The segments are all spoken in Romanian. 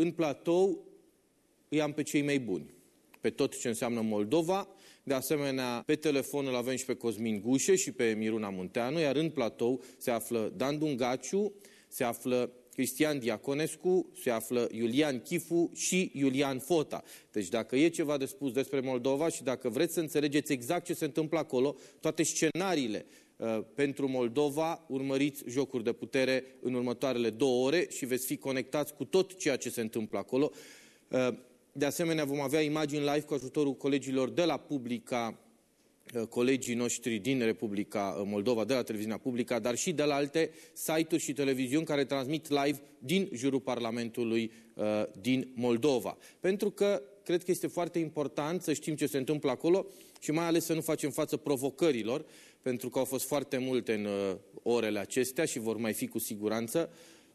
în platou îi am pe cei mai buni, pe tot ce înseamnă Moldova. De asemenea, pe telefon îl avem și pe Cosmin Gușe și pe Miruna Munteanu, iar în platou se află Dan Dungaciu, se află Cristian Diaconescu, se află Iulian Chifu și Iulian Fota. Deci dacă e ceva de spus despre Moldova și dacă vreți să înțelegeți exact ce se întâmplă acolo, toate scenariile uh, pentru Moldova, urmăriți jocuri de putere în următoarele două ore și veți fi conectați cu tot ceea ce se întâmplă acolo. Uh, de asemenea, vom avea imagini live cu ajutorul colegilor de la Publica Uh, colegii noștri din Republica uh, Moldova, de la televiziunea publică, dar și de la alte site-uri și televiziuni care transmit live din jurul Parlamentului uh, din Moldova. Pentru că cred că este foarte important să știm ce se întâmplă acolo și mai ales să nu facem față provocărilor, pentru că au fost foarte multe în orele acestea și vor mai fi cu siguranță.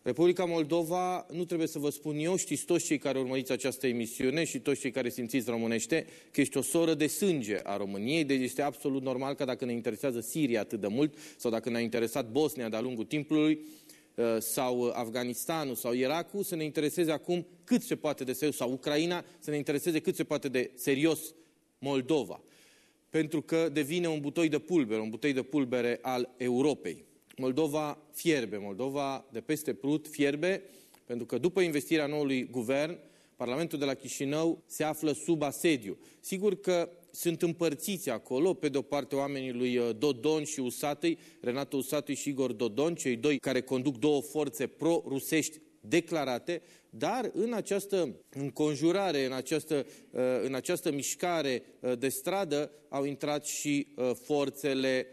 Republica Moldova, nu trebuie să vă spun eu, știți toți cei care urmăriți această emisiune și toți cei care simțiți românește, că este o soră de sânge a României, deci este absolut normal că dacă ne interesează Siria atât de mult, sau dacă ne-a interesat Bosnia de-a lungul timpului, uh, sau Afganistanul sau Irakul, să ne intereseze acum cât se poate de serios, sau Ucraina, să ne intereseze cât se poate de serios Moldova. Pentru că devine un butoi de pulbere, un butoi de pulbere al Europei. Moldova fierbe, Moldova de peste Prut fierbe, pentru că după investirea noului guvern, Parlamentul de la Chișinău se află sub asediu. Sigur că sunt împărțiți acolo, pe de o parte oamenii lui uh, Dodon și Usatăi, Renato Usatăi și Igor Dodon, cei doi care conduc două forțe pro-rusești declarate, dar în această înconjurare, în această, uh, în această mișcare uh, de stradă au intrat și forțele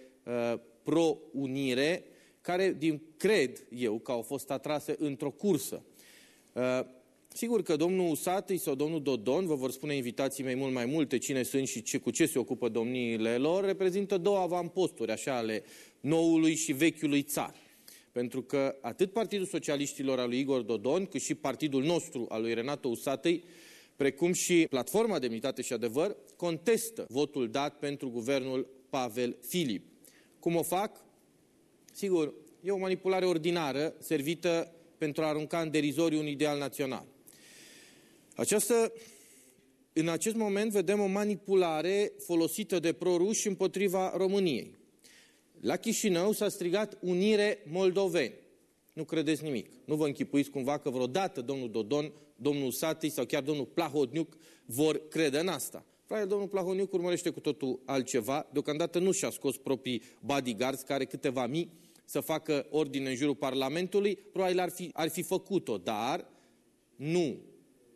pro-unire, care, din, cred eu, că au fost atrase într-o cursă. Uh, sigur că domnul Usatăi sau domnul Dodon, vă vor spune invitații mei mult mai multe cine sunt și ce, cu ce se ocupă domniile lor, reprezintă două avamposturi, așa, ale noului și vechiului țar. Pentru că atât Partidul Socialiștilor al lui Igor Dodon, cât și partidul nostru al lui Renato Usatăi, precum și Platforma Demnitate și Adevăr, contestă votul dat pentru guvernul Pavel Filip. Cum o fac? Sigur, e o manipulare ordinară servită pentru a arunca în derizoriu un ideal național. Această, în acest moment vedem o manipulare folosită de proruși împotriva României. La Chișinău s-a strigat unire moldoveni. Nu credeți nimic. Nu vă închipuiți cumva că vreodată domnul Dodon, domnul Sati sau chiar domnul Plahodniuc vor crede în asta. Probabil domnul Plahoniuc urmărește cu totul altceva. Deocamdată nu și-a scos proprii bodyguards, care câteva mii să facă ordine în jurul Parlamentului. Probabil ar fi, ar fi făcut-o, dar nu.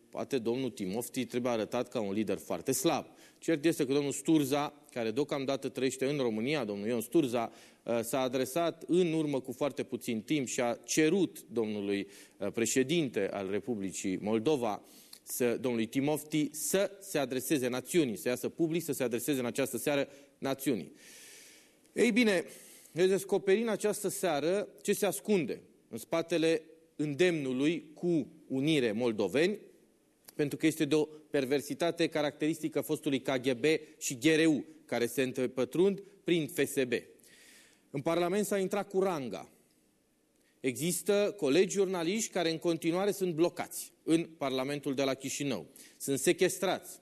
Poate domnul Timofti trebuie arătat ca un lider foarte slab. Cert este că domnul Sturza, care deocamdată trăiește în România, domnul Ion Sturza, uh, s-a adresat în urmă cu foarte puțin timp și a cerut domnului uh, președinte al Republicii Moldova să, domnului Timofti să se adreseze națiunii, să iasă public, să se adreseze în această seară națiunii. Ei bine, veți descoperi în această seară ce se ascunde în spatele îndemnului cu unire moldoveni, pentru că este de o perversitate caracteristică fostului KGB și GRU, care se întâmpătrund prin FSB. În Parlament s-a intrat cu ranga, Există colegi jurnaliști care în continuare sunt blocați în Parlamentul de la Chișinău. Sunt sequestrați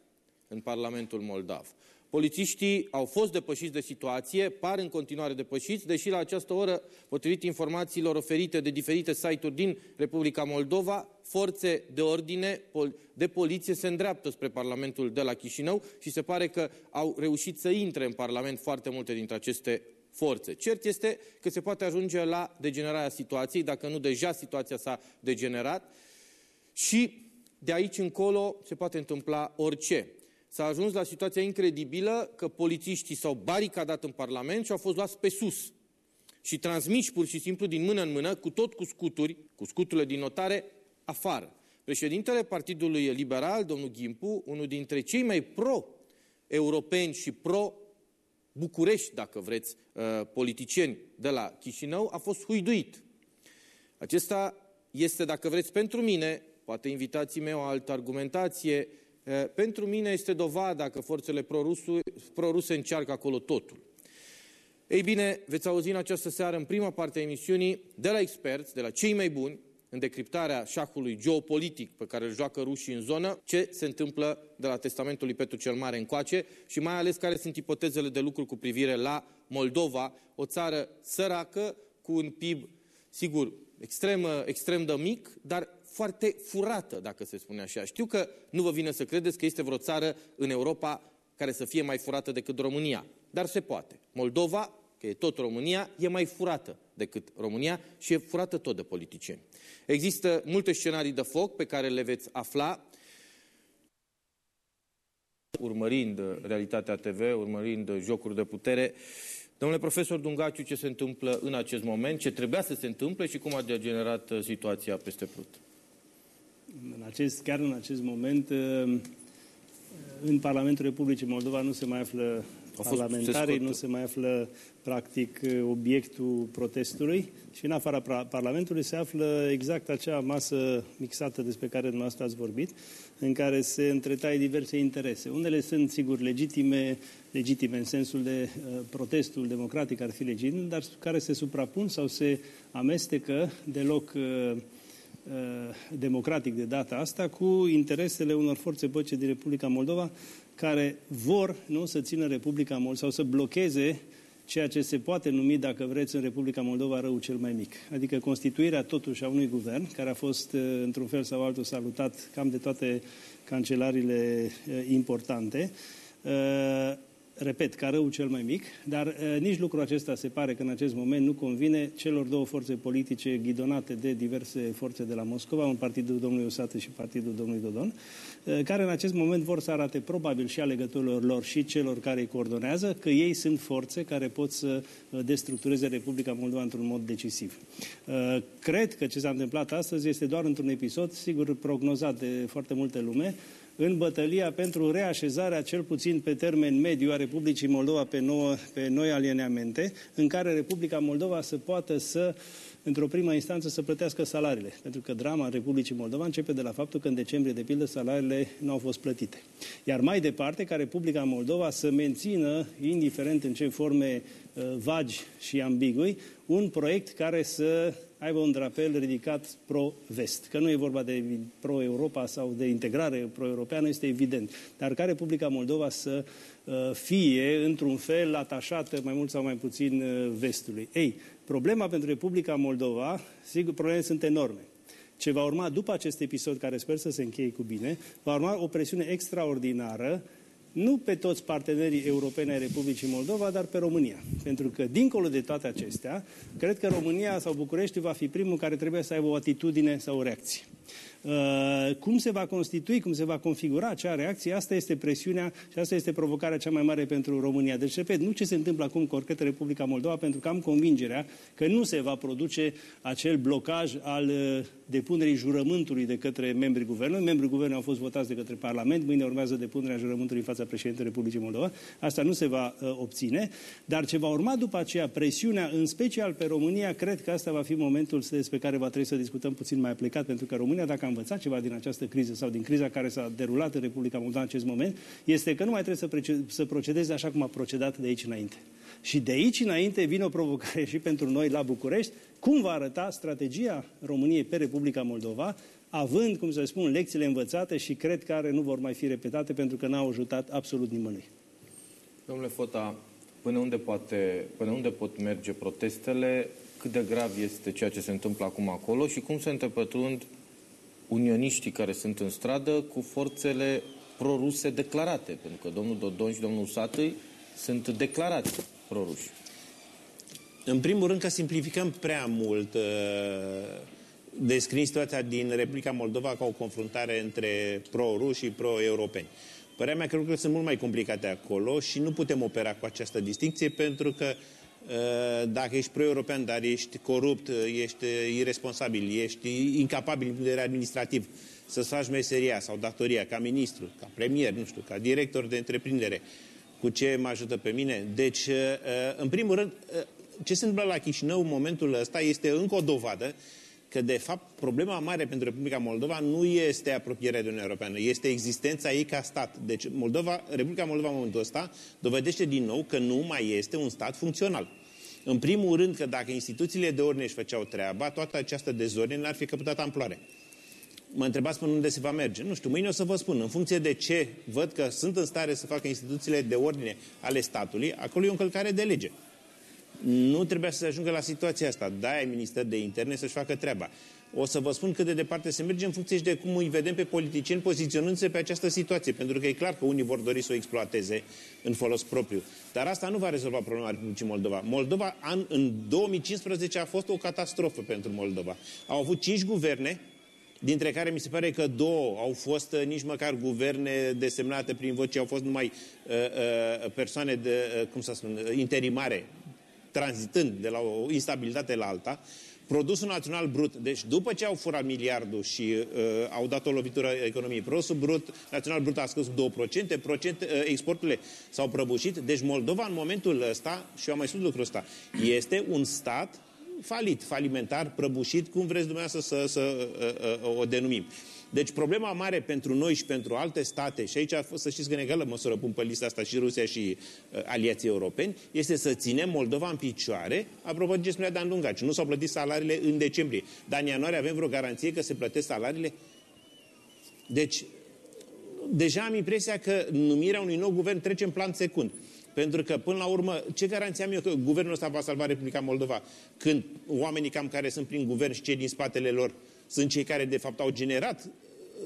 în Parlamentul Moldav. Polițiștii au fost depășiți de situație, par în continuare depășiți, deși la această oră, potrivit informațiilor oferite de diferite site-uri din Republica Moldova, forțe de ordine, de poliție se îndreaptă spre Parlamentul de la Chișinău și se pare că au reușit să intre în Parlament foarte multe dintre aceste forțe. Cert este că se poate ajunge la degenerarea situației, dacă nu deja situația s-a degenerat și de aici încolo se poate întâmpla orice. S-a ajuns la situația incredibilă că polițiștii s-au baricadat în Parlament și au fost luați pe sus și transmiși pur și simplu din mână în mână, cu tot cu scuturi, cu scuturile din notare, afară. Președintele Partidului Liberal, domnul Gimpu, unul dintre cei mai pro-europeni și pro București, dacă vreți, uh, politicieni de la Chișinău, a fost huiduit. Acesta este, dacă vreți, pentru mine, poate invitații mei o altă argumentație, uh, pentru mine este dovada că forțele proruse încearcă acolo totul. Ei bine, veți auzi în această seară, în prima parte a emisiunii, de la experți, de la cei mai buni, în decriptarea șahului geopolitic pe care îl joacă rușii în zonă, ce se întâmplă de la testamentul lui Petru cel Mare încoace și mai ales care sunt ipotezele de lucru cu privire la Moldova, o țară săracă cu un PIB, sigur, extrem, extrem de mic, dar foarte furată, dacă se spune așa. Știu că nu vă vine să credeți că este vreo țară în Europa care să fie mai furată decât România, dar se poate. Moldova, că e tot România, e mai furată decât România și e furată tot de politicieni. Există multe scenarii de foc pe care le veți afla urmărind realitatea TV, urmărind jocuri de putere. Domnule profesor Dungaciu, ce se întâmplă în acest moment, ce trebuia să se întâmple și cum a degenerat situația peste Prut? În acest, chiar în acest moment, în Parlamentul Republicii Moldova nu se mai află parlamentarii, nu se mai află practic obiectul protestului și în afara Parlamentului se află exact acea masă mixată despre care dumneavoastră ați vorbit, în care se întretaie diverse interese. Unele sunt, sigur, legitime, legitime în sensul de uh, protestul democratic ar fi legitim, dar care se suprapun sau se amestecă deloc uh, Uh, democratic de data asta cu interesele unor forțe băce din Republica Moldova care vor nu, să țină Republica Moldova sau să blocheze ceea ce se poate numi, dacă vreți, în Republica Moldova rău cel mai mic. Adică constituirea totuși a unui guvern care a fost, uh, într-un fel sau altul, salutat cam de toate cancelarile uh, importante, repet, ca rău cel mai mic, dar uh, nici lucrul acesta se pare că în acest moment nu convine celor două forțe politice ghidonate de diverse forțe de la Moscova, un partidul domnului Usată și partidul domnului Dodon, uh, care în acest moment vor să arate probabil și alegătorilor lor și celor care îi coordonează că ei sunt forțe care pot să destructureze Republica Moldova într-un mod decisiv. Uh, cred că ce s-a întâmplat astăzi este doar într-un episod, sigur prognozat de foarte multe lume, în bătălia pentru reașezarea, cel puțin pe termen mediu, a Republicii Moldova pe, nouă, pe noi alineamente, în care Republica Moldova să poată să într-o primă instanță să plătească salariile. Pentru că drama Republicii Moldova începe de la faptul că în decembrie, de pildă, salariile nu au fost plătite. Iar mai departe, ca Republica Moldova să mențină, indiferent în ce forme uh, vagi și ambigui, un proiect care să aibă un drapel ridicat pro-vest. Că nu e vorba de pro-Europa sau de integrare pro-europeană, este evident. Dar ca Republica Moldova să uh, fie, într-un fel, atașată mai mult sau mai puțin uh, vestului. Ei, problema pentru Republica Moldova, sigur, problemele sunt enorme. Ce va urma după acest episod, care sper să se încheie cu bine, va urma o presiune extraordinară nu pe toți partenerii europeni ai Republicii Moldova, dar pe România. Pentru că, dincolo de toate acestea, cred că România sau București va fi primul care trebuie să aibă o atitudine sau o reacție. Uh, cum se va constitui, cum se va configura acea reacție, asta este presiunea și asta este provocarea cea mai mare pentru România. Deci, repet, nu ce se întâmplă acum cu oricâtă Republica Moldova, pentru că am convingerea că nu se va produce acel blocaj al uh, depunerii jurământului de către membrii guvernului. Membrii guvernului au fost votați de către Parlament, mâine urmează depunerea jurământului în fața președintelui Republicii Moldova. Asta nu se va uh, obține, dar ce va urma după aceea, presiunea, în special pe România, cred că asta va fi momentul despre care va trebui să discutăm puțin mai aplicat, pentru că România, dacă am învățat ceva din această criză sau din criza care s-a derulat în Republica Moldova în acest moment, este că nu mai trebuie să, să procedeze așa cum a procedat de aici înainte. Și de aici înainte vine o provocare și pentru noi la București, cum va arăta strategia României pe Republica Moldova, având, cum să spun, lecțiile învățate și cred că nu vor mai fi repetate pentru că n-au ajutat absolut nimănui. Domnule Fota, până unde, poate, până unde pot merge protestele? Cât de grav este ceea ce se întâmplă acum acolo și cum se întrepătrund unioniștii care sunt în stradă cu forțele proruse declarate, pentru că domnul Dodon și domnul Satăi sunt declarați proruși. În primul rând că simplificăm prea mult uh, descriind situația din Republica Moldova ca o confruntare între pro-ruși și pro-europeni. Părerea mea că lucrurile sunt mult mai complicate acolo și nu putem opera cu această distinție pentru că uh, dacă ești pro-european, dar ești corupt, ești irresponsabil, ești incapabil din vedere administrativ să-ți faci meseria sau datoria ca ministru, ca premier, nu știu, ca director de întreprindere, cu ce mă ajută pe mine. Deci, uh, în primul rând, ce se întâmplă la Chișinău în momentul ăsta este încă o dovadă că, de fapt, problema mare pentru Republica Moldova nu este apropierea de Uniunea Europeană, este existența ei ca stat. Deci Moldova, Republica Moldova în momentul ăsta dovedește din nou că nu mai este un stat funcțional. În primul rând că dacă instituțiile de ordine își făceau treaba, toată această dezordine n-ar fi căpătat amploare. Mă întrebați până unde se va merge. Nu știu, mâine o să vă spun. În funcție de ce văd că sunt în stare să facă instituțiile de ordine ale statului, acolo e o încălcare de lege. Nu trebuia să se ajungă la situația asta. Da, e Ministerul de Interne să-și facă treaba. O să vă spun cât de departe se merge în funcție și de cum îi vedem pe politicieni poziționându-se pe această situație. Pentru că e clar că unii vor dori să o exploateze în folos propriu. Dar asta nu va rezolva problema Republicii Moldova. Moldova an, în 2015 a fost o catastrofă pentru Moldova. Au avut cinci guverne, dintre care mi se pare că două au fost uh, nici măcar guverne desemnate prin voce, au fost numai uh, uh, persoane de, uh, cum să spun, interimare, tranzitând de la o instabilitate la alta. Produsul național brut, deci după ce au furat miliardul și uh, au dat o lovitură economiei, produsul brut, național brut a scăzut 2%, procent, uh, exporturile s-au prăbușit, deci Moldova în momentul ăsta, și eu am mai spus lucrul ăsta, este un stat falit, falimentar, prăbușit, cum vreți dumneavoastră să, să uh, uh, o denumim. Deci problema mare pentru noi și pentru alte state, și aici a fost, să știți că în egală măsură pun pe lista asta și Rusia și uh, aliații europeni, este să ținem Moldova în picioare, apropo de ce spunea Dan Lungaci. Nu s-au plătit salariile în decembrie, dar în ianuarie avem vreo garanție că se plătesc salariile? Deci, deja am impresia că numirea unui nou guvern trece în plan secund. Pentru că, până la urmă, ce garanție am eu că guvernul ăsta va salva Republica Moldova? Când oamenii cam care sunt prin guvern și cei din spatele lor sunt cei care, de fapt, au generat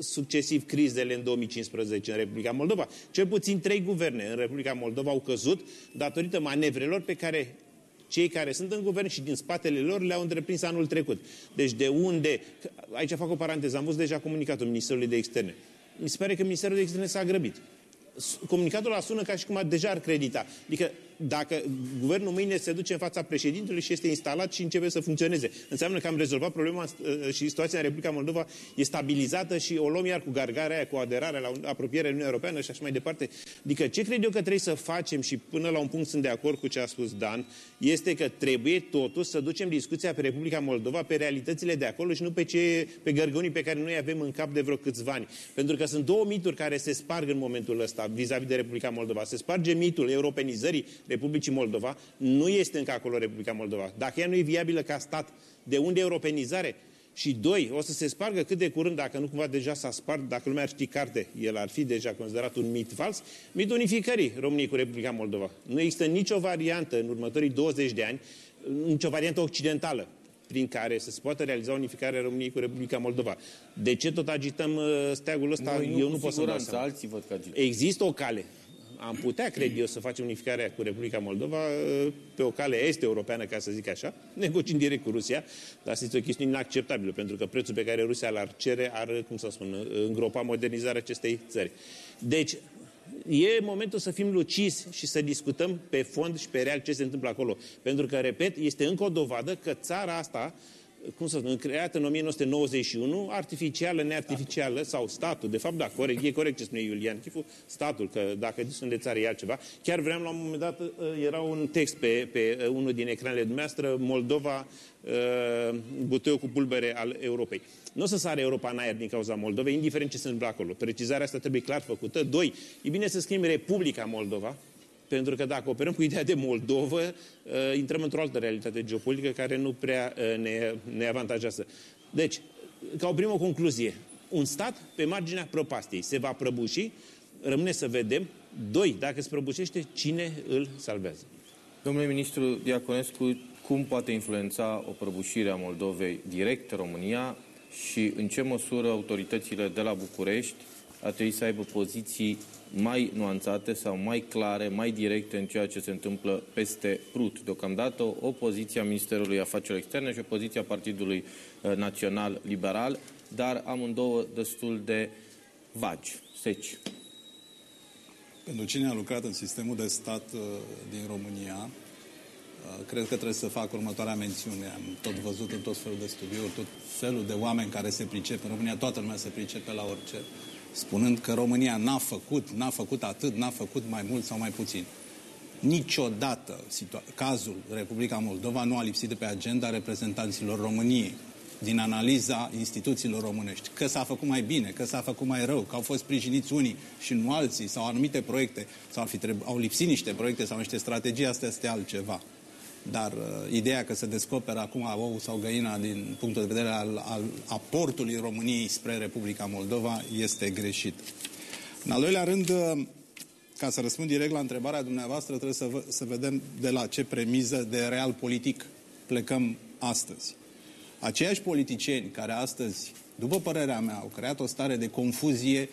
succesiv crizele în 2015 în Republica Moldova. Cel puțin trei guverne în Republica Moldova au căzut datorită manevrelor pe care cei care sunt în guvern și din spatele lor le-au întreprins anul trecut. Deci de unde... Aici fac o paranteză. Am văzut deja comunicatul Ministerului de Externe. Mi se pare că Ministerul de Externe s-a grăbit. Comunicatul ăla sună ca și cum deja ar credita. Adică dacă guvernul mâine se duce în fața președintelui și este instalat și începe să funcționeze. Înseamnă că am rezolvat problema uh, și situația în Republica Moldova e stabilizată și o luăm iar cu gargarea aia, cu aderarea la apropierea Uniunii Europeană și așa mai departe. Adică ce cred eu că trebuie să facem și până la un punct sunt de acord cu ce a spus Dan, este că trebuie totuși să ducem discuția pe Republica Moldova, pe realitățile de acolo și nu pe, ce, pe gărgăunii pe care noi avem în cap de vreo câțiva ani. Pentru că sunt două mituri care se sparg în momentul ăsta vis-a-vis -vis de Republica Moldova. Se sparge mitul europenizării Republicii Moldova, nu este încă acolo Republica Moldova. Dacă ea nu e viabilă ca stat, de unde europenizare? Și doi, o să se spargă cât de curând, dacă nu cumva deja s-a spart, dacă lumea ar ști carte, el ar fi deja considerat un mit fals, mitul unificării României cu Republica Moldova. Nu există nicio variantă în următorii 20 de ani, nicio variantă occidentală prin care să se poată realiza unificarea României cu Republica Moldova. De ce tot agităm uh, steagul ăsta? Noi nu Eu nu pot să dau alții văd că agită. Există o cale am putea, cred eu, să facem unificarea cu Republica Moldova uh, pe o cale este-europeană, ca să zic așa, negociind direct cu Rusia, dar este o chestiune inacceptabilă, pentru că prețul pe care Rusia l-ar cere ar, cum să spun, îngropa modernizarea acestei țări. Deci, e momentul să fim lucizi și să discutăm pe fond și pe real ce se întâmplă acolo. Pentru că, repet, este încă o dovadă că țara asta cum să spun, creată în 1991, artificială, neartificială, sau statul, de fapt, da, corect, e corect ce spune Iulian Chifu, statul, că dacă sunt de țară e altceva. Chiar vreau, la un moment dat, uh, era un text pe, pe uh, unul din ecranele dumneavoastră, Moldova, uh, butoiul cu pulbere al Europei. Nu o să sară Europa în aer din cauza Moldovei, indiferent ce se întâmplă acolo. Precizarea asta trebuie clar făcută. Doi, e bine să schimbi Republica Moldova, pentru că dacă operăm cu ideea de Moldovă, uh, intrăm într-o altă realitate geopolitică care nu prea uh, ne, ne avantajează. Deci, ca o primă concluzie, un stat pe marginea prăpastiei se va prăbuși, rămâne să vedem. Doi, dacă se prăbușește, cine îl salvează? Domnule ministru Diaconescu, cum poate influența o prăbușire a Moldovei direct România și în ce măsură autoritățile de la București ar trebui să aibă poziții mai nuanțate sau mai clare, mai directe în ceea ce se întâmplă peste Prut. Deocamdată o poziție a Ministerului Afacerilor Externe și o poziție a Partidului uh, Național Liberal, dar amândouă destul de vagi, seci. Pentru cine a lucrat în sistemul de stat uh, din România, uh, cred că trebuie să fac următoarea mențiune. Am tot văzut în tot felul de studiuri, tot felul de oameni care se pricep. În România toată lumea se pricepe la orice spunând că România n-a făcut, n-a făcut atât, n-a făcut mai mult sau mai puțin. Niciodată cazul Republica Moldova nu a lipsit de pe agenda reprezentanților României din analiza instituțiilor românești. Că s-a făcut mai bine, că s-a făcut mai rău, că au fost sprijiniți unii și nu alții, sau anumite proiecte, sau ar fi trebu- au lipsit niște proiecte sau niște strategii, asta este altceva. Dar uh, ideea că se descoperă acum ou sau găina din punctul de vedere al, al aportului României spre Republica Moldova este greșit. În al doilea rând, uh, ca să răspund direct la întrebarea dumneavoastră, trebuie să, vă, să vedem de la ce premiză de real politic plecăm astăzi. Aceiași politicieni care astăzi, după părerea mea, au creat o stare de confuzie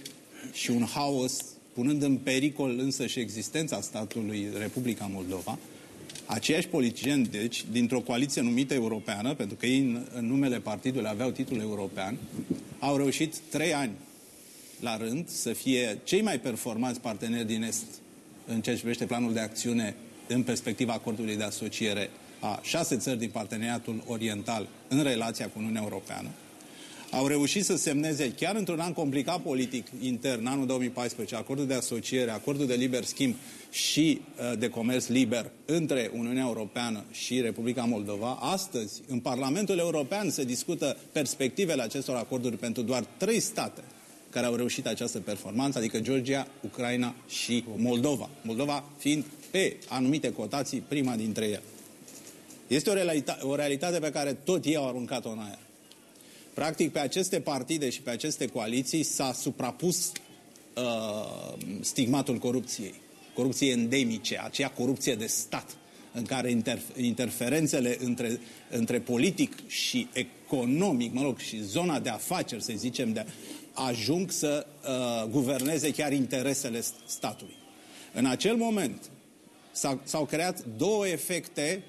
și un haos, punând în pericol însă și existența statului Republica Moldova, aceiași politicieni, deci, dintr-o coaliție numită europeană, pentru că ei în, în numele partidului aveau titlul european, au reușit trei ani la rând să fie cei mai performanți parteneri din Est în ceea ce privește planul de acțiune în perspectiva acordului de asociere a șase țări din parteneriatul oriental în relația cu Uniunea Europeană. Au reușit să semneze, chiar într-un an complicat politic intern, anul 2014, acordul de asociere, acordul de liber schimb și uh, de comerț liber între Uniunea Europeană și Republica Moldova. Astăzi, în Parlamentul European se discută perspectivele acestor acorduri pentru doar trei state care au reușit această performanță, adică Georgia, Ucraina și Moldova. Moldova fiind pe anumite cotații prima dintre ele. Este o realitate, o realitate pe care tot ei au aruncat-o în aer. Practic, pe aceste partide și pe aceste coaliții s-a suprapus uh, stigmatul corupției. Corupție endemice, aceea corupție de stat, în care interf- interferențele între, între politic și economic, mă rog, și zona de afaceri, să zicem, de, ajung să uh, guverneze chiar interesele statului. În acel moment s-au creat două efecte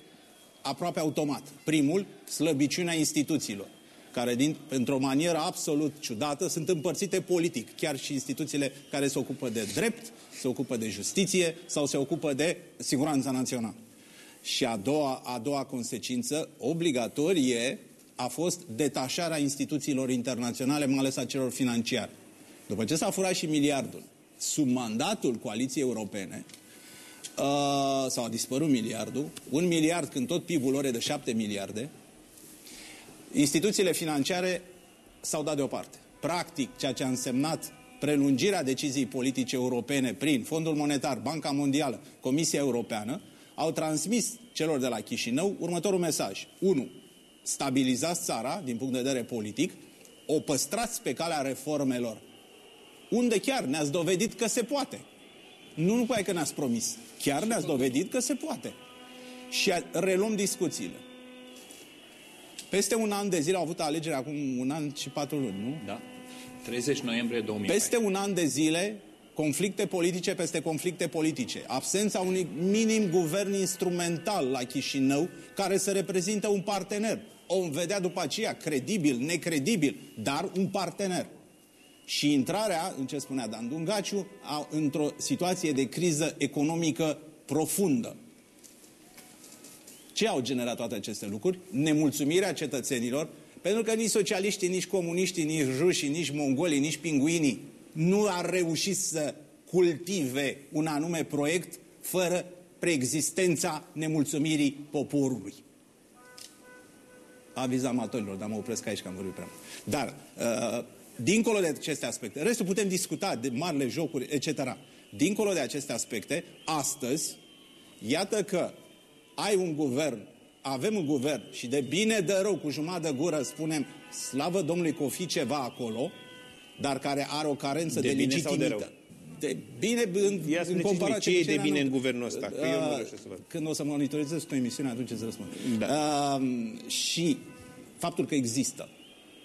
aproape automat. Primul, slăbiciunea instituțiilor, care, din, într-o manieră absolut ciudată, sunt împărțite politic. Chiar și instituțiile care se ocupă de drept, se ocupă de justiție sau se ocupă de siguranța națională. Și a doua, a doua consecință obligatorie a fost detașarea instituțiilor internaționale, mai ales a celor financiare. După ce s-a furat și miliardul, sub mandatul coaliției europene, uh, sau a dispărut miliardul, un miliard când tot PIB-ul lor e de 7 miliarde, instituțiile financiare s-au dat deoparte. Practic, ceea ce a însemnat prelungirea deciziei politice europene prin Fondul Monetar, Banca Mondială, Comisia Europeană, au transmis celor de la Chișinău următorul mesaj. 1 stabilizați țara din punct de vedere politic, o păstrați pe calea reformelor, unde chiar ne-ați dovedit că se poate. Nu numai că ne-ați promis, chiar ne-ați dovedit că se poate. Și reluăm discuțiile. Peste un an de zile au avut alegeri acum un an și patru luni, nu? Da. 30 noiembrie 2014. Peste un an de zile, conflicte politice peste conflicte politice, absența unui minim guvern instrumental la Chișinău care să reprezintă un partener o vedea după aceea credibil, necredibil, dar un partener. Și intrarea, în ce spunea Dan Dungaciu, într-o situație de criză economică profundă. Ce au generat toate aceste lucruri? Nemulțumirea cetățenilor, pentru că nici socialiștii, nici comuniștii, nici rușii, nici mongolii, nici pinguinii nu ar reușit să cultive un anume proiect fără preexistența nemulțumirii poporului aviz amatorilor, dar mă opresc aici că am vorbit prea mult. Dar, uh, dincolo de aceste aspecte, restul putem discuta de marile jocuri, etc. Dincolo de aceste aspecte, astăzi, iată că ai un guvern, avem un guvern și de bine de rău, cu jumătate de gură, spunem, slavă Domnului că o fi ceva acolo, dar care are o carență de, de legitimitate. De bine în, Ia în comparație ce e de bine în guvernul ăsta? Că uh, eu nu uh, să văd. Când o să monitorizez tu emisiunea, atunci îți răspund. Da. Uh, și faptul că există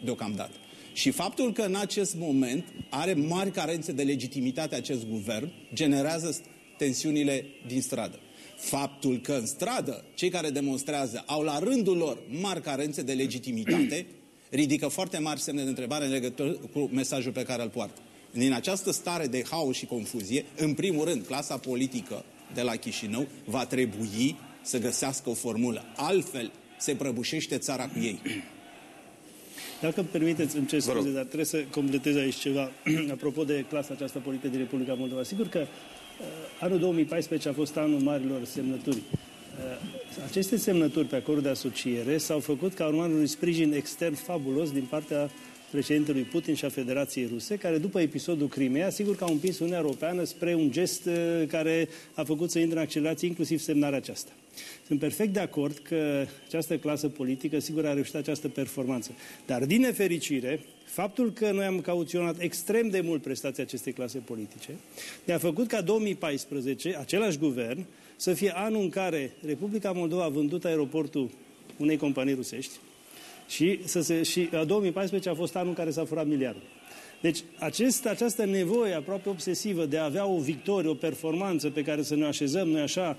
deocamdată. Și faptul că în acest moment are mari carențe de legitimitate acest guvern generează tensiunile din stradă. Faptul că în stradă cei care demonstrează au la rândul lor mari carențe de legitimitate ridică foarte mari semne de întrebare în legătură cu mesajul pe care îl poartă. Din această stare de haos și confuzie, în primul rând, clasa politică de la Chișinău va trebui să găsească o formulă. Altfel, se prăbușește țara cu ei. Dacă îmi permiteți, îmi cer scuze, dar trebuie să completez aici ceva apropo de clasa aceasta politică din Republica Moldova. Sigur că uh, anul 2014 a fost anul marilor semnături. Uh, aceste semnături pe acord de asociere s-au făcut ca urmare unui sprijin extern fabulos din partea președintelui Putin și a Federației Ruse, care după episodul Crimea, sigur că au împins Uniunea Europeană spre un gest uh, care a făcut să intre în accelerație inclusiv semnarea aceasta. Sunt perfect de acord că această clasă politică, sigur, a reușit această performanță. Dar, din nefericire, faptul că noi am cauționat extrem de mult prestația acestei clase politice ne-a făcut ca 2014, același guvern, să fie anul în care Republica Moldova a vândut aeroportul unei companii rusești și, să se, și 2014 a fost anul în care s-a furat miliardul. Deci acest, această nevoie aproape obsesivă de a avea o victorie, o performanță pe care să ne așezăm noi așa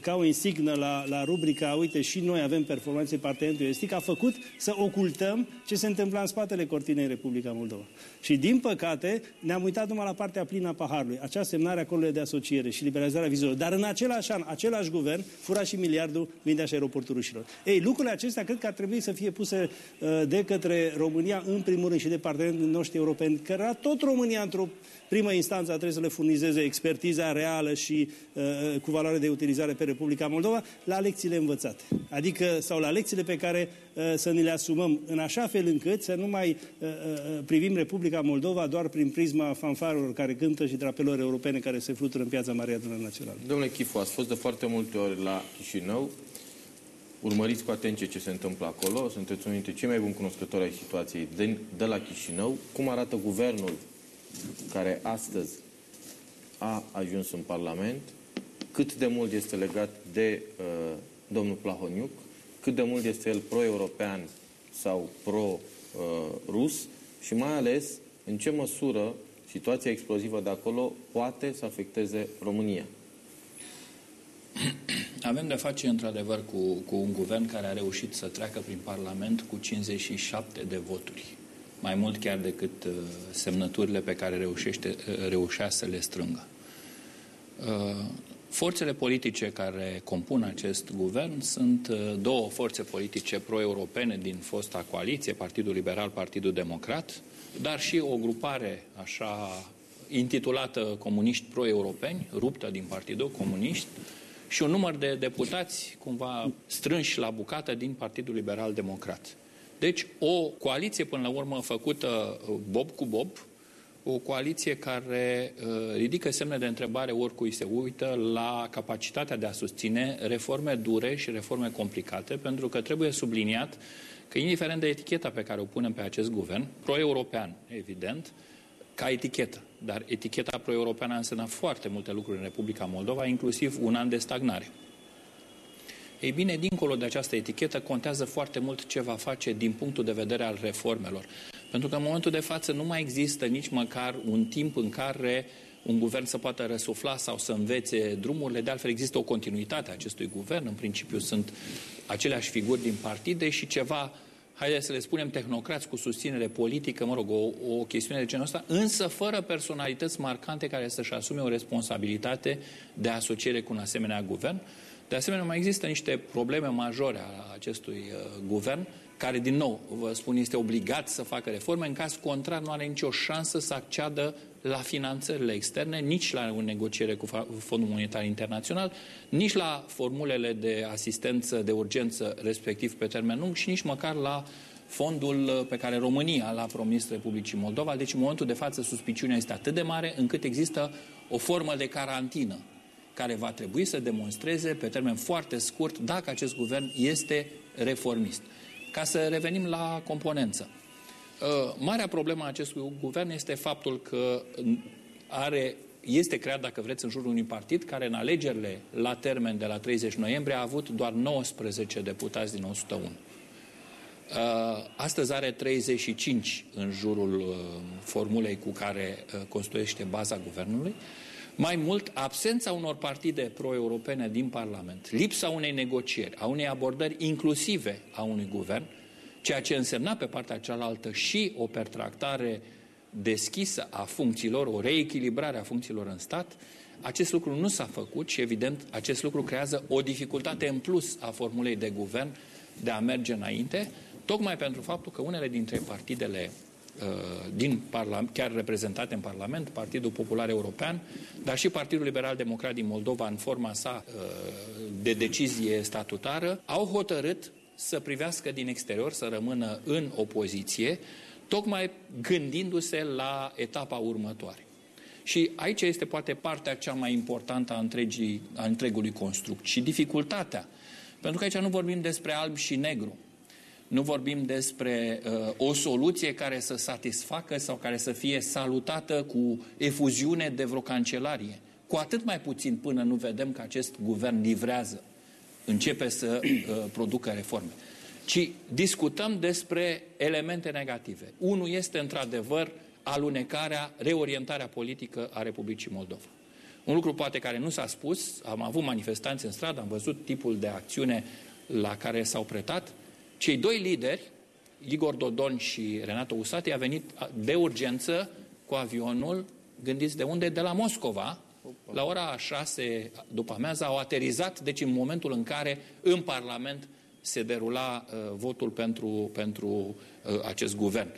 ca o insignă la, la rubrica uite și noi avem performanțe parteneriatului estic, a făcut să ocultăm ce se întâmplă în spatele cortinei Republica Moldova. Și din păcate ne-am uitat numai la partea plină a paharului, acea semnare a acordului de asociere și liberalizarea vizelor. Dar în același an, același guvern fura și miliardul vindea și aeroportul rușilor. Ei, lucrurile acestea cred că ar trebui să fie puse uh, de către România, în primul rând și de partenerii noștri europeni, că tot România într-o primă instanță trebuie să le furnizeze expertiza reală și uh, uh, cu valoare de utilizare pe Republica Moldova la lecțiile învățate. Adică, sau la lecțiile pe care uh, să ni le asumăm în așa fel încât să nu mai uh, uh, privim Republica Moldova doar prin prisma fanfarelor care cântă și drapelor europene care se flutură în piața Maria Națională. Domnule Chifu, ați fost de foarte multe ori la Chișinău. Urmăriți cu atenție ce se întâmplă acolo. Sunteți unul dintre cei mai buni cunoscători ai situației de, de la Chișinău. Cum arată guvernul care astăzi a ajuns în Parlament? Cât de mult este legat de uh, domnul Plahoniuc? Cât de mult este el pro-european sau pro-rus? Și mai ales, în ce măsură situația explozivă de acolo poate să afecteze România? Avem de face, într-adevăr, cu, cu un guvern care a reușit să treacă prin Parlament cu 57 de voturi. Mai mult chiar decât uh, semnăturile pe care reușește, uh, reușea să le strângă. Uh, forțele politice care compun acest guvern sunt două forțe politice pro-europene din fosta coaliție, Partidul Liberal, Partidul Democrat, dar și o grupare așa intitulată Comuniști pro-europeni, ruptă din Partidul Comunist, și un număr de deputați cumva strânși la bucată din Partidul Liberal Democrat. Deci o coaliție până la urmă făcută uh, bob cu bob, o coaliție care uh, ridică semne de întrebare oricui se uită la capacitatea de a susține reforme dure și reforme complicate, pentru că trebuie subliniat că indiferent de eticheta pe care o punem pe acest guvern, pro-european, evident, ca etichetă. Dar eticheta pro-europeană a însemnat foarte multe lucruri în Republica Moldova, inclusiv un an de stagnare. Ei bine, dincolo de această etichetă, contează foarte mult ce va face din punctul de vedere al reformelor. Pentru că în momentul de față nu mai există nici măcar un timp în care un guvern să poată răsufla sau să învețe drumurile. De altfel, există o continuitate a acestui guvern. În principiu sunt aceleași figuri din partide și ceva haideți să le spunem, tehnocrați cu susținere politică, mă rog, o, o chestiune de genul ăsta, însă fără personalități marcante care să-și asume o responsabilitate de asociere cu un asemenea guvern. De asemenea, mai există niște probleme majore a acestui uh, guvern, care, din nou, vă spun, este obligat să facă reforme. În caz contrar, nu are nicio șansă să acceadă la finanțările externe, nici la o negociere cu Fondul Monetar Internațional, nici la formulele de asistență de urgență, respectiv pe termen lung, și nici măcar la fondul pe care România l-a promis Republicii Moldova. Deci, în momentul de față, suspiciunea este atât de mare încât există o formă de carantină care va trebui să demonstreze pe termen foarte scurt dacă acest guvern este reformist. Ca să revenim la componență. Uh, marea problemă a acestui guvern este faptul că are, este creat, dacă vreți, în jurul unui partid care în alegerile la termen de la 30 noiembrie a avut doar 19 deputați din 101. Uh, astăzi are 35 în jurul uh, formulei cu care construiește baza guvernului. Mai mult, absența unor partide pro-europene din Parlament, lipsa unei negocieri, a unei abordări inclusive a unui guvern, ceea ce însemna pe partea cealaltă și o pertractare deschisă a funcțiilor, o reechilibrare a funcțiilor în stat, acest lucru nu s-a făcut și, evident, acest lucru creează o dificultate în plus a formulei de guvern de a merge înainte, tocmai pentru faptul că unele dintre partidele uh, din Parlament, chiar reprezentate în Parlament, Partidul Popular European, dar și Partidul Liberal Democrat din Moldova, în forma sa uh, de decizie statutară, au hotărât să privească din exterior, să rămână în opoziție, tocmai gândindu-se la etapa următoare. Și aici este poate partea cea mai importantă a, întregii, a întregului construct și dificultatea. Pentru că aici nu vorbim despre alb și negru. Nu vorbim despre uh, o soluție care să satisfacă sau care să fie salutată cu efuziune de vreo cancelarie. Cu atât mai puțin până nu vedem că acest guvern livrează, începe să uh, producă reforme. Ci discutăm despre elemente negative. Unul este într-adevăr alunecarea, reorientarea politică a Republicii Moldova. Un lucru poate care nu s-a spus, am avut manifestanți în stradă, am văzut tipul de acțiune la care s-au pretat. Cei doi lideri, Igor Dodon și Renato Usati, a venit de urgență cu avionul, gândiți de unde? De la Moscova, la ora 6 după amiază, au aterizat, deci în momentul în care în Parlament se derula uh, votul pentru, pentru uh, acest guvern.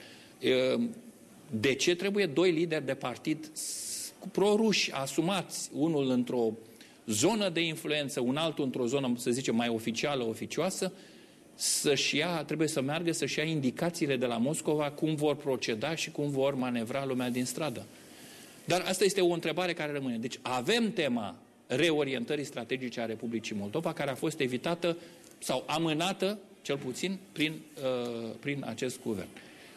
Uh, de ce trebuie doi lideri de partid pro-ruși asumați, unul într-o zonă de influență, un altul într-o zonă, să zicem, mai oficială, oficioasă, să-și ia, trebuie să meargă să-și ia indicațiile de la Moscova cum vor proceda și cum vor manevra lumea din stradă. Dar asta este o întrebare care rămâne. Deci avem tema reorientării strategice a Republicii Moldova, care a fost evitată sau amânată, cel puțin, prin, uh, prin acest guvern.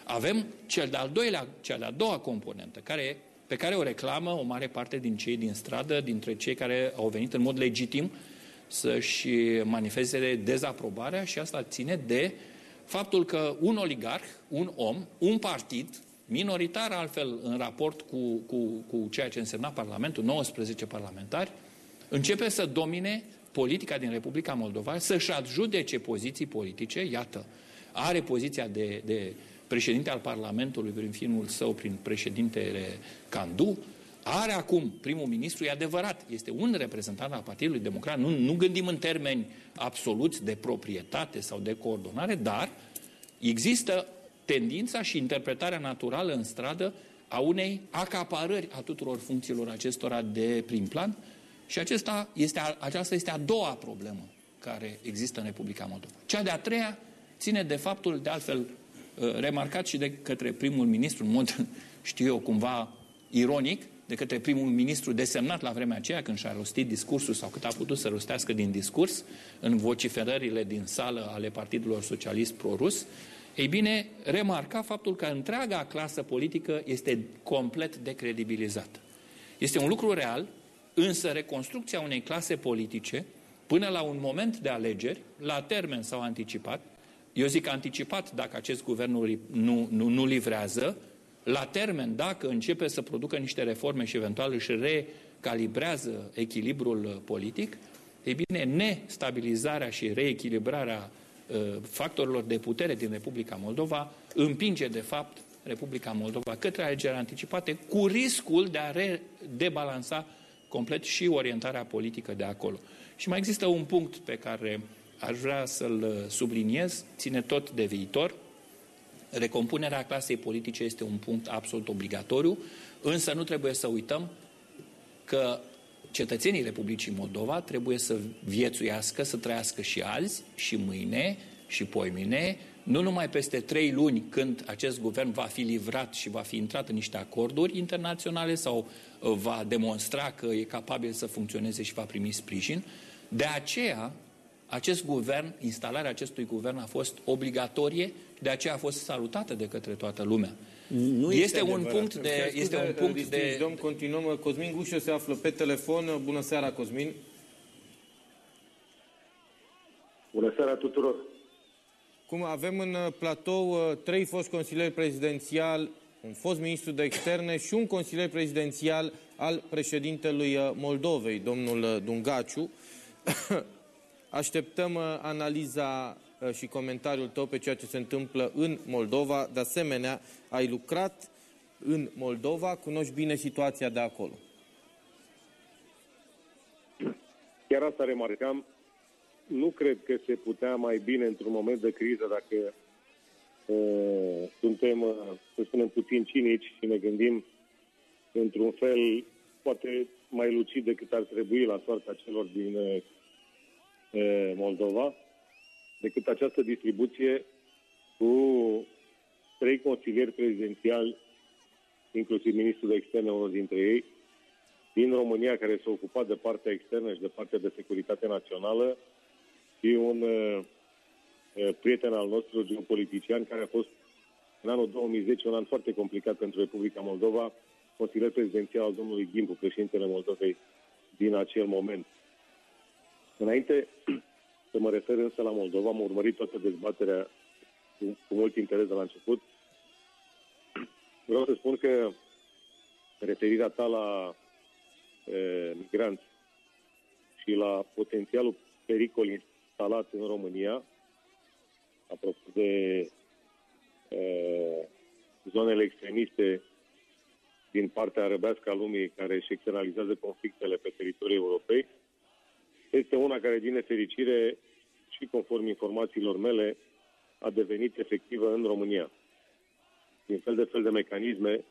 Avem cel de-al doilea, cea de-a doua componentă, care, pe care o reclamă o mare parte din cei din stradă, dintre cei care au venit în mod legitim să-și manifeste dezaprobarea și asta ține de faptul că un oligarh, un om, un partid, minoritar altfel în raport cu, cu, cu ceea ce însemna Parlamentul, 19 parlamentari, începe să domine politica din Republica Moldova, să-și adjudece poziții politice, iată, are poziția de, de președinte al Parlamentului prin finul său, prin președintele Candu, are acum primul ministru, e adevărat, este un reprezentant al Partidului Democrat, nu, nu gândim în termeni absoluți de proprietate sau de coordonare, dar există tendința și interpretarea naturală în stradă a unei acaparări a tuturor funcțiilor acestora de prim plan și acesta este, aceasta este a doua problemă care există în Republica Moldova. Cea de-a treia ține de faptul, de altfel, uh, remarcat și de către primul ministru, în mod, știu eu, cumva ironic, de către primul ministru desemnat la vremea aceea când și-a rostit discursul sau cât a putut să rostească din discurs în vociferările din sală ale partidelor socialist pro-rus, ei bine, remarca faptul că întreaga clasă politică este complet decredibilizată. Este un lucru real, însă reconstrucția unei clase politice până la un moment de alegeri, la termen sau anticipat, eu zic anticipat dacă acest guvern nu, nu, nu, nu livrează, la termen dacă începe să producă niște reforme și eventual își recalibrează echilibrul politic, ei bine, nestabilizarea și reechilibrarea uh, factorilor de putere din Republica Moldova împinge, de fapt, Republica Moldova către alegeri anticipate cu riscul de a debalansa complet și orientarea politică de acolo. Și mai există un punct pe care aș vrea să-l subliniez, ține tot de viitor. Recompunerea clasei politice este un punct absolut obligatoriu, însă nu trebuie să uităm că cetățenii Republicii Moldova trebuie să viețuiască, să trăiască și azi, și mâine, și poimine, nu numai peste trei luni când acest guvern va fi livrat și va fi intrat în niște acorduri internaționale sau uh, va demonstra că e capabil să funcționeze și va primi sprijin. De aceea, acest guvern, instalarea acestui guvern a fost obligatorie, de aceea a fost salutată de către toată lumea. Nu este, este un punct de... Este un punct de... Domn, continuăm. Cosmin Gușă se află pe telefon. Bună seara, Cosmin. Bună seara tuturor. Cum avem în uh, platou uh, trei foști consilieri prezidențial, un fost ministru de externe și un consilier prezidențial al președintelui uh, Moldovei, domnul Dungaciu. Așteptăm analiza și comentariul tău pe ceea ce se întâmplă în Moldova. De asemenea, ai lucrat în Moldova, cunoști bine situația de acolo. Chiar asta remarcam nu cred că se putea mai bine într-un moment de criză dacă uh, suntem, uh, să spunem, puțin cinici și ne gândim într-un fel poate mai lucid decât ar trebui la soarta celor din uh, Moldova, decât această distribuție cu trei consilieri prezidențiali inclusiv ministrul de externe, unul dintre ei, din România, care s-a ocupat de partea externă și de partea de securitate națională, și un uh, uh, prieten al nostru, geopolitician, care a fost în anul 2010 un an foarte complicat pentru Republica Moldova, consilier prezidențial al domnului Gimbu, președintele Moldovei din acel moment. Înainte să mă refer însă la Moldova, am urmărit toată dezbaterea cu, cu mult interes de la început. Vreau să spun că referirea ta la e, migranți și la potențialul pericol instalat în România, apropo de e, zonele extremiste din partea arăbească a lumii care își externalizează conflictele pe teritoriul europei, este una care, din nefericire, și conform informațiilor mele, a devenit efectivă în România. Din fel de fel de mecanisme,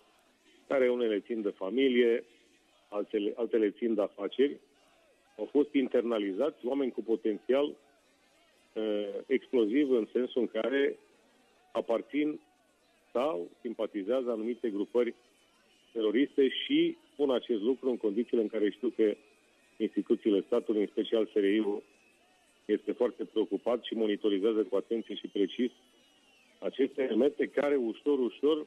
care unele țin de familie, altele, altele țin de afaceri, au fost internalizați oameni cu potențial uh, exploziv în sensul în care aparțin sau simpatizează anumite grupări teroriste și spun acest lucru în condițiile în care știu că instituțiile statului, în special SRI-ul, este foarte preocupat și monitorizează cu atenție și precis aceste elemente care ușor, ușor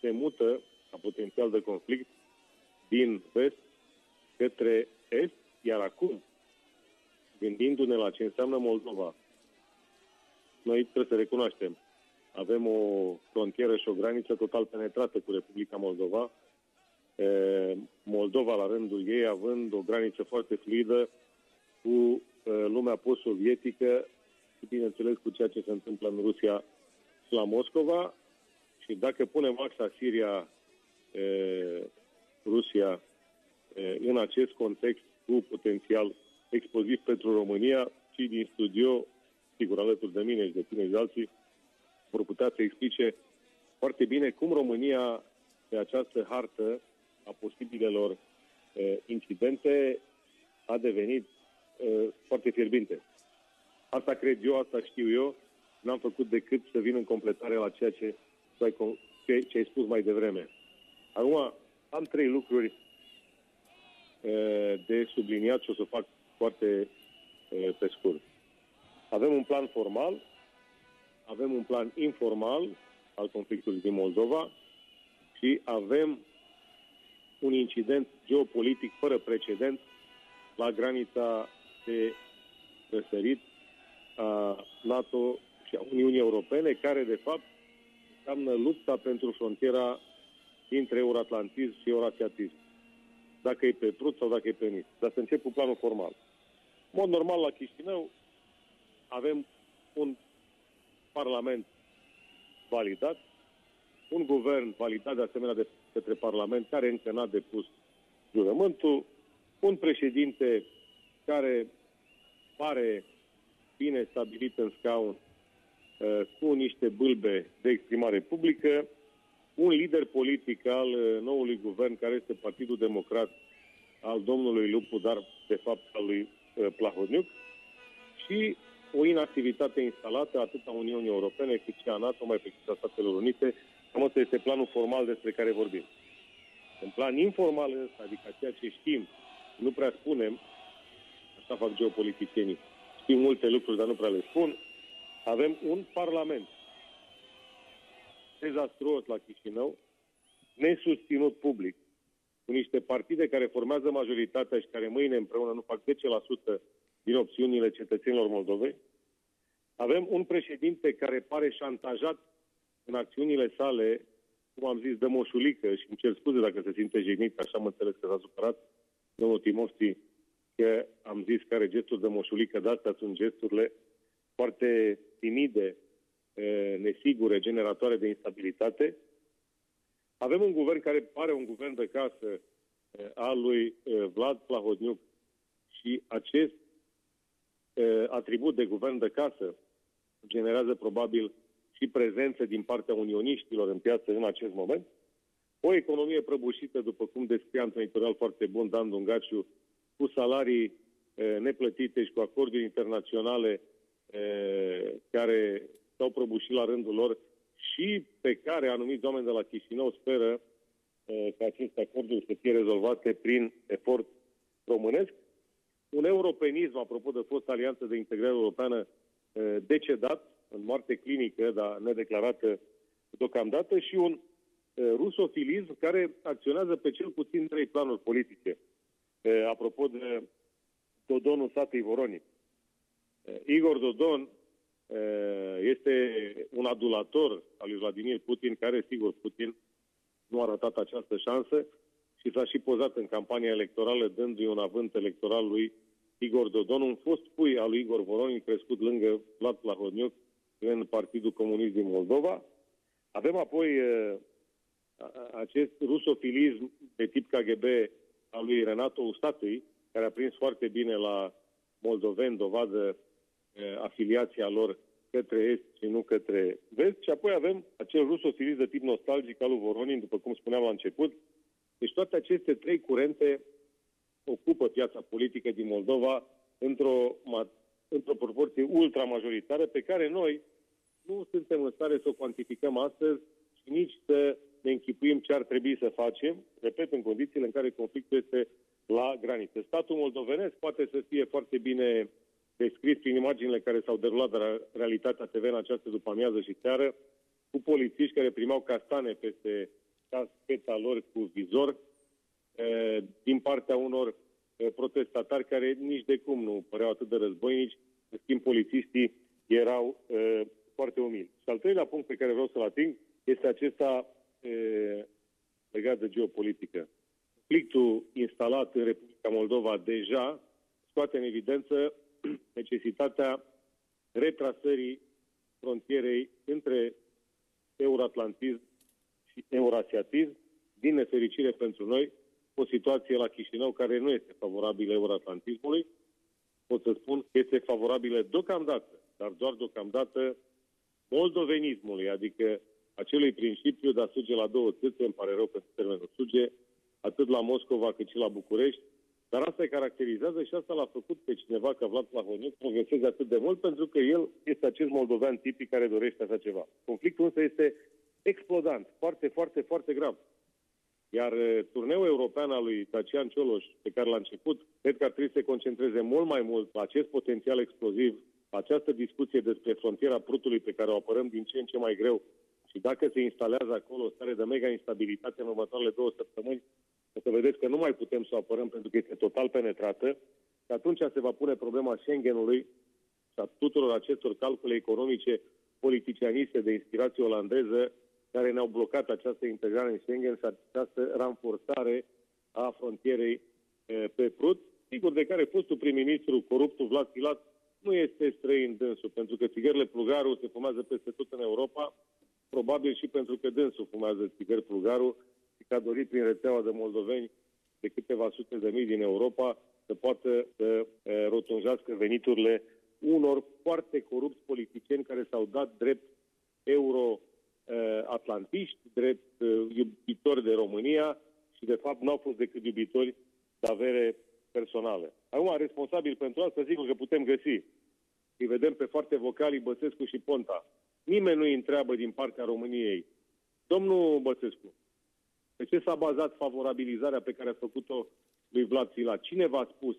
se mută ca potențial de conflict din vest către est, iar acum, gândindu-ne la ce înseamnă Moldova, noi trebuie să recunoaștem, avem o frontieră și o graniță total penetrată cu Republica Moldova, Moldova la rândul ei având o graniță foarte fluidă cu lumea post-sovietică și bineînțeles cu ceea ce se întâmplă în Rusia la Moscova și dacă punem axa Siria, Rusia în acest context cu potențial exploziv pentru România și din studio, sigur alături de mine și de tine și de alții, vor putea să explice foarte bine cum România pe această hartă a posibilelor uh, incidente a devenit uh, foarte fierbinte. Asta cred eu, asta știu eu. N-am făcut decât să vin în completare la ceea ce, ce, ce ai spus mai devreme. Acum, am trei lucruri uh, de subliniat și o să fac foarte uh, pe scurt. Avem un plan formal, avem un plan informal al conflictului din Moldova și avem un incident geopolitic fără precedent la granița de răsărit a NATO și a Uniunii Europene, care de fapt înseamnă lupta pentru frontiera dintre euroatlantism și eurasiatism. Dacă e pe Prut sau dacă e pe Nis. Dar să încep cu planul formal. În mod normal, la Chișinău avem un parlament validat, un guvern validat de asemenea de către Parlament, care încă n-a depus jurământul, un președinte care pare bine stabilit în scaun uh, cu niște bâlbe de exprimare publică, un lider politic al uh, noului guvern, care este Partidul Democrat al domnului Lupu, dar de fapt al lui uh, Plahodniuc, și o inactivitate instalată atât a Uniunii Europene cât și a NATO, mai precis a Statelor Unite. Cam asta este planul formal despre care vorbim. În plan informal însă, adică ceea ce știm, nu prea spunem, așa fac geopoliticienii, știm multe lucruri, dar nu prea le spun, avem un parlament dezastruos la Chișinău, nesusținut public, cu niște partide care formează majoritatea și care mâine împreună nu fac 10% din opțiunile cetățenilor Moldovei. Avem un președinte care pare șantajat în acțiunile sale, cum am zis, de moșulică și îmi cer scuze dacă se simte jignit, așa mă înțeles că s-a supărat domnul Timofti, că am zis că are gesturi de moșulică, dar astea sunt gesturile foarte timide, nesigure, generatoare de instabilitate. Avem un guvern care pare un guvern de casă al lui Vlad Plahodniuc și acest atribut de guvern de casă generează probabil și prezență din partea unioniștilor în piață în acest moment. O economie prăbușită, după cum descria într-un editorial foarte bun Dan Dungaciu, cu salarii neplătite și cu acorduri internaționale care s-au prăbușit la rândul lor și pe care anumiți oameni de la Chișinău speră ca aceste acorduri să fie rezolvate prin efort românesc. Un europenism, apropo de fost alianță de integrare europeană, decedat în moarte clinică, dar nedeclarată deocamdată, și un rusofilism care acționează pe cel puțin trei planuri politice. Apropo de Dodonul satei Voroni. Igor Dodon este un adulator al lui Vladimir Putin, care, sigur, Putin nu a ratat această șansă și s-a și pozat în campania electorală dându-i un avânt electoral lui Igor Dodon, un fost pui al lui Igor Voronin, crescut lângă Vlad Plahotniuc în Partidul Comunist din Moldova. Avem apoi uh, acest rusofilism de tip KGB al lui Renato Ustatui, care a prins foarte bine la moldoveni, dovadă uh, afiliația lor către est și nu către vest. Și apoi avem acel rusofilist de tip nostalgic al lui Voronin, după cum spuneam la început. Deci toate aceste trei curente ocupă piața politică din Moldova într-o, într-o proporție ultramajoritară pe care noi nu suntem în stare să o cuantificăm astăzi și nici să ne închipuim ce ar trebui să facem, repet, în condițiile în care conflictul este la graniță. Statul moldovenesc poate să fie foarte bine descris prin imaginile care s-au derulat de la Realitatea TV în această după amiază și seară, cu polițiști care primau castane peste casceta lor cu vizor, din partea unor protestatari care nici de cum nu păreau atât de războinici, în schimb polițiștii erau foarte umili. Și al treilea punct pe care vreau să-l ating este acesta legat de geopolitică. Conflictul instalat în Republica Moldova deja scoate în evidență necesitatea retrasării frontierei între euroatlantism și eurasiatism, din nefericire pentru noi, o situație la Chișinău care nu este favorabilă euroatlantismului. Pot să spun că este favorabilă deocamdată, dar doar deocamdată moldovenismului, adică acelui principiu de a suge la două țâțe, îmi pare rău pentru termenul suge, atât la Moscova cât și la București, dar asta îi caracterizează și asta l-a făcut pe cineva ca Vlad Plahoniuc progreseze atât de mult pentru că el este acest moldovean tipic care dorește așa ceva. Conflictul însă este explodant, foarte, foarte, foarte grav. Iar uh, turneul european al lui Dacian Cioloș, pe care l-a început, cred că ar trebui să se concentreze mult mai mult la acest potențial exploziv, această discuție despre frontiera Prutului pe care o apărăm din ce în ce mai greu și dacă se instalează acolo o stare de mega instabilitate în următoarele două săptămâni, o să vedeți că nu mai putem să o apărăm pentru că este total penetrată și atunci se va pune problema Schengenului și a tuturor acestor calcule economice politicianiste de inspirație olandeză care ne-au blocat această integrare în Schengen și această ranforțare a frontierei pe Prut, sigur de care fostul prim-ministru coruptul Vlad Filat nu este străin dânsul, pentru că țigările plugaru se fumează peste tot în Europa, probabil și pentru că dânsul fumează țigări plugaru și că a dorit prin rețeaua de moldoveni de câteva sute de mii din Europa să poată să rotunjească veniturile unor foarte corupți politicieni care s-au dat drept euro-atlantiști, drept iubitori de România și de fapt nu au fost decât iubitori de avere personală. Acum, responsabil pentru asta, sigur că putem găsi. Îi vedem pe foarte vocali Băsescu și Ponta. Nimeni nu îi întreabă din partea României. Domnul Băsescu, pe ce s-a bazat favorabilizarea pe care a făcut-o lui Vlad Sila? Cine v-a spus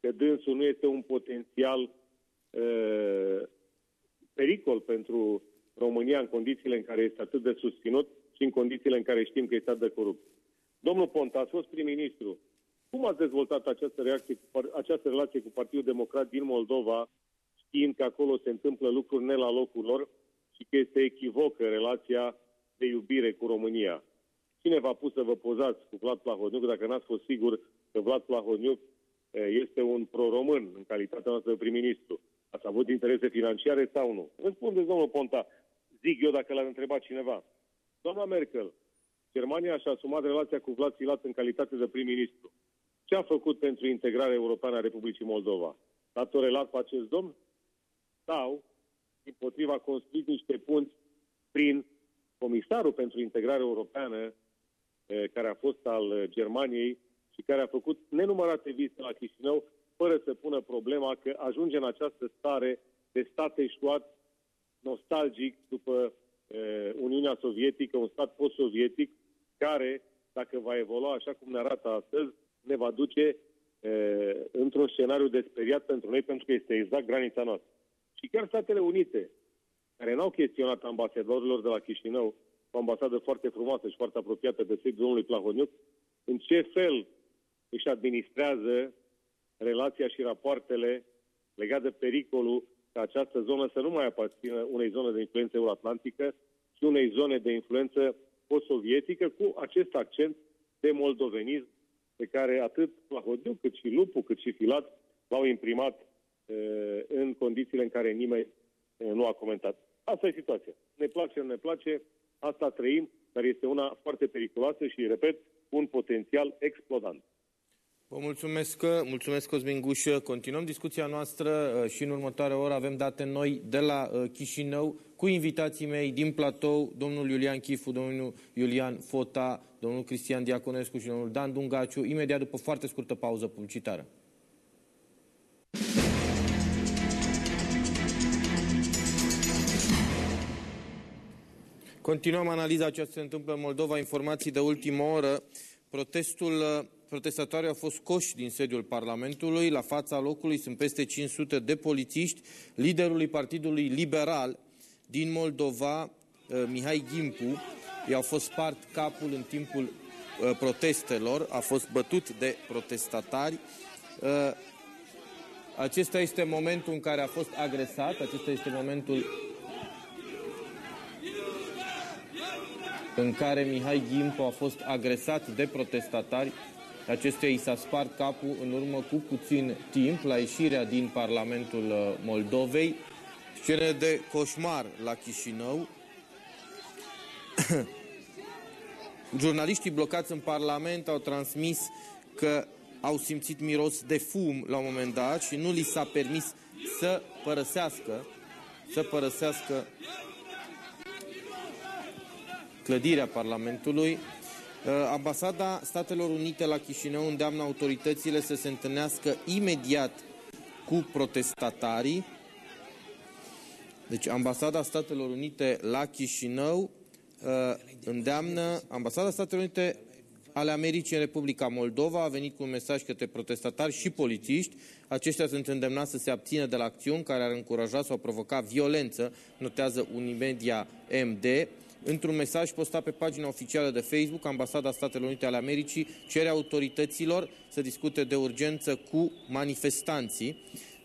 că dânsul nu este un potențial uh, pericol pentru România în condițiile în care este atât de susținut și în condițiile în care știm că este atât de corupt? Domnul Ponta a fost prim-ministru. Cum ați dezvoltat această, reacție cu, această relație cu Partidul Democrat din Moldova, știind că acolo se întâmplă lucruri ne la locul lor și că este echivocă relația de iubire cu România? Cine v-a pus să vă pozați cu Vlad Plahotniuc dacă n-ați fost sigur că Vlad Plahotniuc este un pro-român în calitatea noastră de prim-ministru? Ați avut interese financiare sau nu? Răspundeți, domnul Ponta. Zic eu dacă l-ar întreba cineva. Doamna Merkel, Germania și-a asumat relația cu Vlad Silat în calitate de prim-ministru. Ce a făcut pentru integrarea europeană a Republicii Moldova? A torelat cu acest domn? Sau, împotriva, construit niște punți prin comisarul pentru integrare europeană, care a fost al Germaniei și care a făcut nenumărate vizite la Chișinău, fără să pună problema că ajunge în această stare de stat eșuat, nostalgic după Uniunea Sovietică, un stat post-sovietic, care dacă va evolua așa cum ne arată astăzi, ne va duce într-un scenariu de speriat pentru noi, pentru că este exact granița noastră. Și chiar Statele Unite, care n-au chestionat ambasadorilor de la Chișinău, o ambasadă foarte frumoasă și foarte apropiată de sediul domnului Plahoniuc, în ce fel își administrează relația și rapoartele legate de pericolul ca această zonă să nu mai aparțină unei zone de influență euroatlantică, ci unei zone de influență post-sovietică, cu acest accent de moldovenism pe care atât Plahodiu, cât și Lupu, cât și Filat l-au imprimat e, în condițiile în care nimeni e, nu a comentat. Asta e situația. Ne place, nu ne place, asta trăim, dar este una foarte periculoasă și, repet, un potențial explodant. Vă mulțumesc, mulțumesc Cosmin Gușă. Continuăm discuția noastră uh, și în următoarea oră avem date noi de la uh, Chișinău cu invitații mei din platou, domnul Iulian Chifu, domnul Iulian Fota, domnul Cristian Diaconescu și domnul Dan Dungaciu, imediat după foarte scurtă pauză publicitară. Continuăm analiza ce se întâmplă în Moldova, informații de ultimă oră. Protestul uh, Protestatorii au fost coși din sediul Parlamentului. La fața locului sunt peste 500 de polițiști. Liderului Partidului Liberal din Moldova, uh, Mihai Gimpu, i-au fost spart capul în timpul uh, protestelor, a fost bătut de protestatari. Uh, acesta este momentul în care a fost agresat, acesta este momentul în care Mihai Gimpu a fost agresat de protestatari Acestuia i s-a spart capul în urmă cu puțin timp la ieșirea din Parlamentul uh, Moldovei. Scene de coșmar la Chișinău. Jurnaliștii blocați în Parlament au transmis că au simțit miros de fum la un moment dat și nu li s-a permis să părăsească, să părăsească clădirea Parlamentului. Uh, ambasada Statelor Unite la Chișinău îndeamnă autoritățile să se întâlnească imediat cu protestatarii. Deci ambasada Statelor Unite la Chișinău uh, îndeamnă ambasada Statelor Unite ale Americii în Republica Moldova a venit cu un mesaj către protestatari și polițiști. Aceștia sunt îndemnați să se abțină de la acțiuni care ar încuraja sau provoca violență, notează Unimedia MD. Într-un mesaj postat pe pagina oficială de Facebook, Ambasada Statelor Unite ale Americii cere autorităților să discute de urgență cu manifestanții.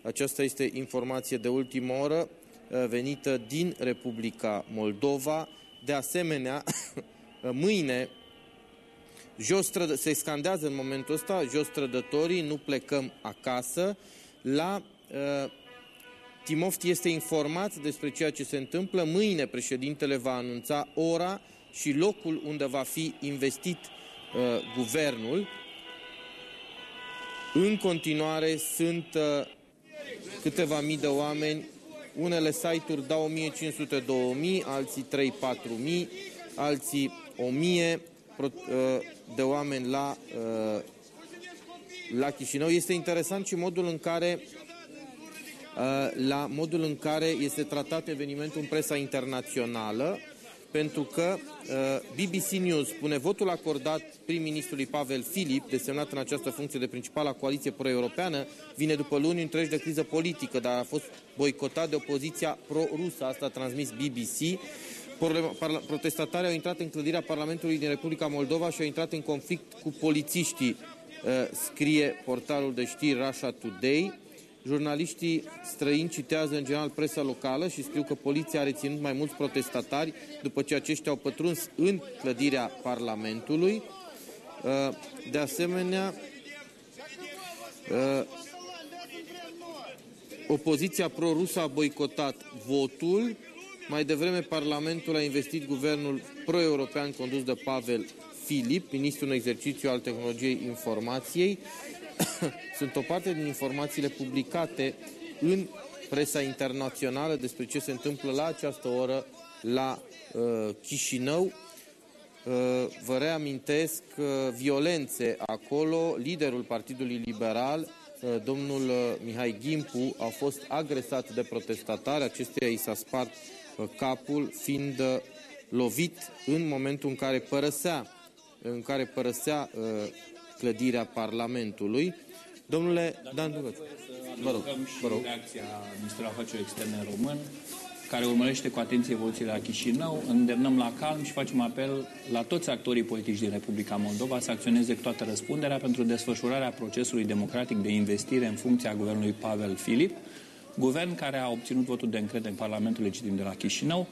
Aceasta este informație de ultimă oră uh, venită din Republica Moldova. De asemenea, mâine jos trădă, se scandează în momentul ăsta, jos trădătorii, nu plecăm acasă, la uh, Timofti este informat despre ceea ce se întâmplă. Mâine președintele va anunța ora și locul unde va fi investit uh, guvernul. În continuare sunt uh, câteva mii de oameni. Unele site-uri dau 1500-2000, alții 3-4000, alții 1000 uh, de oameni la, uh, la Chișinău. Este interesant și modul în care Uh, la modul în care este tratat evenimentul în presa internațională, pentru că uh, BBC News spune votul acordat prim-ministrului Pavel Filip, desemnat în această funcție de principala coaliție pro-europeană, vine după luni întregi de criză politică, dar a fost boicotat de opoziția pro-rusă, asta a transmis BBC. Protestatarii au intrat în clădirea Parlamentului din Republica Moldova și au intrat în conflict cu polițiștii, uh, scrie portalul de știri Russia Today. Jurnaliștii străini citează în general presa locală și scriu că poliția a reținut mai mulți protestatari după ce aceștia au pătruns în clădirea Parlamentului. Uh, de asemenea, uh, opoziția pro-rusă a boicotat votul. Mai devreme, Parlamentul a investit guvernul pro-european condus de Pavel Filip, ministrul în exercițiu al tehnologiei informației. sunt o parte din informațiile publicate în presa internațională despre ce se întâmplă la această oră la uh, Chișinău. Uh, vă reamintesc uh, violențe acolo. Liderul Partidului Liberal, uh, domnul uh, Mihai Gimpu, a fost agresat de protestatari. Acestuia i s-a spart uh, capul, fiind uh, lovit în momentul în care părăsea în care părăsea uh, clădirea Parlamentului. Domnule Dan Dugăț, vă rog, vă rog. reacția Ministerului Afacerilor Externe român, care urmărește cu atenție evoluțiile la Chișinău, îndemnăm la calm și facem apel la toți actorii politici din Republica Moldova să acționeze cu toată răspunderea pentru desfășurarea procesului democratic de investire în funcția guvernului Pavel Filip, guvern care a obținut votul de încredere în Parlamentul legitim de la Chișinău.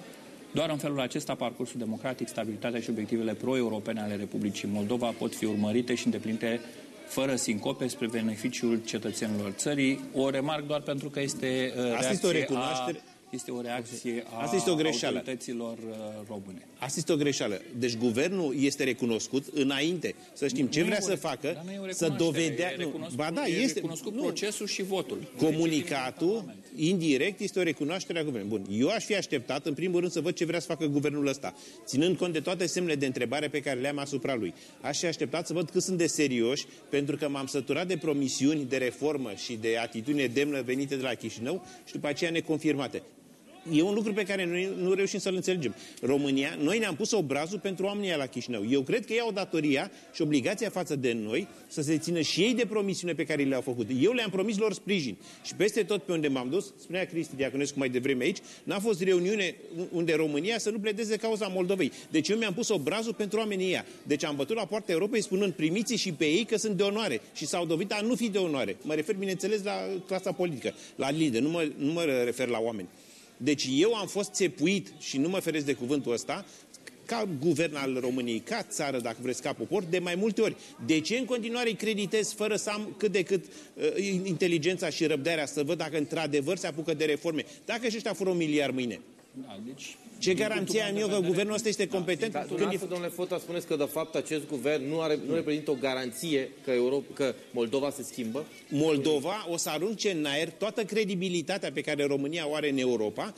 Doar în felul acesta, parcursul democratic, stabilitatea și obiectivele pro-europene ale Republicii Moldova pot fi urmărite și îndeplinite fără sincope spre beneficiul cetățenilor țării. O remarc doar pentru că este uh, Asta este o recunoaștere. A este o reacție a Asta este o greșeală. autorităților uh, române. Asta este o greșeală. Deci guvernul este recunoscut înainte să știm ce vrea să facă, să dovedea... Ba da, este recunoscut nu, procesul și votul. Comunicatul, indirect, este o recunoaștere a guvernului. Bun, eu aș fi așteptat, în primul rând, să văd ce vrea să facă guvernul ăsta, ținând cont de toate semnele de întrebare pe care le-am asupra lui. Aș fi așteptat să văd cât sunt de serioși, pentru că m-am săturat de promisiuni de reformă și de atitudine demnă venite de la Chișinău și după aceea neconfirmate e un lucru pe care noi nu reușim să-l înțelegem. România, noi ne-am pus obrazul pentru oamenii la Chișinău. Eu cred că ei au datoria și obligația față de noi să se țină și ei de promisiune pe care le-au făcut. Eu le-am promis lor sprijin. Și peste tot pe unde m-am dus, spunea Cristi Diaconescu mai devreme aici, n-a fost reuniune unde România să nu pledeze cauza Moldovei. Deci eu mi-am pus obrazul pentru oamenii ăia. Deci am bătut la poarta Europei spunând primiți și pe ei că sunt de onoare. Și s-au dovedit a nu fi de onoare. Mă refer, bineînțeles, la clasa politică, la lider, nu mă, nu mă refer la oameni. Deci eu am fost țepuit, și nu mă feresc de cuvântul ăsta, ca guvern al României, ca țară, dacă vreți, ca popor, de mai multe ori. De ce în continuare îi creditez fără să am cât de cât uh, inteligența și răbdarea să văd dacă într-adevăr se apucă de reforme? Dacă și ăștia fură un miliard mâine. Da, deci ce garanție am eu că guvernul ăsta este da, competent? Da, când e... domnule Fota, spuneți că de fapt acest guvern nu, are, nu reprezintă o garanție că, Europa, că Moldova se schimbă? Moldova o să arunce în aer toată credibilitatea pe care România o are în Europa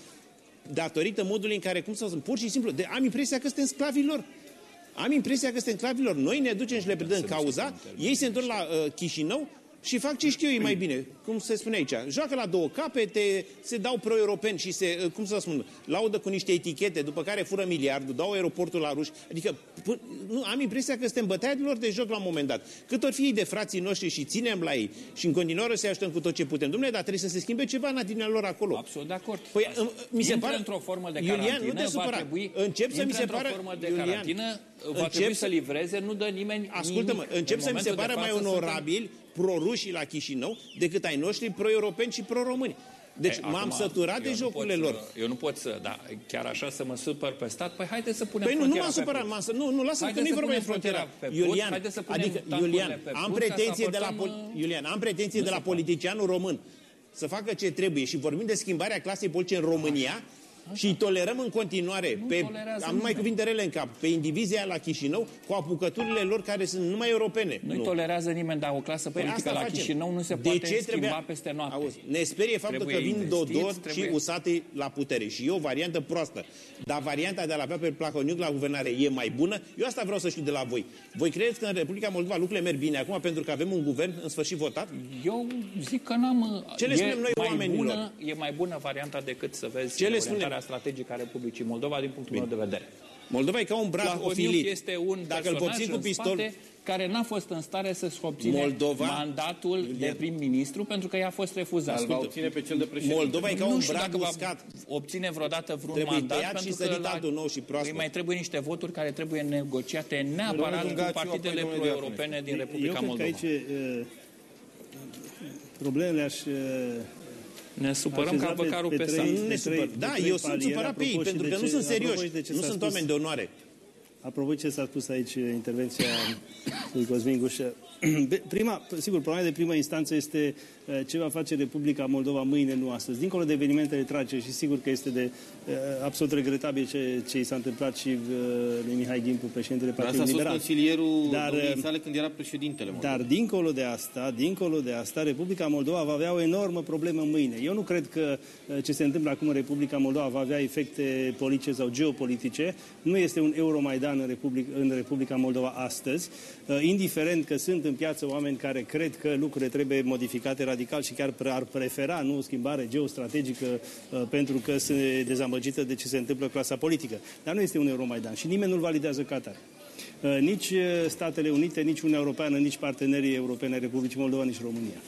datorită modului în care, cum să spun, pur și simplu, de, am impresia că suntem sclavilor. Am impresia că suntem sclavilor. Noi ne ducem și le predăm cauza, ei se întorc la uh, Chișinău și fac ce știu ei mai bine, cum se spune aici. Joacă la două capete, se dau pro-europeni și se, uh, cum să spun, laudă cu niște etichete, după care fură miliardul, dau aeroportul la ruși. Adică, nu, am impresia că suntem bătaia de joc la un moment dat. Cât ori fi ei de frații noștri și ținem la ei și în continuare să ajutăm cu tot ce putem. Domnule, dar trebuie să se schimbe ceva în atitudinea lor acolo. Absolut de acord. Păi, mi se pare într-o formă de carantină, Iulian, nu te supăra. Trebui, încep să mi se pare formă de Iulian, carantină, va încep trebui să livreze, nu dă nimeni Ascultă-mă, încep să mi se pare mai onorabil pro-rușii la Chișinău decât ai noștri pro-europeni și pro-români. Deci m-am săturat de jocurile pot, lor. Eu nu pot să, da, chiar așa să mă supăr pe stat, păi haide să punem Păi nu, nu m-am supărat, m-am să, nu, nu, lasă că nu-i vorba de frontiera. Iulian, adică, Iulian, am pretenție de la, Iulian, am pretenție de la politicianul român să facă ce trebuie și vorbim de schimbarea clasei politice în România, și îi tolerăm în continuare, nu pe, am numai cuvinte rele în cap, pe indivizia la Chișinău cu apucăturile lor care sunt numai europene. Nu-i nu. tolerează nimeni, dar o clasă păi politică la facem. Chișinău nu se de poate ce schimba trebuia... peste noapte. Auzi, ne sperie faptul trebuie că vin Dodor trebuie... și Usate la putere și e o variantă proastă. Dar varianta de a-l avea pe Plahoniuc la guvernare e mai bună? Eu asta vreau să știu de la voi. Voi credeți că în Republica Moldova lucrurile merg bine acum pentru că avem un guvern în sfârșit votat? Eu zic că n-am... Ce le spunem noi oamenilor? Bună, e mai bună varianta decât să vezi Ce le spunem? Strategică a Republicii Moldova din punctul Bine. meu de vedere. Moldova e ca un braț ofilit. este un Dacă îl cu pistol... Spate, care n-a fost în stare să-și obține Moldova, mandatul Iulian. de prim-ministru pentru că i-a fost refuzat. Va obține pe cel de președinte. Moldova e ca un braț uscat. obține vreodată vreun trebuie mandat pentru și că la, nou și îi mai trebuie niște voturi care trebuie negociate neapărat cu partidele pro-europene din Republica Moldova. Eu cred că aici problemele aș ne supărăm ca băcarul pe, pe, pe sat. Nu ne supăr. Da, eu sunt supărat pe ei, pentru că nu sunt serioși, nu sunt oameni de onoare. Apropo ce s-a spus aici, intervenția lui Cosmin Gușă, prima, sigur, problema de primă instanță este uh, ce va face Republica Moldova mâine, nu astăzi. Dincolo de evenimentele tragice și sigur că este de uh, absolut regretabil ce, ce i s-a întâmplat și uh, lui Mihai Gimpu, președintele Partidului Liberal. Asta a fost consilierul dar, sale când era președintele Moldova. Dar dincolo de asta, dincolo de asta, Republica Moldova va avea o enormă problemă mâine. Eu nu cred că ce se întâmplă acum în Republica Moldova va avea efecte politice sau geopolitice. Nu este un Euromaidan în, Republic, în Republica Moldova astăzi, indiferent că sunt în piață oameni care cred că lucrurile trebuie modificate radical și chiar ar prefera nu o schimbare geostrategică uh, pentru că sunt dezamăgită de ce se întâmplă clasa politică. Dar nu este un Euromaidan și nimeni nu-l validează ca atare. Uh, nici uh, Statele Unite, nici Uniunea Europeană, nici partenerii europene ai Republicii Moldova, nici România.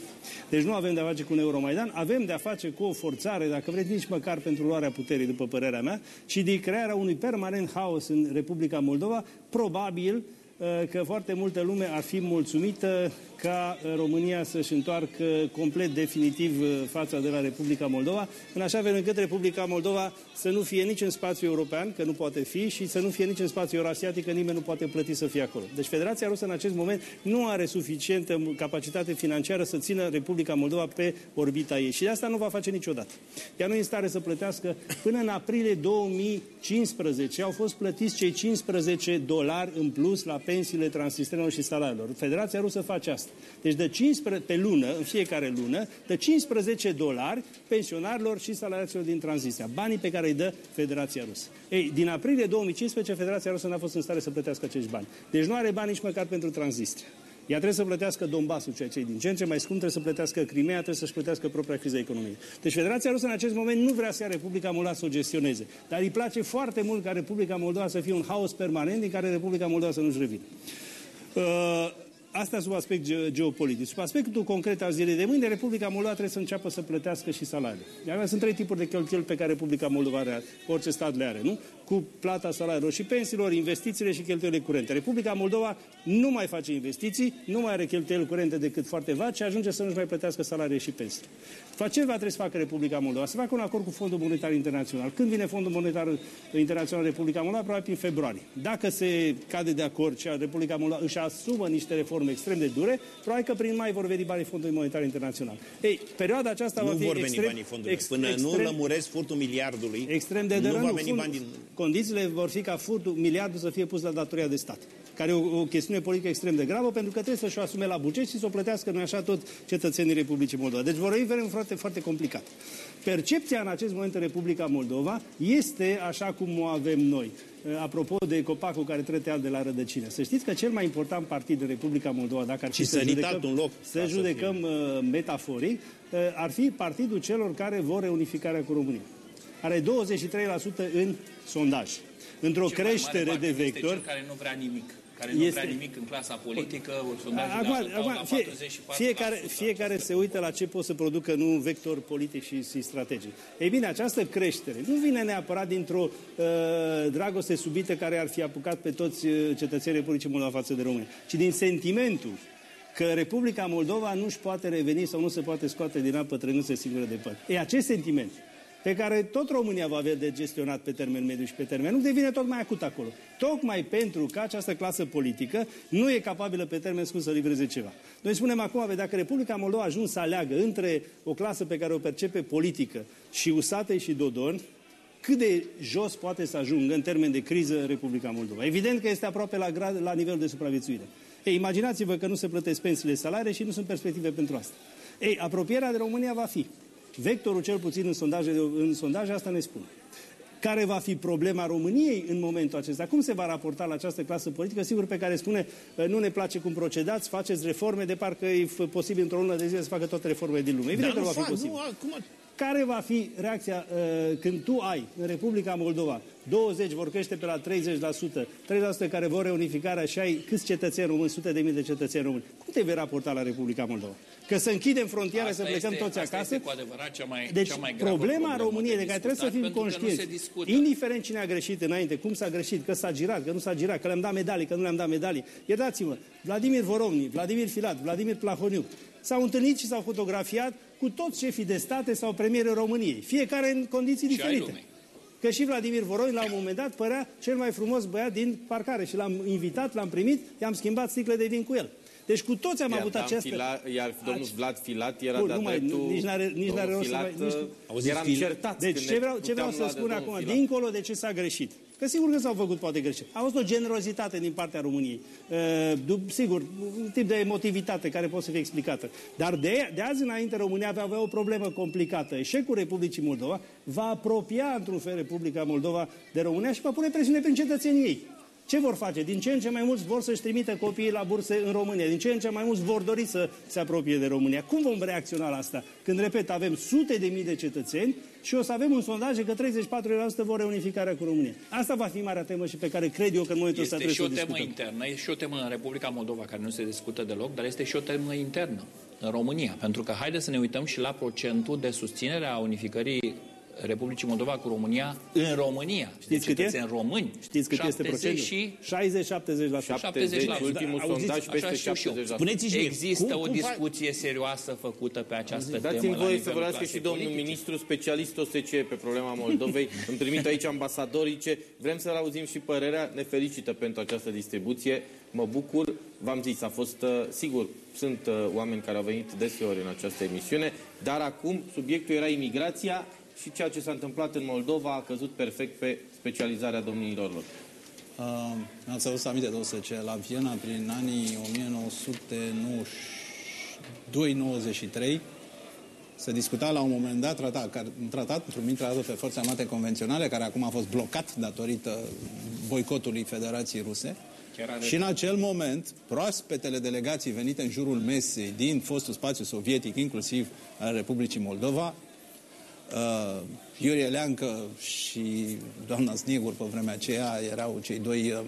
Deci nu avem de-a face cu un Euromaidan, avem de-a face cu o forțare, dacă vreți, nici măcar pentru luarea puterii, după părerea mea, ci de crearea unui permanent haos în Republica Moldova, probabil Uh, că foarte multă lume ar fi mulțumită ca uh, România să-și întoarcă complet definitiv uh, fața de la Republica Moldova, în așa fel încât Republica Moldova să nu fie nici în spațiu european, că nu poate fi, și să nu fie nici în spațiu eurasiatic, că nimeni nu poate plăti să fie acolo. Deci Federația Rusă în acest moment nu are suficientă capacitate financiară să țină Republica Moldova pe orbita ei. Și de asta nu va face niciodată. Ea nu e în stare să plătească până în aprilie 2015 au fost plătiți cei 15 dolari în plus la pensiile transistrenilor și salariilor. Federația Rusă face asta. Deci de 15 pe lună, în fiecare lună, de 15 dolari pensionarilor și salariaților din tranziția. Banii pe care îi dă Federația Rusă. Ei, din aprilie 2015, Federația Rusă n-a fost în stare să plătească acești bani. Deci nu are bani nici măcar pentru tranziția. Ea trebuie să plătească Donbasul, ceea ce e din ce în ce mai scump, trebuie să plătească Crimea, trebuie să-și plătească propria criză economiei. Deci Federația Rusă în acest moment nu vrea să ia Republica Moldova să o gestioneze, dar îi place foarte mult ca Republica Moldova să fie un haos permanent din care Republica Moldova să nu-și revină. Uh, Asta sub aspect ge geopolitic. Sub aspectul concret al zilei de mâine, Republica Moldova trebuie să înceapă să plătească și salariile. Iar sunt trei tipuri de cheltuieli pe care Republica Moldova are, orice stat le are, nu? Cu plata salariilor și pensiilor, investițiile și cheltuielile curente. Republica Moldova nu mai face investiții, nu mai are cheltuieli curente decât foarte vaci și ajunge să nu-și mai plătească salarii și pensii. Ce va trebui să facă Republica Moldova? Să facă un acord cu Fondul Monetar Internațional. Când vine Fondul Monetar Internațional Republica Moldova? Probabil în februarie. Dacă se cade de acord și Republica Moldova își asumă niște reforme extrem de dure, probabil că prin mai vor veni banii Fondului Monetar Internațional. Ei, perioada aceasta nu va fi vor veni extrem, banii fondului. Ex, Până extrem, nu lămuresc furtul miliardului, extrem de nu nu va veni fund, bani din... Condițiile vor fi ca furtul, miliardul să fie pus la datoria de stat care e o, o chestiune politică extrem de gravă, pentru că trebuie să-și o asume la buget și să o plătească, nu așa, tot cetățenii Republicii Moldova. Deci vor un foarte, foarte complicat. Percepția în acest moment în Republica Moldova este așa cum o avem noi. Apropo de copacul care trece de la rădăcină. Să știți că cel mai important partid în Republica Moldova, dacă ar fi să judecăm, un loc, să judecăm să metaforic, ar fi partidul celor care vor reunificarea cu România. Are 23% în sondaj. Într-o creștere de vector... Cel care nu vrea nimic care nu este... vrea nimic în clasa politică, acum, acum, fie, fiecare, fiecare se uită la ce pot să producă nu un vector politic și, și strategic. Ei bine, această creștere nu vine neapărat dintr-o uh, dragoste subită care ar fi apucat pe toți uh, cetățenii Republicii Moldova față de români, ci din sentimentul că Republica Moldova nu își poate reveni sau nu se poate scoate din apă trăgându-se singură de păr. E acest sentiment pe care tot România va avea de gestionat pe termen mediu și pe termen lung, devine tot mai acut acolo. Tocmai pentru că această clasă politică nu e capabilă pe termen scurt să livreze ceva. Noi spunem acum, dacă Republica Moldova a ajuns să aleagă între o clasă pe care o percepe politică și Usate și Dodon, cât de jos poate să ajungă în termen de criză Republica Moldova. Evident că este aproape la, grad, la nivel de supraviețuire. Ei, imaginați-vă că nu se plătesc pensiile salare și nu sunt perspective pentru asta. Ei, apropierea de România va fi. Vectorul, cel puțin în sondaje, în sondaje, asta ne spune. Care va fi problema României în momentul acesta? Cum se va raporta la această clasă politică? Sigur, pe care spune, nu ne place cum procedați, faceți reforme, de parcă e posibil într-o lună de zile să facă toate reformele din lume. Evident Dar că nu va fi posibil. Nu, cum... Care va fi reacția uh, când tu ai în Republica Moldova 20 vor crește pe la 30%, 30% care vor reunificarea și ai câți cetățeni români, sute de mii de cetățeni români. Cum te vei raporta la Republica Moldova? Că să închidem frontiera, să plecăm este, toți asta acasă? Este cu adevărat cea mai, deci cea mai problema problemă României de, de care trebuie să fim conștienți, indiferent cine a greșit înainte, cum s-a greșit, că s-a girat, că nu s-a girat, că le-am dat medalii, că nu le-am dat medalii. Iertați-mă, Vladimir Vorovni, Vladimir Filat, Vladimir Plahoniuc, s-au întâlnit și s-au fotografiat cu toți șefii de state sau premierul României, fiecare în condiții și diferite. Că și Vladimir Voroi, la un moment dat, părea cel mai frumos băiat din parcare și l-am invitat, l-am primit, i-am schimbat sticle de vin cu el. Deci cu toți am iar avut această... Fila, iar domnul Vlad Filat era de-a dreptul... Nici n-are, nici n-are rost Filat, să mai... Nici... Eram certați Deci ce vreau, ce vreau să spun acum, Filat. dincolo de ce s-a greșit, Că sigur că s-au făcut poate greșeli. A fost o generozitate din partea României. Uh, sigur, un tip de emotivitate care poate să fie explicată. Dar de, de azi înainte România va avea o problemă complicată. Eșecul Republicii Moldova va apropia într-un fel Republica Moldova de România și va pune presiune prin cetățenii ei. Ce vor face? Din ce în ce mai mulți vor să-și trimită copiii la burse în România. Din ce în ce mai mulți vor dori să se apropie de România. Cum vom reacționa la asta? Când, repet, avem sute de mii de cetățeni și o să avem un sondaj că 34% vor reunificarea cu România. Asta va fi marea temă și pe care cred eu că în momentul ăsta trebuie și o să o temă discutăm. internă, e și o temă în Republica Moldova care nu se discută deloc, dar este și o temă internă în România. Pentru că haideți să ne uităm și la procentul de susținere a unificării Republicii Moldova cu România în România. Știți cât e? cetățeni români. Știți cât este 70 procentul? și 60-70%. 70, 70%. ultimul Auziți, sondaj Așa peste știu și eu. 70%. Spuneți-și mie, Există cum- o cum fac- discuție serioasă făcută pe această temă Dați-mi la voie să nivelul vorbească și clasei domnul politice. ministru, specialist OSCE pe problema Moldovei. Îmi trimit aici ambasadorii ce vrem să-l auzim și părerea. Ne felicită pentru această distribuție. Mă bucur. V-am zis, a fost, uh, sigur, sunt uh, oameni care au venit deseori în această emisiune, dar acum subiectul era imigrația și ceea ce s-a întâmplat în Moldova a căzut perfect pe specializarea domniilor lor. Uh, ați adus aminte de OSCE la Viena prin anii 1992-93 se discuta la un moment dat tratat, care, un tratat, într-un tratat pe forțe armate convenționale, care acum a fost blocat datorită boicotului Federației Ruse. Chiar are- Și în acel moment, proaspetele delegații venite în jurul mesei din fostul spațiu sovietic, inclusiv al Republicii Moldova, uh, Iurie Leancă și doamna Sniegur pe vremea aceea erau cei doi uh,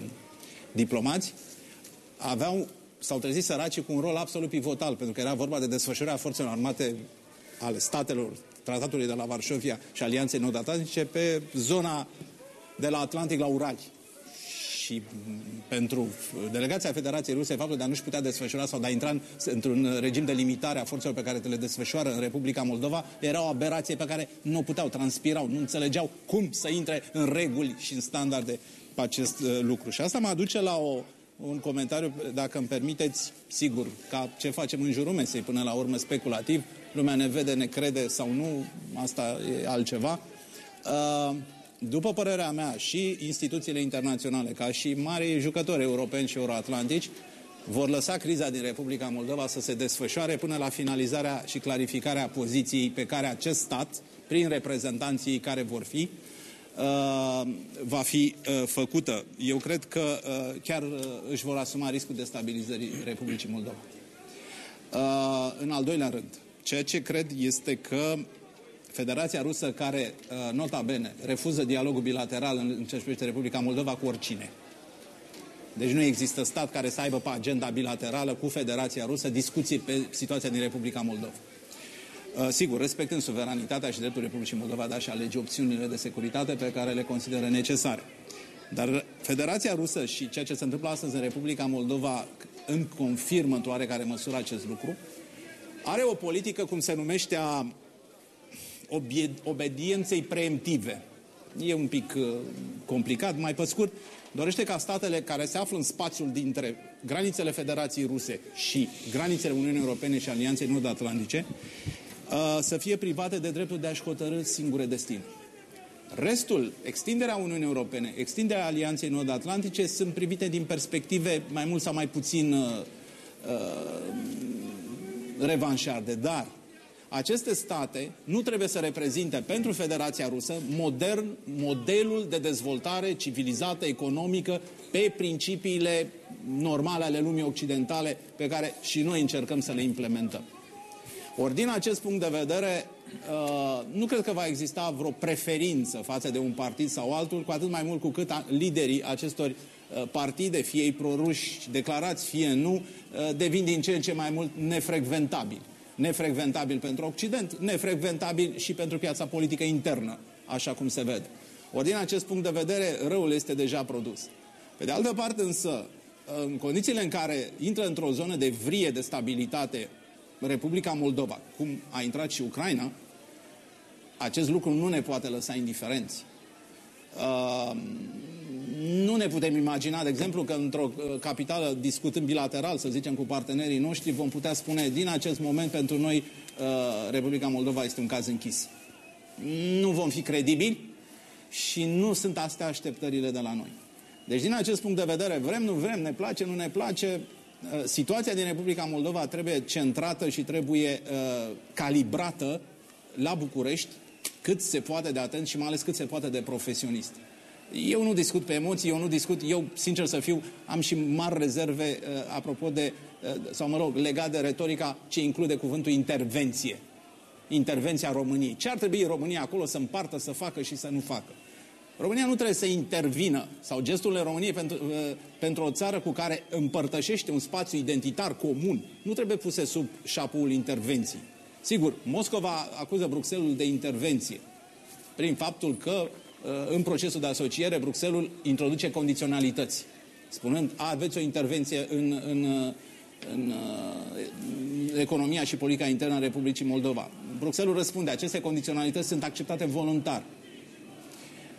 diplomați, aveau, s-au trezit săraci cu un rol absolut pivotal, pentru că era vorba de desfășurarea forțelor armate ale statelor tratatului de la Varșovia și Alianței Nord-Atlantice pe zona de la Atlantic la Urali. Și m, pentru delegația Federației Ruse, faptul de a nu-și putea desfășura sau de a intra în, într-un regim de limitare a forțelor pe care le desfășoară în Republica Moldova, era o aberație pe care nu o puteau, transpirau, nu înțelegeau cum să intre în reguli și în standarde pe acest uh, lucru. Și asta mă aduce la o, un comentariu, dacă îmi permiteți, sigur, ca ce facem în jurul mesei, până la urmă speculativ, lumea ne vede, ne crede sau nu, asta e altceva. Uh, după părerea mea, și instituțiile internaționale, ca și mari jucători europeni și euroatlantici, vor lăsa criza din Republica Moldova să se desfășoare până la finalizarea și clarificarea poziției pe care acest stat, prin reprezentanții care vor fi, uh, va fi uh, făcută. Eu cred că uh, chiar uh, își vor asuma riscul destabilizării Republicii Moldova. Uh, în al doilea rând, ceea ce cred este că Federația Rusă, care, uh, nota bene, refuză dialogul bilateral în, în ce privește Republica Moldova cu oricine. Deci nu există stat care să aibă pe agenda bilaterală cu Federația Rusă discuții pe situația din Republica Moldova. Uh, sigur, respectând suveranitatea și dreptul Republicii Moldova de a-și alege opțiunile de securitate pe care le consideră necesare. Dar Federația Rusă și ceea ce se întâmplă astăzi în Republica Moldova îmi confirmă într-o oarecare măsură acest lucru. Are o politică, cum se numește, a obie- obedienței preemptive. E un pic uh, complicat, mai pe scurt, dorește ca statele care se află în spațiul dintre granițele Federației Ruse și granițele Uniunii Europene și Alianței Nord-Atlantice uh, să fie private de dreptul de a-și hotărâ singure destinul. Restul, extinderea Uniunii Europene, extinderea Alianței Nord-Atlantice sunt privite din perspective mai mult sau mai puțin uh, uh, revanșarde, dar aceste state nu trebuie să reprezinte pentru Federația Rusă modern, modelul de dezvoltare civilizată, economică, pe principiile normale ale lumii occidentale pe care și noi încercăm să le implementăm. Ori din acest punct de vedere, uh, nu cred că va exista vreo preferință față de un partid sau altul, cu atât mai mult cu cât a- liderii acestor uh, partide, fie ei proruși declarați, fie nu, uh, devin din ce în ce mai mult nefrecventabili. Nefrecventabil pentru Occident, nefrecventabil și pentru piața politică internă, așa cum se vede. Ori din acest punct de vedere, răul este deja produs. Pe de altă parte însă, în condițiile în care intră într-o zonă de vrie de stabilitate Republica Moldova, cum a intrat și Ucraina, acest lucru nu ne poate lăsa indiferenți. Uh, nu ne putem imagina, de exemplu, că într-o uh, capitală discutând bilateral, să zicem, cu partenerii noștri, vom putea spune, din acest moment, pentru noi, uh, Republica Moldova este un caz închis. Nu vom fi credibili și nu sunt astea așteptările de la noi. Deci, din acest punct de vedere, vrem, nu vrem, ne place, nu ne place, uh, situația din Republica Moldova trebuie centrată și trebuie uh, calibrată la București cât se poate de atent și mai ales cât se poate de profesionist. Eu nu discut pe emoții, eu nu discut, eu, sincer să fiu, am și mari rezerve uh, apropo de, uh, sau mă rog, legat de retorica ce include cuvântul intervenție. Intervenția României. Ce ar trebui România acolo să împartă, să facă și să nu facă? România nu trebuie să intervină, sau gesturile României pentru, uh, pentru o țară cu care împărtășește un spațiu identitar comun, nu trebuie puse sub șapul intervenții. Sigur, Moscova acuză Bruxelles de intervenție prin faptul că uh, în procesul de asociere Bruxelles introduce condiționalități, spunând, a, aveți o intervenție în, în, uh, în, în economia și politica internă a Republicii Moldova. Bruxelles răspunde, aceste condiționalități sunt acceptate voluntar.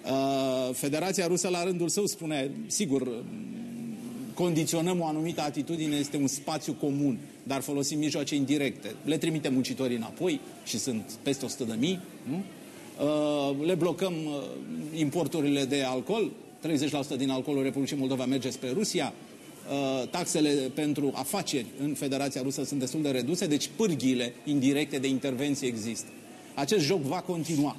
Uh, Federația Rusă la rândul său spune, sigur, condiționăm o anumită atitudine, este un spațiu comun, dar folosim mijloace indirecte. Le trimitem muncitorii înapoi și sunt peste 100 de mii, nu? Uh, le blocăm uh, importurile de alcool, 30% din alcoolul Republicii Moldova merge spre Rusia, taxele pentru afaceri în Federația Rusă sunt destul de reduse, deci pârghiile indirecte de intervenție există. Acest joc va continua.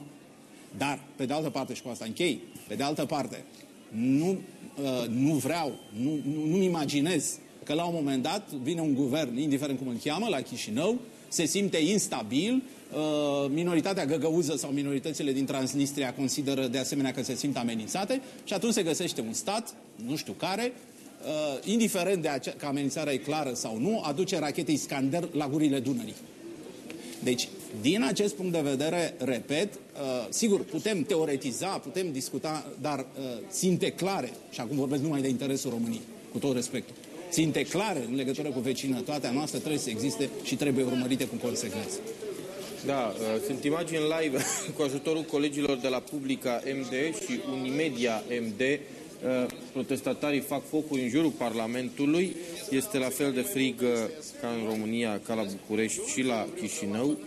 Dar, pe de altă parte, și cu asta închei, pe de altă parte, nu, uh, nu vreau, nu, nu, nu-mi imaginez că la un moment dat vine un guvern, indiferent cum îl cheamă, la Chișinău, se simte instabil, uh, minoritatea găgăuză sau minoritățile din Transnistria consideră de asemenea că se simt amenințate și atunci se găsește un stat, nu știu care, uh, indiferent de ace- că amenințarea e clară sau nu, aduce rachete Iskander la gurile Dunării. Deci, din acest punct de vedere, repet, uh, sigur, putem teoretiza, putem discuta, dar uh, ținte clare, și acum vorbesc numai de interesul României, cu tot respectul, ținte clare în legătură cu vecinătatea noastră trebuie să existe și trebuie urmărite cu consecvență. Da, uh, sunt imagini live cu ajutorul colegilor de la Publica MD și Unimedia MD Uh, protestatarii fac focul în jurul Parlamentului. Este la fel de frig uh, ca în România, ca la București și la Chișinău. Uh,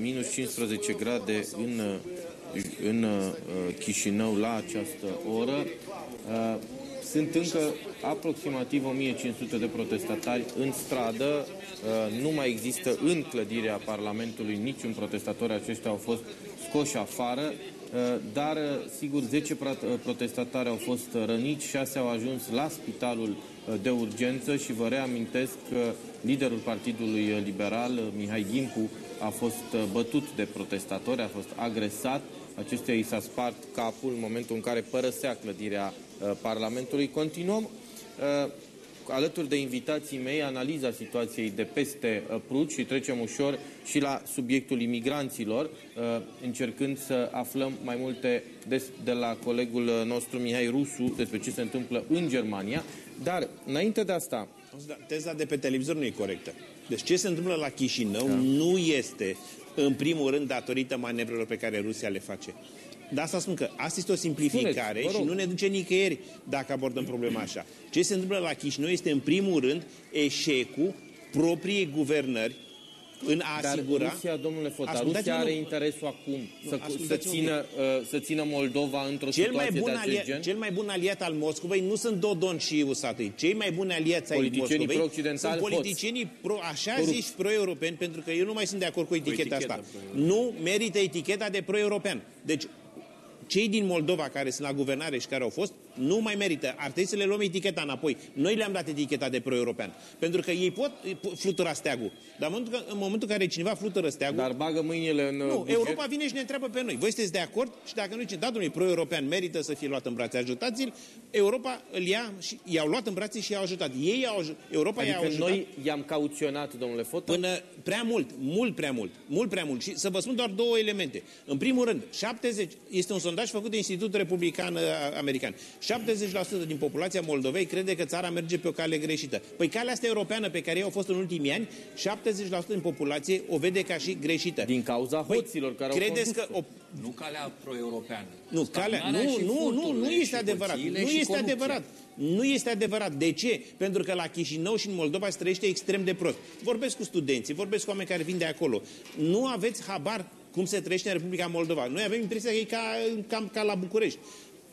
minus 15 grade în, în Chișinău la această oră. Sunt încă aproximativ 1500 de protestatari în stradă. Nu mai există în clădirea Parlamentului niciun protestator. Aceștia au fost scoși afară. Uh, dar, uh, sigur, 10 uh, protestatari au fost răniți, 6 au ajuns la spitalul de urgență și vă reamintesc că liderul Partidului Liberal, Mihai Gimpu, a fost bătut de protestatori, a fost agresat. Acestuia i s-a spart capul în momentul în care părăsea clădirea Parlamentului. Continuăm alături de invitații mei, analiza situației de peste uh, Prut și trecem ușor și la subiectul imigranților, uh, încercând să aflăm mai multe des, de la colegul uh, nostru Mihai Rusu despre ce se întâmplă în Germania. Dar, înainte de asta... Teza de pe televizor nu e corectă. Deci ce se întâmplă la Chișinău da. nu este, în primul rând, datorită manevrelor pe care Rusia le face. De asta spun că asta este o simplificare Spuneți, și nu ne duce nicăieri dacă abordăm problema așa. Ce se întâmplă la Chișinău este în primul rând eșecul propriei guvernări în a asigura... Dar Rusia, domnule Fota, Rusia are interesul acum nu, să, să, țină, uh, să țină Moldova într-o situație mai bun de acest alia, gen? Cel mai bun aliat al Moscovei nu sunt Dodon și Usatăi. Cei mai buni aliați ai Moscovei sunt politicienii pro, așa zici pro-europeni, pentru că eu nu mai sunt de acord cu eticheta, cu eticheta asta. Nu merită eticheta de pro-european. Deci cei din Moldova care sunt la guvernare și care au fost, nu mai merită. Ar trebui să le luăm eticheta înapoi. Noi le-am dat eticheta de pro-european. Pentru că ei pot flutura steagul. Dar în momentul, în momentul în care cineva flutură steagul... Dar bagă mâinile în Nu, buget. Europa vine și ne întreabă pe noi. Voi sunteți de acord? Și dacă nu zice, da, domnule, pro-european merită să fie luat în brațe, ajutați-l. Europa îl ia și i-au luat în brațe și i-au ajutat. Ei au Europa adică i-a ajutat. noi i-am cauționat, domnule Fotă? Până prea mult, mult prea mult, mult prea mult. Și să vă spun doar două elemente. În primul rând, 70, este un sondaj făcut de Institutul Republican American. 70% din populația Moldovei crede că țara merge pe o cale greșită. Păi calea asta europeană pe care ei au fost în ultimii ani, 70% din populație o vede ca și greșită. Din cauza păi, hoților care credeți au că o... Nu calea pro-europeană. Nu, calea, nu, nu, nu, nu este adevărat. Nu este adevărat. Nu este adevărat. De ce? Pentru că la Chișinău și în Moldova se trăiește extrem de prost. Vorbesc cu studenții, vorbesc cu oameni care vin de acolo. Nu aveți habar cum se trăiește în Republica Moldova. Noi avem impresia că e ca, cam ca la București.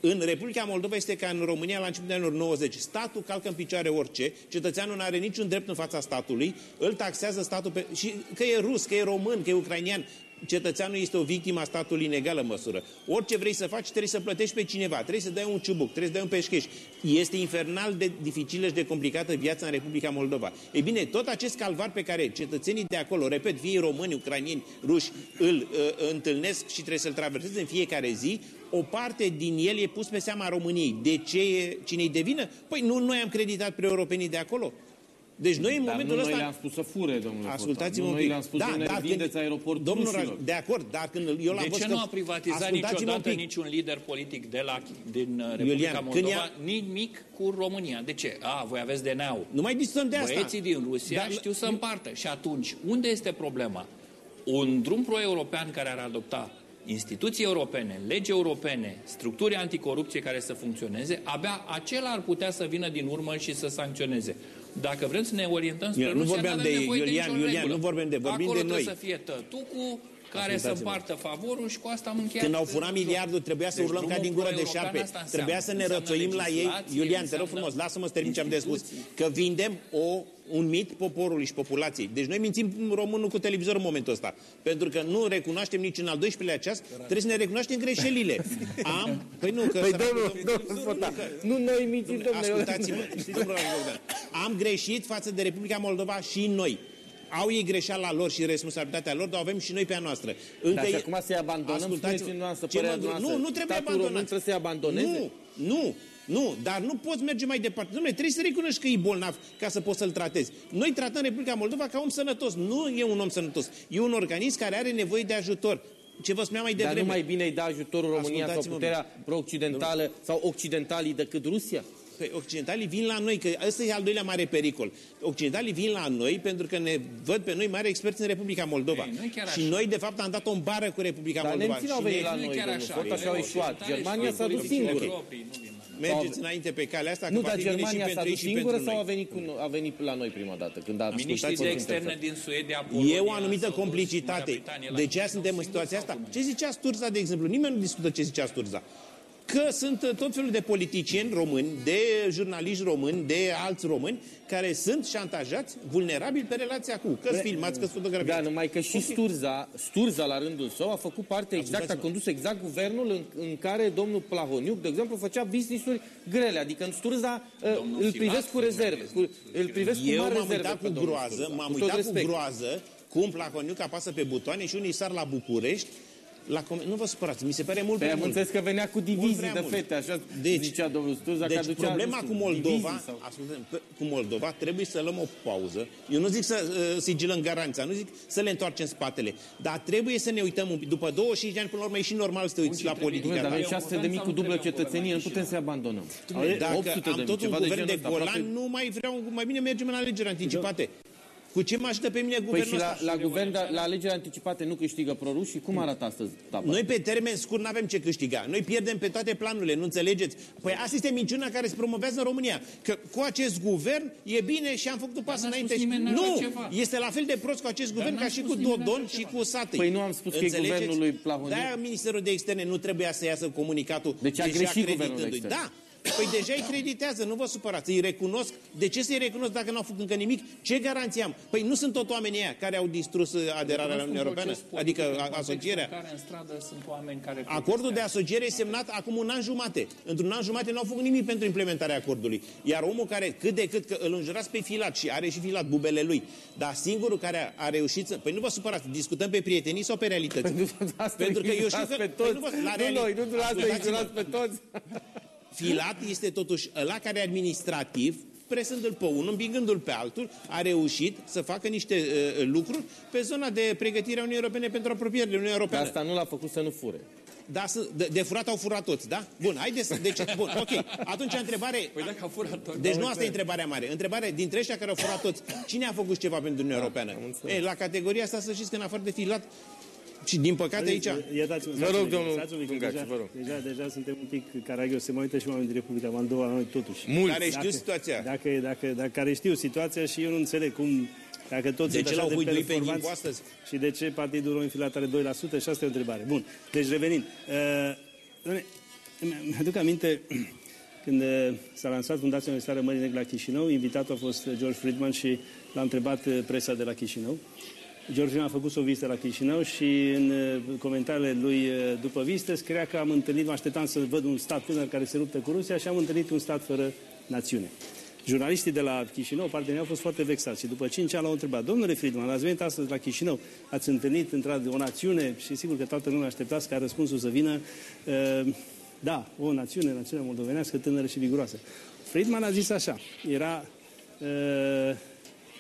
În Republica Moldova este ca în România la începutul anilor 90. Statul calcă în picioare orice, cetățeanul nu are niciun drept în fața statului, îl taxează statul pe, și că e rus, că e român, că e ucrainian. cetățeanul este o victimă a statului în egală măsură. Orice vrei să faci, trebuie să plătești pe cineva, trebuie să dai un ciubuc, trebuie să dai un peșcheș. Este infernal de dificilă și de complicată viața în Republica Moldova. Ei bine, tot acest calvar pe care cetățenii de acolo, repet, fie români, ucranieni, ruși, îl uh, întâlnesc și trebuie să-l traverseze în fiecare zi, o parte din el e pus pe seama României. De ce? Cine-i de vină? Păi nu noi am creditat pre europenii de acolo. Deci noi în Dar momentul nu ăsta... noi le-am spus să fure, domnule Ascultați-mă Nu un noi pic. le-am spus Da, să ne da, vindeți când- aeroportul Domnul rușilor. Raj, de acord, dar când eu l-am De văzut ce că- nu a privatizat Ascultați-mă un niciodată pic. niciun lider politic de la, din uh, Republica Iulian, când Moldova ia- nimic cu România? De ce? A, voi aveți DNA-ul. Nu mai discutăm de asta. Băieții din Rusia Dar- știu să împartă. Și atunci, unde este problema? Un drum pro-european care ar adopta instituții europene, legi europene, structuri anticorupție care să funcționeze, abia acela ar putea să vină din urmă și să sancționeze. Dacă vrem să ne orientăm spre Iulian, nu Rusia, vorbeam n-avem de nevoie Iulian, nicio Iulian, regulă. nu vorbim de- vorbim Acolo de trebuie noi. să fie tătucul care să Ascultați-mă. împartă favorul și cu asta am încheiat. Când au furat miliardul, trebuia să Deci urlăm ca drumul din gură de pro-european șarpe. asta înseamnă. Trebuia să ne Înseamnă rățoim la ei. legislație, Iulian, te rog înseamnă frumos, lasă-mă să termin ce am de spus. instituții. Că vindem o, un mit poporului și populației. Deci noi mințim românul cu televizor în momentul ăsta. Pentru că nu recunoaștem nici în al 12-lea ceas, trebuie să ne recunoaștem greșelile. Am, păi nu, că Păi săracul domnul, domn- domnul Sfota, nu noi mințim, domnule. Ascultați-mă, știți, domnul Radu Bogdan, am greșit față de Republica Moldova și noi. Au ei greșeala lor și responsabilitatea lor, dar o avem și noi pe a noastră. Încă Dar și e- acum să-i abandonăm, Ascultați-mă, spuneți noastră, ce părerea mă- noastră. Nu, nu trebuie Statul abandonat. român trebuie să-i abandoneze? Nu, nu, nu, dar nu poți merge mai departe. Dom'le, trebuie să recunoști că e bolnav ca să poți să-l tratezi. Noi tratăm Republica Moldova ca om sănătos. Nu e un om sănătos. E un organism care are nevoie de ajutor. Ce vă spuneam mai Dar devreme. nu mai bine îi da ajutorul România sau Ascultați-mă, puterea pro-occidentală sau occidentalii decât Rusia? Păi occidentalii vin la noi, că ăsta e al doilea mare pericol. Occidentalii vin la noi pentru că ne văd pe noi mari experți în Republica Moldova. Ei, nu e chiar și așa. noi, de fapt, am dat o bară cu Republica Dar Moldova. nemții n-au Și venit ne- la Nu e noi, chiar domnul așa. Fota, și au Ei, ieșuat. occidentali Germania și s-a dus politicii singură. proprii, nu vin la noi. Mergeți înainte pe calea asta, că Nu, va dar fi bine și Germania s-a pentru ei dus și singură pentru sau a noi. venit, cu, a venit la noi prima dată? Când a Ministrii ascultat de puțin externe pe- din Suedia, Polonia... E o anumită s-au dus, complicitate. Marea Britanie la De ei. ce suntem în situația asta? Ce zicea Sturza, de exemplu? Nimeni nu discută ce zicea Sturza. Că sunt uh, tot felul de politicieni români, de jurnaliști români, de alți români, care sunt șantajați, vulnerabili pe relația cu, că filmați, că fotografiați. Da, numai că și Sturza, Sturza la rândul său a făcut parte exact, a Ascultați-mă. condus exact guvernul în, în care domnul Plahoniuc, de exemplu, făcea business-uri grele. Adică în Sturza uh, Domnul îl Filat privesc cu făcea rezerve. Cu, îl privesc cu Eu mare m-am rezerve uitat pe cu domnul groază, Sturza. m-am Cu tot uitat cu respect. groază cum Plahoniuc apasă pe butoane și unii sar la București. La com- nu vă supărați, mi se pare mult Pe prea am mult. înțeles că venea cu Mult divizii prea de mult. fete, așa Deci- zicea domnul Sturza, că Deci aducea, problema nu știu, cu Moldova, divizii sau... ascultă, cu Moldova, trebuie să luăm o pauză. Eu nu zic să uh, sigilăm garanța, nu zic să le întoarcem spatele, dar trebuie să ne uităm un pic. După 25 de ani, până la urmă, e și normal să te uiți la trebuie? politica. Dom'le, dar ta. avem un 600 de guvern mii sau cu nu dublă trebuie un guvern cetățenie, nu aici? putem să-i abandonăm. Dacă 800 de am mii, tot ceva un de guvern genul de ăsta, aproape- golan, nu mai vreau, mai bine mergem în alegeri anticipate. Cu ce mă ajută pe mine Păi guvernul și la, ăsta? la guvern, dar la alegeri anticipate nu câștigă prorușii? Cum arată astăzi tabăra? Noi pe termen scurt nu avem ce câștiga. Noi pierdem pe toate planurile, nu înțelegeți? Păi asta este minciuna care se promovează în România. Că cu acest guvern e bine și am făcut un pas n-a înainte. spus nimeni nu, altceva. este la fel de prost cu acest guvern n-a ca și spus cu nimeni Dodon altceva. și cu Satăi. Păi nu am spus că e Înțelegeți? guvernul lui Plahoniuc? De-aia Ministerul de Externe nu trebuia să iasă comunicatul. Deci a deja greșit guvernul de creditându-i. externe. Da. Păi deja îi creditează, nu vă supărați, îi recunosc. De ce să-i recunosc dacă n-au făcut încă nimic? Ce garanție am? Păi nu sunt tot oamenii aia care au distrus uh, aderarea la Uniunea Europeană, adică a- asocierea. În care în stradă sunt oameni care... Acordul de asociere e semnat acum un an jumate. Într-un an jumate n-au făcut nimic pentru implementarea acordului. Iar omul care cât de cât că îl înjurați pe filat și are și filat bubele lui, dar singurul care a, a reușit să... Păi nu vă supărați, discutăm pe prietenii sau pe realități? Pentru, asta Pentru că îi eu știu jurați că... pe păi toți. nu, vă, la nu reali- noi, nu dumneavoastră îi Ascultați-mă. jurați pe toți. Filat este totuși ăla care administrativ presându-l pe unul, împingându-l pe altul, a reușit să facă niște uh, lucruri pe zona de pregătire a Uniunii Europene pentru apropierile Uniunii Dar Europene. asta nu l-a făcut să nu fure. Da, să- de, de furat au furat toți, da? Bun, haideți să... Deci, bun, ok. Atunci, întrebare... Păi dacă a furat tot. Deci nu asta e întrebarea mare. Întrebarea, dintre ăștia care au furat toți, cine a făcut ceva pentru Uniunea Europeană? Ei, la categoria asta să știți că în afară de filat și din păcate aici... Iertați-mă, Vă rog, domnul stați un pic, Dungaci, deja, vă rog. Deja, deja suntem un pic caragios, se mai uită și oameni din Republica Moldova la noi totuși. Mulți. Care știu situația. Dacă, dacă, dacă care știu situația și eu nu înțeleg cum, dacă toți De sunt ce așa l-au de huiduit pe performanți Ghincu astăzi? și de ce Partidul Român Filat are 2% și asta e o întrebare. Bun, deci revenind. Uh, doamne, îmi aduc aminte când uh, s-a lansat Fundația Universitară Mării Negre la Chișinău, invitatul a fost George Friedman și l-a întrebat uh, presa de la Chișinău Georgian a făcut o vizită la Chișinău și în uh, comentariile lui uh, după vizită scria că am întâlnit, mă așteptam să văd un stat tânăr care se luptă cu Rusia și am întâlnit un stat fără națiune. Jurnaliștii de la Chișinău, partenerii, au fost foarte vexați și după 5 ani l-au întrebat, domnule Friedman, ați venit astăzi la Chișinău, ați întâlnit într o națiune și sigur că toată lumea așteptați ca răspunsul să vină, uh, da, o națiune, națiunea moldovenească, tânără și viguroasă. Friedman a zis așa, era uh,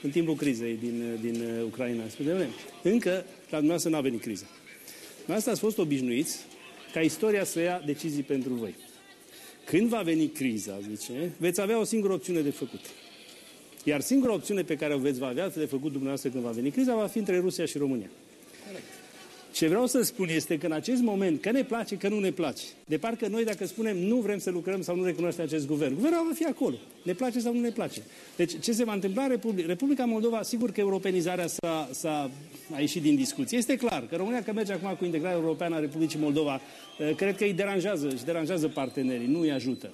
în timpul crizei din, din uh, Ucraina. Spune, încă la dumneavoastră n-a venit criza. Asta ați fost obișnuiți ca istoria să ia decizii pentru voi. Când va veni criza, zice, veți avea o singură opțiune de făcut. Iar singura opțiune pe care o veți avea de făcut dumneavoastră când va veni criza va fi între Rusia și România. Ce vreau să spun este că în acest moment, că ne place, că nu ne place, de parcă noi dacă spunem nu vrem să lucrăm sau nu recunoaștem acest guvern, guvernul va fi acolo, ne place sau nu ne place. Deci ce se va întâmpla în Republica, Republica Moldova, sigur că europenizarea s-a, s-a a ieșit din discuție. Este clar că România că merge acum cu integrarea europeană a Republicii Moldova, eh, cred că îi deranjează, își deranjează partenerii, nu îi ajută.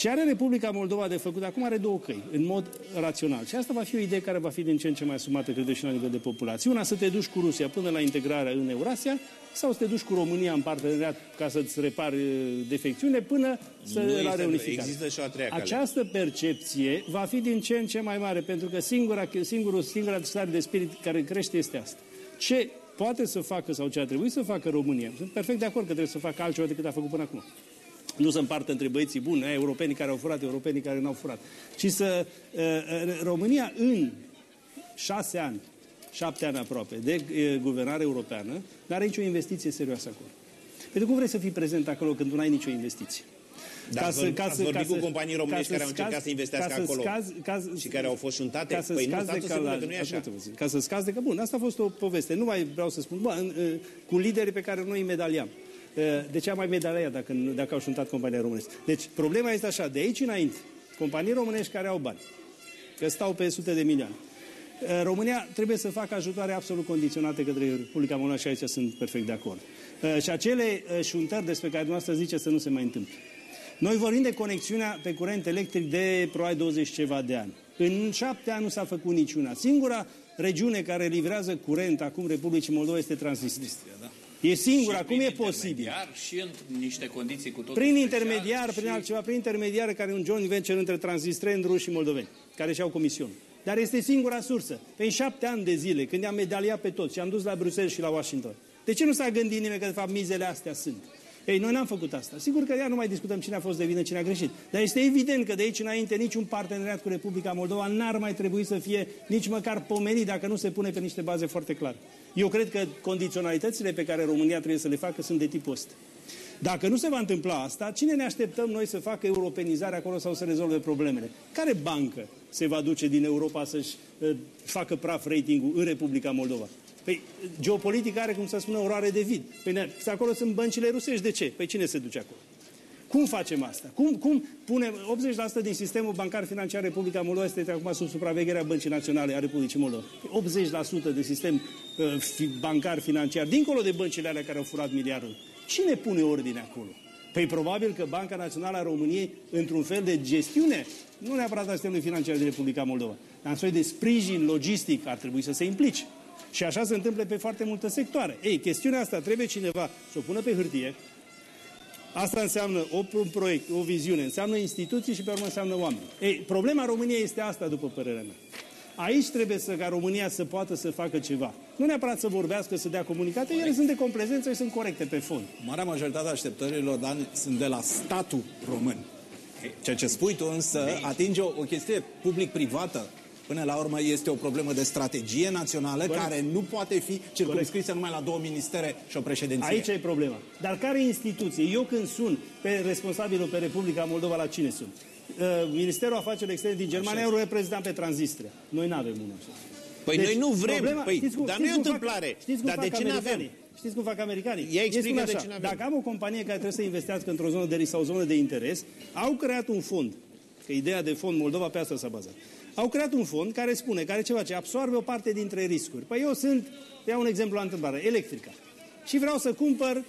Ce are Republica Moldova de făcut acum are două căi, în mod rațional. Și asta va fi o idee care va fi din ce în ce mai asumată, cred și la nivel de populație. Una, să te duci cu Rusia până la integrarea în Eurasia, sau să te duci cu România în parteneriat ca să-ți repari uh, defecțiune până să nu la reunificare. Există și o a treia cale. Această percepție va fi din ce în ce mai mare, pentru că singura, singurul, singura stare de spirit care crește este asta. Ce poate să facă sau ce a trebuit să facă România? Sunt perfect de acord că trebuie să facă altceva decât a făcut până acum nu să împartă între băieții buni, aia, europenii care au furat, europenii care n-au furat, ci să uh, uh, România în șase ani, șapte ani aproape de uh, guvernare europeană, nu are nicio investiție serioasă acolo. Pentru cum vrei să fii prezent acolo când nu ai nicio investiție? Dar ca să, ca să, ca cu companii românești care au încercat să investească ca acolo ca, ca, și care au fost șuntate? Ca să păi nu, statul ca, că nu e așa. Ca să scazi de că, bun, asta a fost o poveste. Nu mai vreau să spun, bă, în, cu liderii pe care noi îi medaliam. De ce am mai medalia dacă, dacă au șuntat compania românești? Deci problema este așa, de aici înainte, companii românești care au bani, că stau pe sute de milioane, România trebuie să facă ajutoare absolut condiționate către Republica Moldova și aici sunt perfect de acord. Și acele șuntări despre care dumneavoastră zice să nu se mai întâmple. Noi vorbim de conexiunea pe curent electric de probabil 20 ceva de ani. În șapte ani nu s-a făcut niciuna. Singura regiune care livrează curent acum Republicii Moldova este Transnistria. Da? E singura. Cum e posibil? Și în niște condiții cu totul Prin intermediar, prin altceva, prin intermediar care e un joint venture între transnistreni, ruși și moldoveni, care și-au comisiuni. Dar este singura sursă. Pe șapte ani de zile, când i-am medaliat pe toți și am dus la Bruxelles și la Washington, de ce nu s-a gândit nimeni că de fapt mizele astea sunt? Ei, noi n-am făcut asta. Sigur că ea nu mai discutăm cine a fost de vină, cine a greșit. Dar este evident că de aici înainte niciun parteneriat cu Republica Moldova n-ar mai trebui să fie nici măcar pomenit dacă nu se pune pe niște baze foarte clare. Eu cred că condiționalitățile pe care România trebuie să le facă sunt de tipul ăsta. Dacă nu se va întâmpla asta, cine ne așteptăm noi să facă europenizare acolo sau să rezolve problemele? Care bancă se va duce din Europa să-și uh, facă praf ratingul în Republica Moldova? Păi, geopolitica are, cum să spună, oroare de vid. Păi, acolo sunt băncile rusești. De ce? Păi cine se duce acolo? Cum facem asta? Cum, cum punem 80% din sistemul bancar financiar Republica Moldova este acum sub supravegherea Băncii Naționale a Republicii Moldova. 80% de sistem uh, bancar financiar, dincolo de băncile alea care au furat miliardul. Cine pune ordine acolo? Păi probabil că Banca Națională a României, într-un fel de gestiune, nu neapărat a sistemului financiar din Republica Moldova, dar în fel de sprijin logistic ar trebui să se implice. Și așa se întâmplă pe foarte multe sectoare. Ei, chestiunea asta trebuie cineva să o pună pe hârtie. Asta înseamnă o, un proiect, o viziune, înseamnă instituții și pe urmă înseamnă oameni. Ei, problema României este asta, după părerea mea. Aici trebuie să, ca România să poată să facă ceva. Nu neapărat să vorbească, să dea comunicate, ele sunt de complezență și sunt corecte pe fond. Marea majoritate a așteptărilor, Dan, sunt de la statul român. Ceea ce spui tu însă atinge o, o chestie public-privată Până la urmă este o problemă de strategie națională Corect. care nu poate fi circunscrisă numai la două ministere și o președinție. Aici e problema. Dar care instituție? Eu când sun pe responsabilul pe Republica Moldova, la cine sunt? Uh, Ministerul Afacerilor Externe din Germania are un reprezentant pe Transnistria. Noi nu avem unul așa. Păi deci, noi nu vrem, problema, păi, cum, dar nu e o întâmplare. Știți cum dar de ce nu avem? Știți cum fac americanii? Ia explică de ce Dacă am o companie care trebuie să investească într-o zonă de risc sau o zonă de interes, au creat un fond. Că ideea de fond Moldova pe asta s-a bazat au creat un fond care spune, care ceva ce absorbe o parte dintre riscuri. Păi eu sunt, iau un exemplu la întâmplare, electrica. Și vreau să cumpăr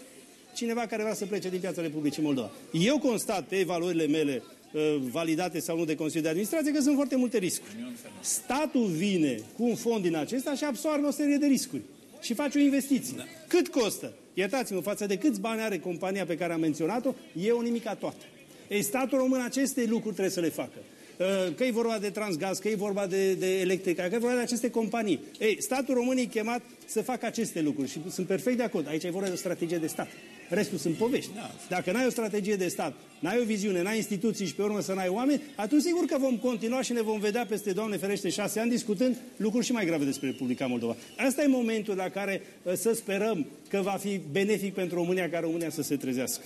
cineva care vrea să plece din piața Republicii Moldova. Eu constat pe evaluările mele uh, validate sau nu de Consiliul de Administrație, că sunt foarte multe riscuri. Statul vine cu un fond din acesta și absorbe o serie de riscuri și face o investiție. Da. Cât costă? Iertați-mă, față de câți bani are compania pe care am menționat-o, e o nimica toată. Ei, statul român aceste lucruri trebuie să le facă. Uh, că e vorba de Transgaz, că e vorba de, de electrica, că e vorba de aceste companii. Ei, statul român e chemat să facă aceste lucruri și sunt perfect de acord. Aici e vorba de o strategie de stat. Restul sunt povești. Da. Dacă n-ai o strategie de stat, n-ai o viziune, n-ai instituții și pe urmă să n-ai oameni, atunci sigur că vom continua și ne vom vedea peste, Doamne ferește, șase ani discutând lucruri și mai grave despre Republica Moldova. Asta e momentul la care uh, să sperăm că va fi benefic pentru România ca România să se trezească.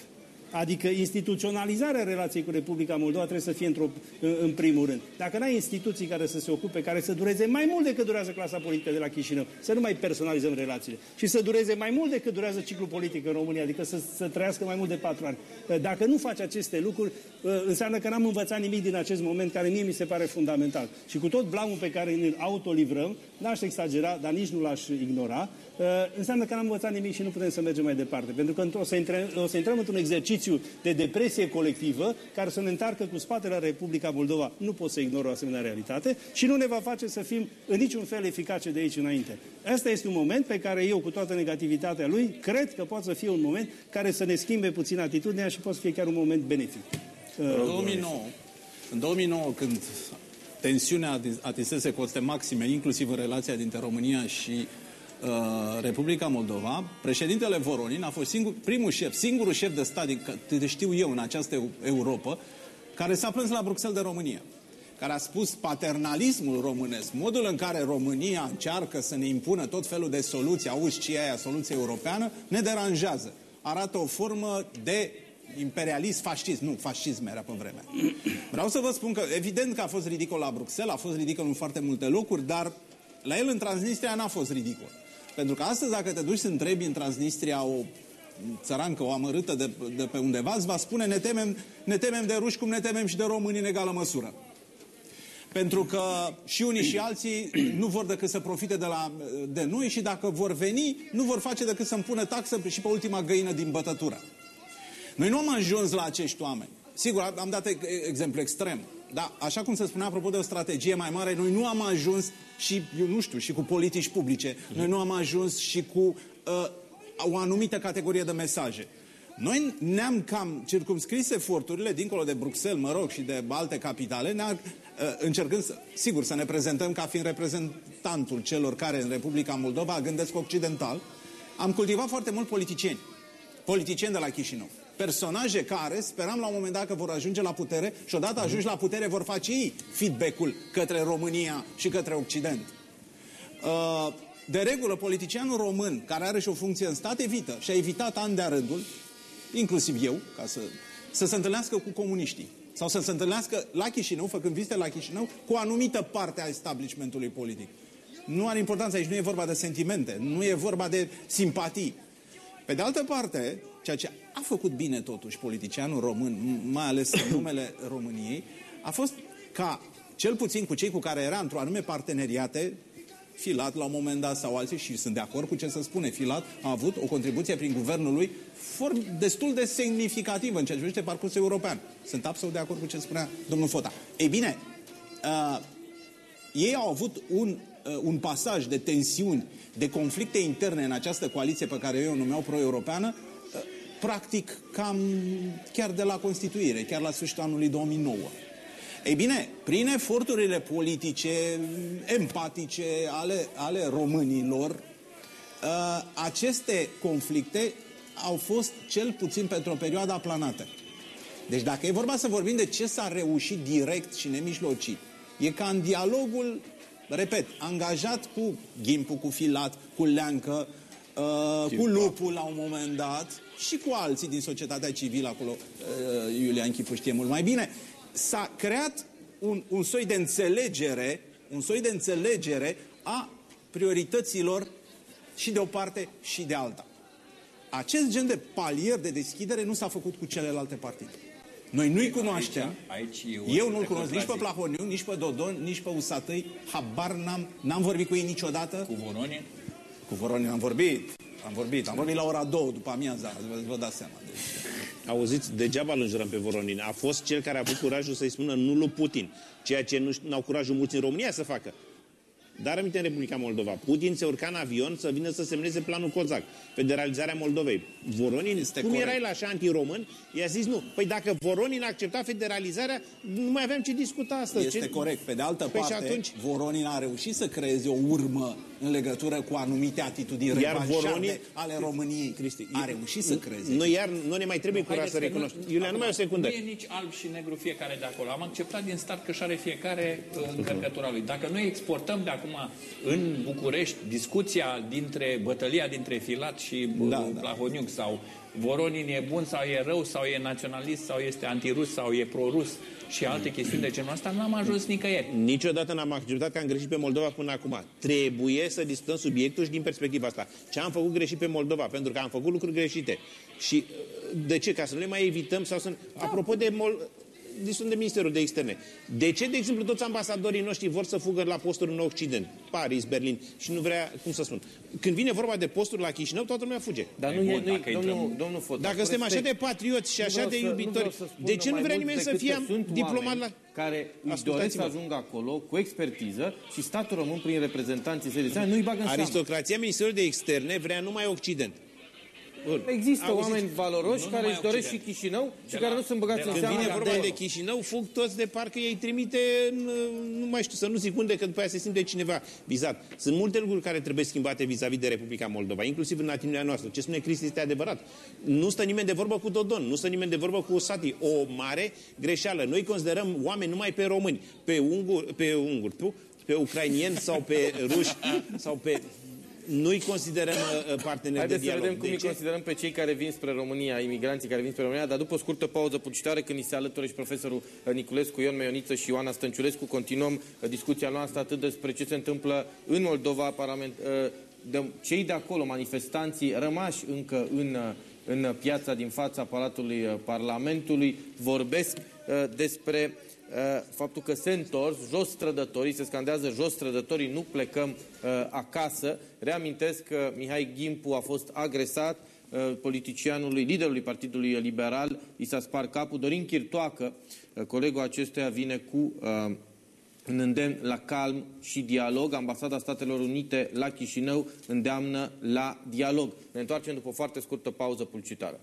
Adică instituționalizarea relației cu Republica Moldova trebuie să fie într-o, în primul rând. Dacă n-ai instituții care să se ocupe, care să dureze mai mult decât durează clasa politică de la Chișinău, să nu mai personalizăm relațiile și să dureze mai mult decât durează ciclul politic în România, adică să, să trăiască mai mult de patru ani. Dacă nu faci aceste lucruri, înseamnă că n-am învățat nimic din acest moment care mie mi se pare fundamental. Și cu tot blamul pe care îl autolivrăm, n-aș exagera, dar nici nu l-aș ignora, Uh, înseamnă că n-am învățat nimic și nu putem să mergem mai departe. Pentru că o să, intrăm, o să intrăm într-un exercițiu de depresie colectivă care să ne întarcă cu spatele la Republica Moldova. Nu pot să ignor o asemenea realitate și nu ne va face să fim în niciun fel eficace de aici înainte. Asta este un moment pe care eu, cu toată negativitatea lui, cred că poate să fie un moment care să ne schimbe puțin atitudinea și poate să fie chiar un moment benefic. În 2009, în 2009 când tensiunea atinsese coste maxime, inclusiv în relația dintre România și Uh, Republica Moldova, președintele Voronin a fost singur, primul șef, singurul șef de stat, din câte știu eu, în această Europa, care s-a plâns la Bruxelles de România care a spus paternalismul românesc, modul în care România încearcă să ne impună tot felul de soluții, auzi ce e aia, soluție europeană, ne deranjează. Arată o formă de imperialist, fascist. Nu, fascism era pe vremea. Vreau să vă spun că, evident că a fost ridicol la Bruxelles, a fost ridicol în foarte multe locuri, dar la el în Transnistria n-a fost ridicol. Pentru că astăzi, dacă te duci să întrebi în Transnistria o țărancă, o amărâtă de, de pe undeva, îți va spune ne temem, ne temem de ruși cum ne temem și de români în egală măsură. Pentru că și unii și alții nu vor decât să profite de, la, de noi și dacă vor veni, nu vor face decât să-mi pună taxă și pe ultima găină din bătătură. Noi nu am ajuns la acești oameni. Sigur, am dat exemplu extrem. Dar, așa cum se spunea, apropo de o strategie mai mare, noi nu am ajuns și, eu nu știu, și cu politici publice, mm. noi nu am ajuns și cu uh, o anumită categorie de mesaje. Noi ne-am cam circumscris eforturile, dincolo de Bruxelles, mă rog, și de alte capitale, ne uh, încercând, să, sigur, să ne prezentăm ca fiind reprezentantul celor care în Republica Moldova gândesc occidental. Am cultivat foarte mult politicieni, politicieni de la Chișinău personaje care speram la un moment dat că vor ajunge la putere și odată ajungi la putere vor face ei feedback-ul către România și către Occident. Uh, de regulă, politicianul român care are și o funcție în stat evită și a evitat ani de-a rândul, inclusiv eu, ca să, să se întâlnească cu comuniștii sau să se întâlnească la Chișinău, făcând vizite la Chișinău, cu o anumită parte a establishmentului politic. Nu are importanță aici, nu e vorba de sentimente, nu e vorba de simpatii. Pe de altă parte, ceea ce a făcut bine totuși politicianul român, mai ales în numele României, a fost ca, cel puțin cu cei cu care era într-o anume parteneriate, Filat la un moment dat sau alții, și sunt de acord cu ce se spune, Filat a avut o contribuție prin guvernul lui form destul de semnificativă în ceea ce privește parcursul european. Sunt absolut de acord cu ce spunea domnul Fota. Ei bine, uh, ei au avut un, uh, un pasaj de tensiuni, de conflicte interne în această coaliție pe care eu o numeau pro-europeană, practic cam chiar de la Constituire, chiar la sfârșitul anului 2009. Ei bine, prin eforturile politice, empatice ale, ale românilor, uh, aceste conflicte au fost cel puțin pentru o perioadă aplanată. Deci dacă e vorba să vorbim de ce s-a reușit direct și nemijlocit, e ca în dialogul, repet, angajat cu Ghimpul, cu Filat, cu Leancă, uh, cu Lupul la un moment dat, și cu alții din societatea civilă acolo, uh, Iulian Chipu știe mult mai bine, s-a creat un, un soi de înțelegere, un soi de înțelegere a priorităților și de o parte și de alta. Acest gen de palier de deschidere nu s-a făcut cu celelalte partide. Noi nu-i cunoaștem. Aici, aici eu nu-l cunosc nici pe Plahoniu, nici pe Dodon, nici pe Usatăi. Habar n-am, n-am vorbit cu ei niciodată. Cu Voronin? Cu Voronin am vorbit. Am vorbit, am vorbit la ora 2 după amiaza, vă, vă dați seama. Deci, Auziți, degeaba îl înjurăm pe Voronin. A fost cel care a avut curajul să-i spună nu lui Putin, ceea ce nu au curajul mulți în România să facă. Dar aminte în Republica Moldova. Putin se urca în avion să vină să semneze planul Cozac, federalizarea Moldovei. Voronin, este cum corect. era el așa anti-român, i-a zis nu. Păi dacă Voronin a acceptat federalizarea, nu mai aveam ce discuta astăzi. Este ce... corect. Pe de altă păi parte, atunci... Voronin a reușit să creeze o urmă în legătură cu anumite atitudini iar Voronin... ale României. Cristi, a reușit să creeze. Nu, iar nu ne mai trebuie curaj să recunoaștem. Iulia, numai o secundă. Nu e nici alb și negru fiecare de acolo. Am acceptat din start că și are fiecare uh, încărcătura lui. Dacă noi exportăm de acum în București discuția dintre bătălia dintre Filat și uh, da, da. Plahoniuc sau Voronin e bun sau e rău sau e naționalist sau este antirus sau e prorus și alte chestiuni de genul ăsta, n-am ajuns nicăieri. Niciodată n-am acceptat că am greșit pe Moldova până acum. Trebuie să discutăm subiectul și din perspectiva asta. Ce am făcut greșit pe Moldova? Pentru că am făcut lucruri greșite. Și de ce? Ca să nu le mai evităm sau să... Da. Apropo de Mol discutăm de Ministerul de Externe. De ce, de exemplu, toți ambasadorii noștri vor să fugă la posturi în Occident? Paris, Berlin și nu vrea, cum să spun. Când vine vorba de posturi la Chișinău, toată lumea fuge. Dar nu e, nu domnul, domnul Fota, Dacă suntem așa de patrioți și așa de iubitori, de ce nu vrea nimeni să fie diplomat la... care își doresc să ajungă acolo cu expertiză și statul român prin reprezentanții săi nu-i bagă în Aristocrația Ministerului de Externe vrea numai Occident. Bun. Există Auziți? oameni valoroși care își doresc și Chișinău și la, care nu sunt băgați în seama. Când vine vorba de, de Chișinău, fug toți de parcă ei trimite, în, nu mai știu, să nu zic unde, că după aia se simte cineva vizat. Sunt multe lucruri care trebuie schimbate vis-a-vis -vis de Republica Moldova, inclusiv în atitudinea noastră. Ce spune Cristi este adevărat. Nu stă nimeni de vorbă cu Dodon, nu stă nimeni de vorbă cu Sati. O mare greșeală. Noi considerăm oameni numai pe români, pe unguri, pe unguri, pe ucrainieni sau pe ruși sau pe nu-i considerăm uh, uh, parteneri Haideți de dialog. să vedem cum îi considerăm pe cei care vin spre România, imigranții care vin spre România, dar după o scurtă pauză publicitară, când ni se alătură și profesorul uh, Niculescu, Ion Meioniță și Ioana Stănciulescu, continuăm discuția noastră atât despre ce se întâmplă în Moldova, parlament, de, cei de acolo, manifestanții rămași încă în, în piața din fața Palatului Parlamentului, vorbesc despre Uh, faptul că se întors, jos strădătorii, se scandează jos strădătorii, nu plecăm uh, acasă. Reamintesc că Mihai Gimpu a fost agresat, uh, politicianului, liderului Partidului Liberal, i s-a spart capul. Dorin Chirtoacă, colegul acestuia, vine cu un îndemn la calm și dialog. Ambasada Statelor Unite la Chișinău îndeamnă la dialog. Ne întoarcem după o foarte scurtă pauză publicitară.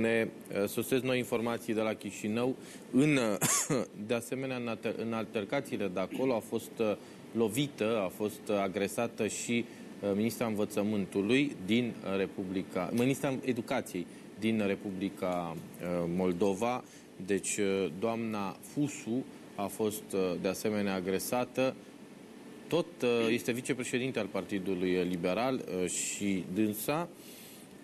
Ne uh, sosesc noi informații de la Chișinău. În, uh, de asemenea, în altercațiile de acolo a fost uh, lovită, a fost agresată și ministra învățământului din Republica, ministra educației din Republica Moldova. Deci doamna Fusu a fost de asemenea agresată. Tot este vicepreședinte al Partidului Liberal și dânsa,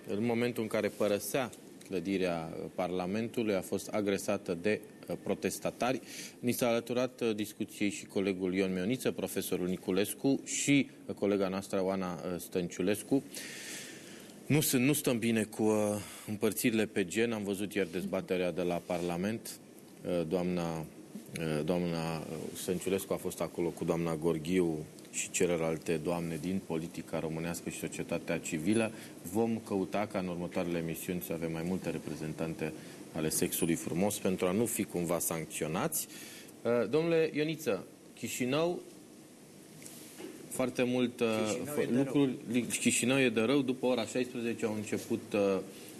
în momentul în care părăsea clădirea Parlamentului, a fost agresată de uh, protestatari. Ni s-a alăturat uh, discuției și colegul Ion Mioniță, profesorul Niculescu și uh, colega noastră Oana Stănciulescu. Nu, sunt, nu stăm bine cu împărțirile pe gen. Am văzut ieri dezbaterea de la Parlament. Doamna, doamna Stănciulescu a fost acolo cu doamna Gorghiu, și celelalte doamne din politica românească și societatea civilă. Vom căuta ca în următoarele emisiuni să avem mai multe reprezentante ale sexului frumos pentru a nu fi cumva sancționați. Uh, domnule Ioniță, Chișinău, foarte mult uh, Chișinău lucruri, Chișinău e de rău. După ora 16 au început uh,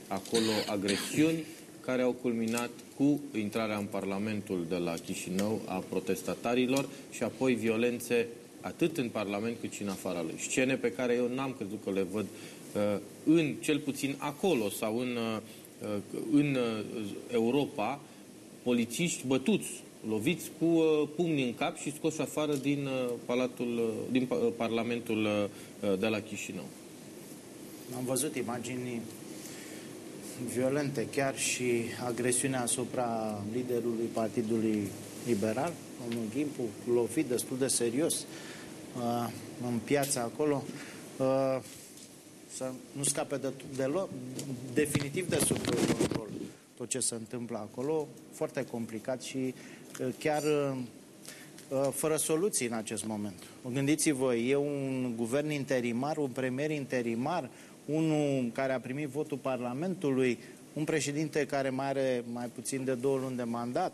acolo agresiuni care au culminat cu intrarea în Parlamentul de la Chișinău a protestatarilor și apoi violențe atât în Parlament cât și în afara lui. Scene pe care eu n-am crezut că le văd uh, în, cel puțin acolo sau în, uh, uh în uh, Europa, polițiști bătuți, loviți cu uh, pumni în cap și scoși afară din, uh, palatul, uh, din uh, Parlamentul uh, de la Chișinău. Am văzut imagini violente, chiar și agresiunea asupra liderului Partidului Liberal, domnul Gimpu, lovit destul de serios uh, în piața acolo, uh, să nu scape de, deloc, definitiv de sub control tot ce se întâmplă acolo, foarte complicat și uh, chiar uh, uh, fără soluții în acest moment. Gândiți-vă, e un guvern interimar, un premier interimar, unul care a primit votul Parlamentului, un președinte care mai are mai puțin de două luni de mandat,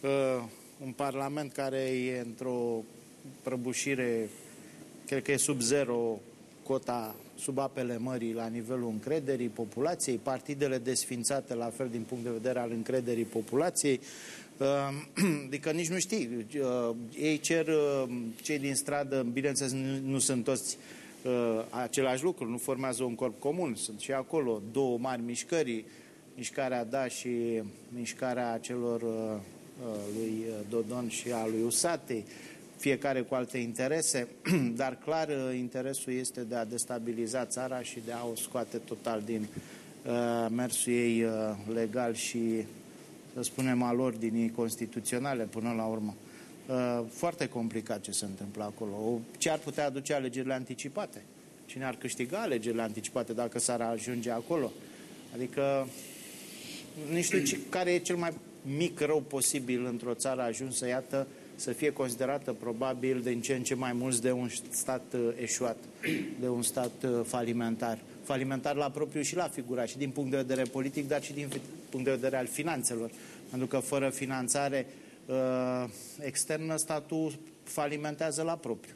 uh, un Parlament care e într-o prăbușire, cred că e sub zero cota sub apele mării la nivelul încrederii populației, partidele desfințate la fel din punct de vedere al încrederii populației, Adică nici nu știi. Ei cer, cei din stradă, bineînțeles, nu sunt toți același lucru, nu formează un corp comun. Sunt și acolo două mari mișcări, mișcarea Da și mișcarea celor lui Dodon și a lui Usatei, fiecare cu alte interese, dar clar interesul este de a destabiliza țara și de a o scoate total din mersul ei legal și să spunem, al ordinii constituționale până la urmă. Uh, foarte complicat ce se întâmplă acolo. Ce ar putea aduce alegerile anticipate? Cine ar câștiga alegerile anticipate dacă s-ar ajunge acolo? Adică, nu știu ce, care e cel mai mic rău posibil într-o țară ajunsă, iată, să fie considerată probabil din ce în ce mai mulți de un stat uh, eșuat, de un stat uh, falimentar falimentar la propriu și la figura, și din punct de vedere politic, dar și din punct de vedere al finanțelor. Pentru că fără finanțare uh, externă, statul falimentează la propriu.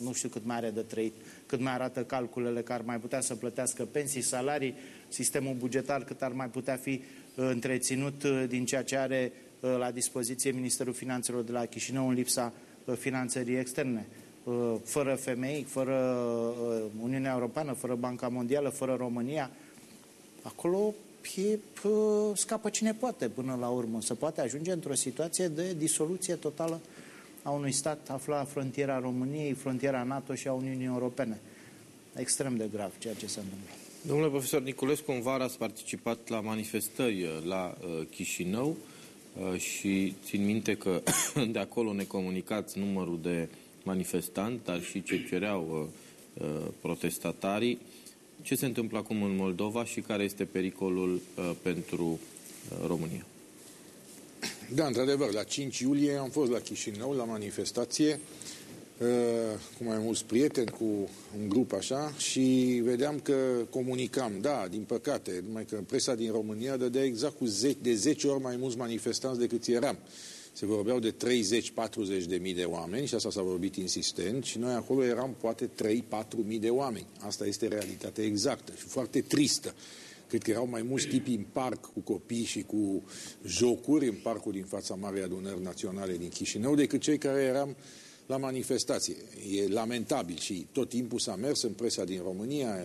Nu știu cât mai are de trăit, cât mai arată calculele că ar mai putea să plătească pensii, salarii, sistemul bugetar cât ar mai putea fi uh, întreținut uh, din ceea ce are uh, la dispoziție Ministerul Finanțelor de la Chișinău în lipsa uh, finanțării externe. Uh, fără femei, fără uh, Uniunea Europeană, fără Banca Mondială, fără România, acolo e, scapă cine poate până la urmă. să poate ajunge într-o situație de disoluție totală a unui stat aflat la frontiera României, frontiera NATO și a Uniunii Europene. Extrem de grav ceea ce se întâmplă. Domnule profesor Niculescu, în vară ați participat la manifestări uh, la uh, Chișinău uh, și țin minte că de acolo ne comunicați numărul de manifestanți, dar și ce cereau uh, uh, protestatarii. Ce se întâmplă acum în Moldova și care este pericolul uh, pentru uh, România? Da, într-adevăr, la 5 iulie am fost la Chișinău, la manifestație, uh, cu mai mulți prieteni, cu un grup așa, și vedeam că comunicam, da, din păcate, numai că presa din România dădea exact cu ze- de 10 ori mai mulți manifestanți decât eram se vorbeau de 30-40 de mii de oameni și asta s-a vorbit insistent și noi acolo eram poate 3-4 mii de oameni. Asta este realitatea exactă și foarte tristă. Cred că erau mai mulți tipi în parc cu copii și cu jocuri în parcul din fața Marei Adunări Naționale din Chișinău decât cei care eram la manifestație. E lamentabil și tot timpul s-a mers în presa din România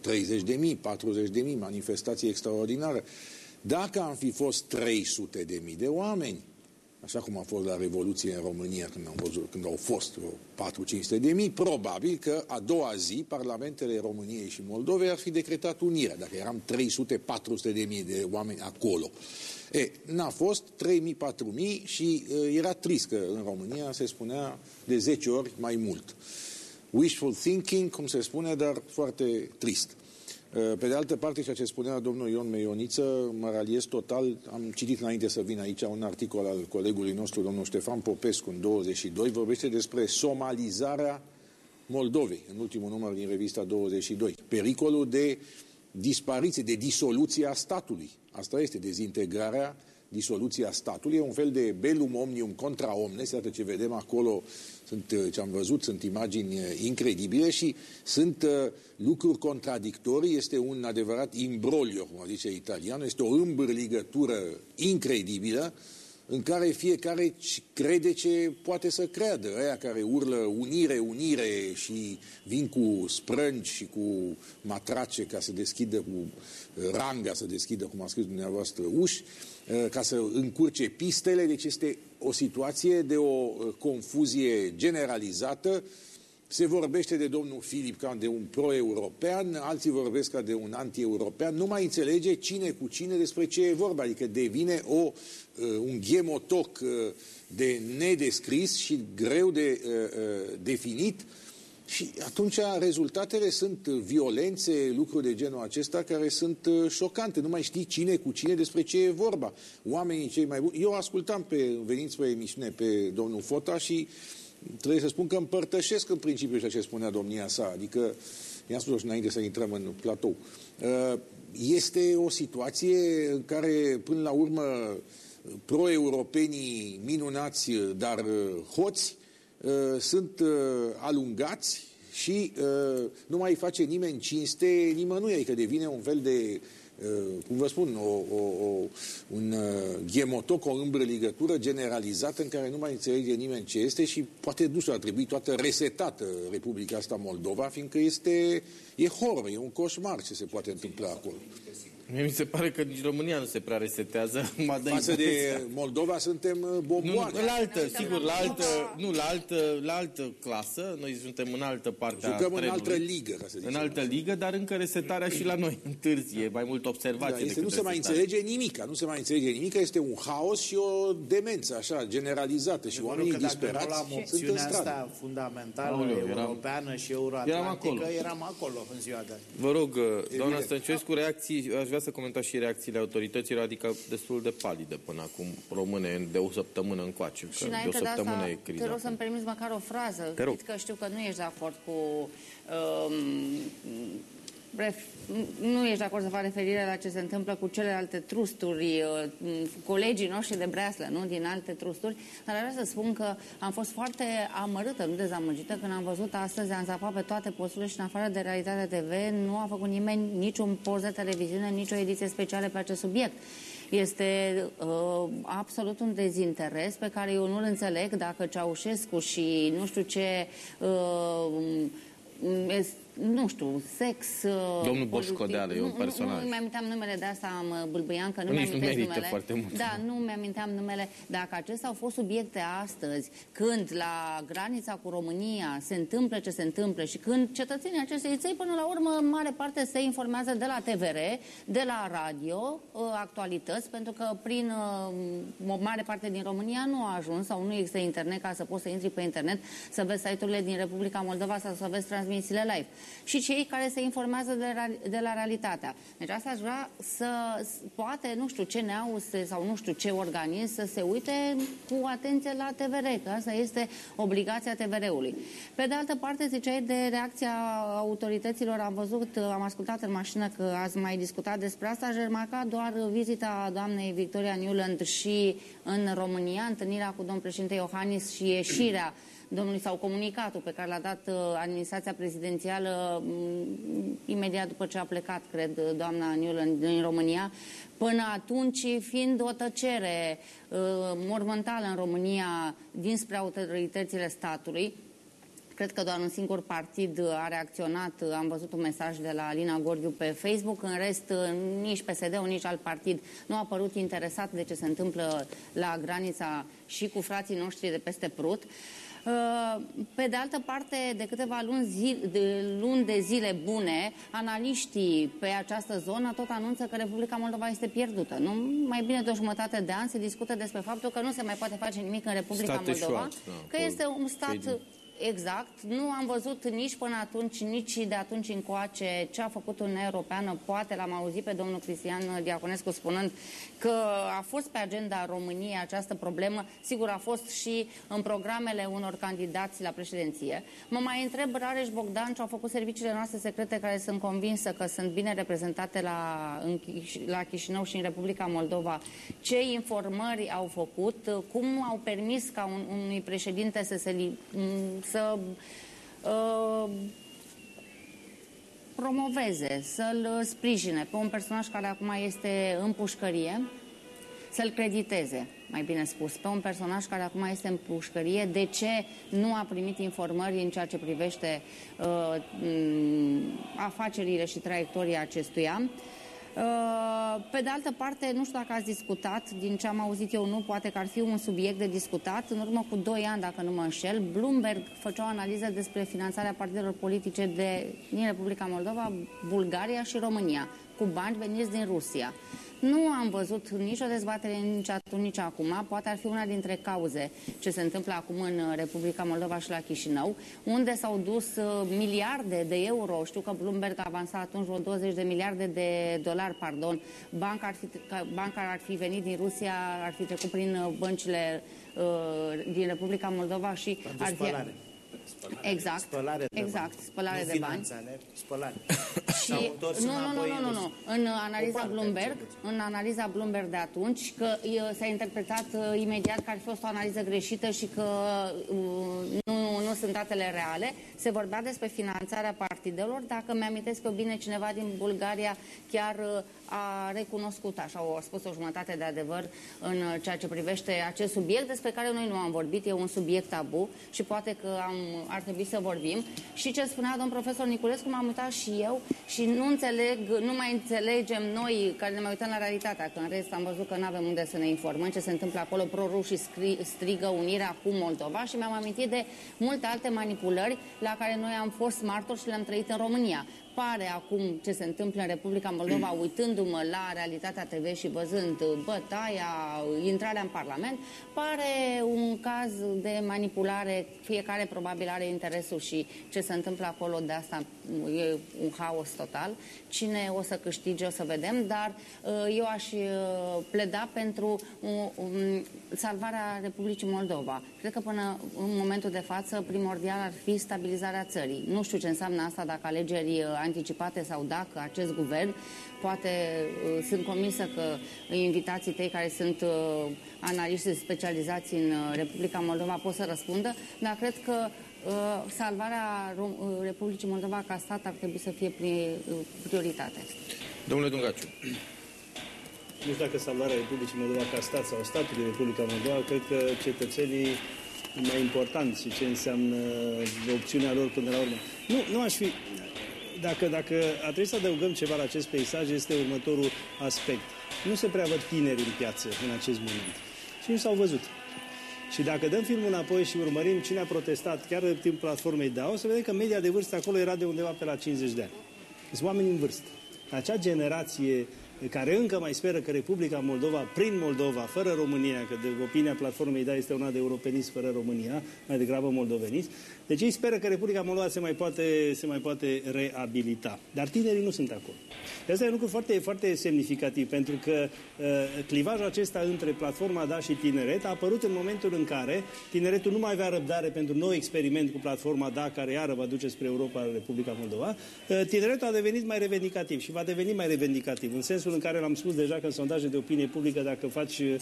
30 de mii, 40 de mii, manifestații extraordinare. Dacă am fi fost 300 de mii de oameni, așa cum a fost la Revoluție în România când, am văzut, când au fost 4-500 de mii, probabil că a doua zi Parlamentele României și Moldovei ar fi decretat unirea, dacă eram 300-400 de mii de oameni acolo. E, n-a fost 3.000-4.000 și e, era trist că în România se spunea de 10 ori mai mult. Wishful thinking, cum se spune, dar foarte trist. Pe de altă parte, ceea ce spunea domnul Ion Meioniță, mă raliez total, am citit înainte să vin aici un articol al colegului nostru, domnul Ștefan Popescu, în 22, vorbește despre somalizarea Moldovei, în ultimul număr din revista 22. Pericolul de dispariție, de disoluție a statului. Asta este dezintegrarea disoluția statului, e un fel de belum omnium contra omnes, iată ce vedem acolo, sunt, uh, ce am văzut, sunt imagini uh, incredibile și sunt uh, lucruri contradictorii, este un adevărat imbroglio, cum zice italianul, este o îmbârligătură incredibilă, în care fiecare crede ce poate să creadă. Aia care urlă unire, unire și vin cu sprânci și cu matrace ca să deschidă cu ranga, să deschidă, cum a scris dumneavoastră, uși, Eh, ca să încurce pistele, deci este o situație de o eh, confuzie generalizată. Se vorbește de domnul Filip ca de un pro-european, alții vorbesc ca de un anti-european, nu mai înțelege cine cu cine despre ce e vorba, adică devine o, eh, un ghemotoc de nedescris și greu de definit Și atunci rezultatele sunt violențe, lucruri de genul acesta care sunt uh, șocante. Nu mai știi cine cu cine despre ce e vorba. Oamenii cei mai buni... Eu ascultam pe, veniți pe emisiune pe domnul Fota și trebuie să spun că împărtășesc în principiu ceea ce spunea domnia sa. Adică, i-am spus și înainte să intrăm în platou. Uh, este o situație în care, până la urmă, pro-europenii minunați, dar uh, hoți, uh, sunt uh, alungați și nu mai face nimeni cinste nimănui, adică devine un fel de cum vă spun, o, o, o, un ghemotoc, o îmbrăligătură generalizată în care nu mai înțelege nimeni ce este și poate nu s-ar trebui toată resetată Republica asta Moldova, fiindcă este, e horror, e un coșmar ce se poate întâmpla acolo. Mie mi se pare că nici România nu se prea resetează. Față de Moldova suntem uh, bomboane. Nu, la altă, sigur, la altă, nu, la altă, la altă clasă. Noi suntem în altă parte Jucăm a trenului, în altă ligă, ca să În altă ligă, dar încă resetarea și la noi întârzie, mai mult observație. Da, este, nu se mai înțelege nimic, nu se mai înțelege nimic, este un haos și o demență așa, generalizată și oamenii disperați la sunt în stradă. asta fundamentală, Aoleu, europeană eram, și euroatlantică, eram acolo. eram acolo în ziua de Vă rog, doamna Stăncescu, reacții, aș vrea vrea să comentați și reacțiile autorităților, adică destul de palide până acum, române de o săptămână încoace. Și că de o săptămână de asta, e criza. te rog să-mi permiți măcar o frază. Te rog. că știu că nu ești de acord cu um, nu ești de acord să fac referire la ce se întâmplă cu celelalte trusturi, uh, colegii noștri de breaslă, nu? din alte trusturi, dar vreau să spun că am fost foarte amărâtă, nu dezamăgită, când am văzut astăzi, am zapat pe toate posturile și în afară de Realitatea TV nu a făcut nimeni niciun post de televiziune, nicio ediție specială pe acest subiect. Este uh, absolut un dezinteres pe care eu nu-l înțeleg dacă Ceaușescu și nu știu ce uh, nu știu, sex... Uh, Domnul Boșcodeală e un personaj. Nu, nu mi-aminteam numele de asta, am uh, bâlbâian, că nu mi-amintesc numele. foarte mult. Da, nu mi-aminteam numele. Dacă acestea au fost subiecte astăzi, când la granița cu România se întâmplă ce se întâmplă și când cetățenii acestei țări, până la urmă, în mare parte se informează de la TVR, de la radio, uh, actualități, pentru că prin o mare parte din România nu a ajuns sau nu există internet ca să poți să intri pe internet, să vezi site-urile din Republica Moldova sau să vezi transmisiile live și cei care se informează de, de la realitatea. Deci asta aș vrea să, poate, nu știu ce neau sau nu știu ce organism să se uite cu atenție la TVR, că asta este obligația TVR-ului. Pe de altă parte, ziceai de reacția autorităților, am văzut, am ascultat în mașină că ați mai discutat despre asta, aș remarca doar vizita doamnei Victoria Newland și în România, întâlnirea cu domnul președinte Iohannis și ieșirea domnului sau comunicatul pe care l-a dat uh, administrația prezidențială mm, imediat după ce a plecat, cred, doamna Newland din România, până atunci fiind o tăcere uh, mormântală în România dinspre autoritățile statului, Cred că doar un singur partid a reacționat. Am văzut un mesaj de la Alina Gordiu pe Facebook. În rest, nici PSD-ul, nici alt partid nu a părut interesat de ce se întâmplă la granița și cu frații noștri de peste Prut. Uh, Uh, pe de altă parte, de câteva luni, zi, de, luni de zile bune, analiștii pe această zonă tot anunță că Republica Moldova este pierdută. Nu? Mai bine de o jumătate de ani se discută despre faptul că nu se mai poate face nimic în Republica State Moldova, alt, da, că este un stat Exact. Nu am văzut nici până atunci, nici de atunci încoace ce a făcut Uniunea Europeană. Poate l-am auzit pe domnul Cristian Diaconescu spunând că a fost pe agenda României această problemă. Sigur, a fost și în programele unor candidați la președinție. Mă mai întreb, Rareș Bogdan, ce au făcut serviciile noastre secrete care sunt convinsă că sunt bine reprezentate la, în, la Chișinău și în Republica Moldova. Ce informări au făcut? Cum au permis ca un, unui președinte să se să uh, promoveze, să-l sprijine pe un personaj care acum este în pușcărie, să-l crediteze, mai bine spus, pe un personaj care acum este în pușcărie, de ce nu a primit informări în ceea ce privește uh, afacerile și traiectoria acestuia. Uh, Uh, pe de altă parte, nu știu dacă ați discutat, din ce am auzit eu nu, poate că ar fi un subiect de discutat. În urmă cu 2 ani, dacă nu mă înșel, Bloomberg făcea o analiză despre finanțarea partidelor politice de, din Republica Moldova, Bulgaria și România, cu bani veniți din Rusia. Nu am văzut nicio dezbatere nici atunci, nici acum. Poate ar fi una dintre cauze ce se întâmplă acum în Republica Moldova și la Chișinău, unde s-au dus uh, miliarde de euro. Știu că Bloomberg avansa atunci vreo 20 de miliarde de dolari, pardon. Banca ar fi, banca ar fi venit din Rusia, ar fi trecut prin uh, băncile uh, din Republica Moldova și ar fi... Spălare. Exact. Spălare de exact, bani. spălare nu de bani. spălare. și nu, nu, nu, nu, nu, nu. În analiza Bloomberg, în analiza Bloomberg de atunci, că s-a interpretat uh, imediat că ar fi fost o analiză greșită și că uh, nu, nu sunt datele reale, se vorbea despre finanțarea partidelor. Dacă mi-amintesc eu bine, cineva din Bulgaria chiar uh, a recunoscut, așa o a spus o jumătate de adevăr în ceea ce privește acest subiect despre care noi nu am vorbit, e un subiect tabu și poate că am, ar trebui să vorbim. Și ce spunea domn profesor Niculescu, m-am uitat și eu și nu înțeleg, nu mai înțelegem noi care ne mai uităm la realitatea, că în rest am văzut că nu avem unde să ne informăm ce se întâmplă acolo, pro-rușii strigă unirea cu Moldova și mi-am amintit de multe alte manipulări la care noi am fost martori și le-am trăit în România pare acum ce se întâmplă în Republica Moldova, uitându-mă la realitatea TV și văzând bătaia, intrarea în Parlament, pare un caz de manipulare. Fiecare probabil are interesul și ce se întâmplă acolo de asta e un haos total. Cine o să câștige o să vedem, dar uh, eu aș uh, pleda pentru salvarea Republicii Moldova. Cred că până în momentul de față primordial ar fi stabilizarea țării. Nu știu ce înseamnă asta dacă alegeri uh, anticipate sau dacă acest guvern, poate sunt convinsă că invitații tăi care sunt analiști specializați în Republica Moldova pot să răspundă, dar cred că Uh, salvarea uh, Republicii Moldova ca stat ar trebui să fie uh, prioritate. Domnule Dungaciu. Nu știu dacă salvarea Republicii Moldova ca stat sau statului Republica Moldova, cred că cetățenii mai important și ce înseamnă opțiunea lor până la urmă. Nu, nu aș fi... Dacă, dacă a trebuit să adăugăm ceva la acest peisaj, este următorul aspect. Nu se prea văd tineri în piață în acest moment. Și nu s-au văzut. Și dacă dăm filmul înapoi și urmărim cine a protestat chiar în timpul platformei DAO, o să vedem că media de vârstă acolo era de undeva pe la 50 de ani. Sunt oameni în vârstă. Acea generație care încă mai speră că Republica Moldova, prin Moldova, fără România, că de opinia platformei DA este una de europenism fără România, mai degrabă moldovenism, deci ei speră că Republica Moldova se mai poate, se mai poate reabilita. Dar tinerii nu sunt acolo. Asta e un lucru foarte, foarte semnificativ, pentru că uh, clivajul acesta între platforma DA și tineret a apărut în momentul în care tineretul nu mai avea răbdare pentru nou experiment cu platforma DA, care iară va duce spre Europa, Republica Moldova. Uh, tineretul a devenit mai revendicativ și va deveni mai revendicativ, în sensul în care l-am spus deja că în sondaje de opinie publică, dacă faci, uh,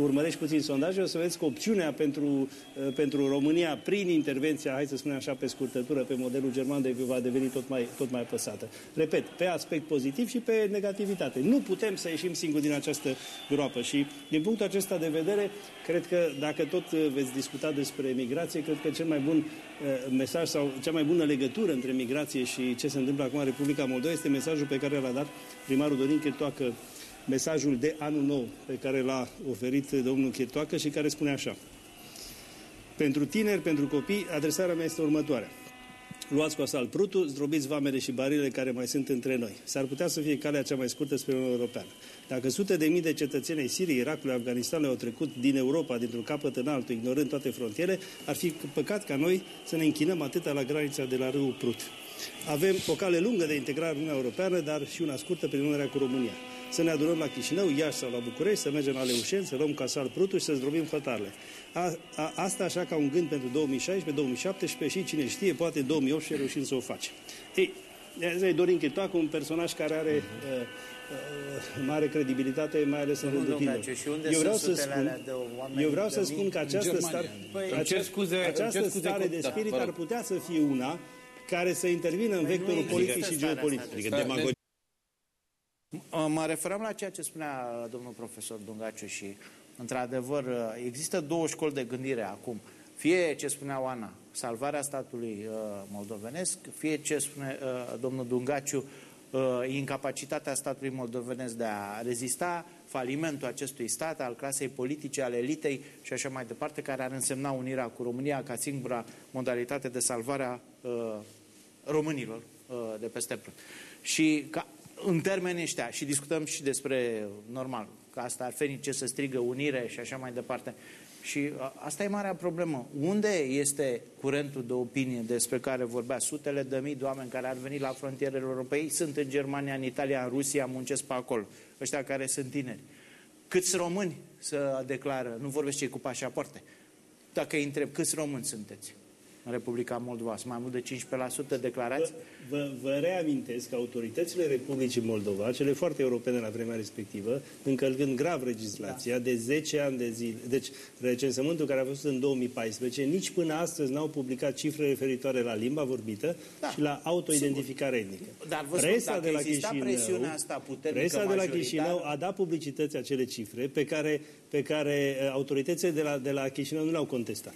urmărești puțin sondaje, o să vezi că opțiunea pentru, uh, pentru România, prin intervenția, hai să spunem așa, pe scurtătură, pe modelul german, de, va deveni tot mai, tot mai apăsată. Repet, pe aspect pozitiv și pe negativitate. Nu putem să ieșim singuri din această groapă și din punctul acesta de vedere, cred că dacă tot uh, veți discuta despre migrație, cred că cel mai bun uh, mesaj sau cea mai bună legătură între migrație și ce se întâmplă acum în Republica Moldova este mesajul pe care l-a dat primarul Dorin Chirtoacă, mesajul de anul nou pe care l-a oferit domnul Chirtoacă și care spune așa. Pentru tineri, pentru copii, adresarea mea este următoarea. Luați cu asalt prutul, zdrobiți vamele și barile care mai sunt între noi. S-ar putea să fie calea cea mai scurtă spre Uniunea Europeană. Dacă sute de mii de cetățeni ai Siriei, Irakului, Afganistanului au trecut din Europa, dintr-un capăt în altul, ignorând toate frontiere, ar fi păcat ca noi să ne închinăm atâta la granița de la râul Prut. Avem o cale lungă de integrare în Uniunea Europeană, dar și una scurtă prin Uniunea cu România să ne adunăm la Chișinău, Iași sau la București, să mergem la Leușeni, să luăm casal Prutuș și să zdrobim hotarele. A, a, asta așa ca un gând pentru 2016-2017 și cine știe, poate în 2018 reușim să o facem. Ei, e Dorin Chitoacu, un personaj care are uh, uh, mare credibilitate, mai ales în rândul tinerilor. Eu vreau să spun, eu vreau să spun că această stare, păi, această, scuze, această stare de spirit da, ar putea să fie una care să intervină în păi vectorul politic și geopolitic. Adică demagogia Mă referam la ceea ce spunea domnul profesor Dungaciu și, într-adevăr, există două școli de gândire acum. Fie ce spunea Oana, salvarea statului uh, moldovenesc, fie ce spune uh, domnul Dungaciu, uh, incapacitatea statului moldovenesc de a rezista falimentul acestui stat, al clasei politice, al elitei și așa mai departe, care ar însemna unirea cu România ca singura modalitate de salvare a uh, românilor uh, de peste prut. Și ca în termenii ăștia, și discutăm și despre, normal, că asta ar fi ce să strigă unire și așa mai departe, și asta e marea problemă. Unde este curentul de opinie despre care vorbea sutele de mii de oameni care ar veni la frontierele europei? Sunt în Germania, în Italia, în Rusia, muncesc pe acolo. Ăștia care sunt tineri. Câți români să declară, nu vorbesc cei cu pașapoarte. Dacă îi întreb, câți români sunteți? În Republica Moldova. Sunt mai mult de 15% declarați? Vă, vă, vă reamintesc că autoritățile Republicii Moldova, cele foarte europene la vremea respectivă, încălcând grav legislația da. de 10 ani de zile. Deci, recensământul care a fost în 2014, nici până astăzi n-au publicat cifre referitoare la limba vorbită da. și la autoidentificare etnică. Dar vă presa spun, de la Chișinău, asta presa de la Chișinău a dat publicității acele cifre pe care, pe care uh, autoritățile de la, de la Chișinău nu le-au contestat.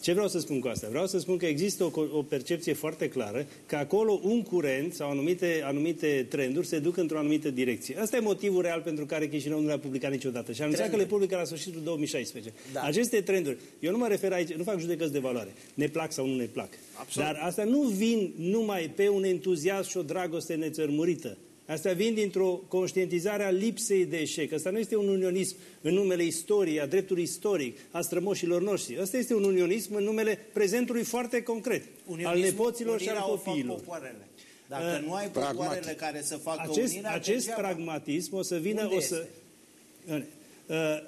Ce vreau să spun cu asta? Vreau să spun că există o, o percepție foarte clară că acolo un curent sau anumite, anumite trenduri se duc într-o anumită direcție. Asta e motivul real pentru care Chișinău nu le-a publicat niciodată. Și anunțat că le publică la sfârșitul 2016. Da. Aceste trenduri, eu nu mă refer aici, nu fac judecăți de valoare. Ne plac sau nu ne plac. Absolut. Dar asta nu vin numai pe un entuziasm și o dragoste nețărmurită. Asta vin dintr-o conștientizare a lipsei de eșec. Asta nu este un unionism în numele istoriei, a dreptului istoric, a strămoșilor noștri. Asta este un unionism în numele prezentului foarte concret, al nepoților și al copiilor. Dacă uh, nu ai popoarele care să facă acest, unirea, acest degeaba. pragmatism o să vină... Unde o să, uh,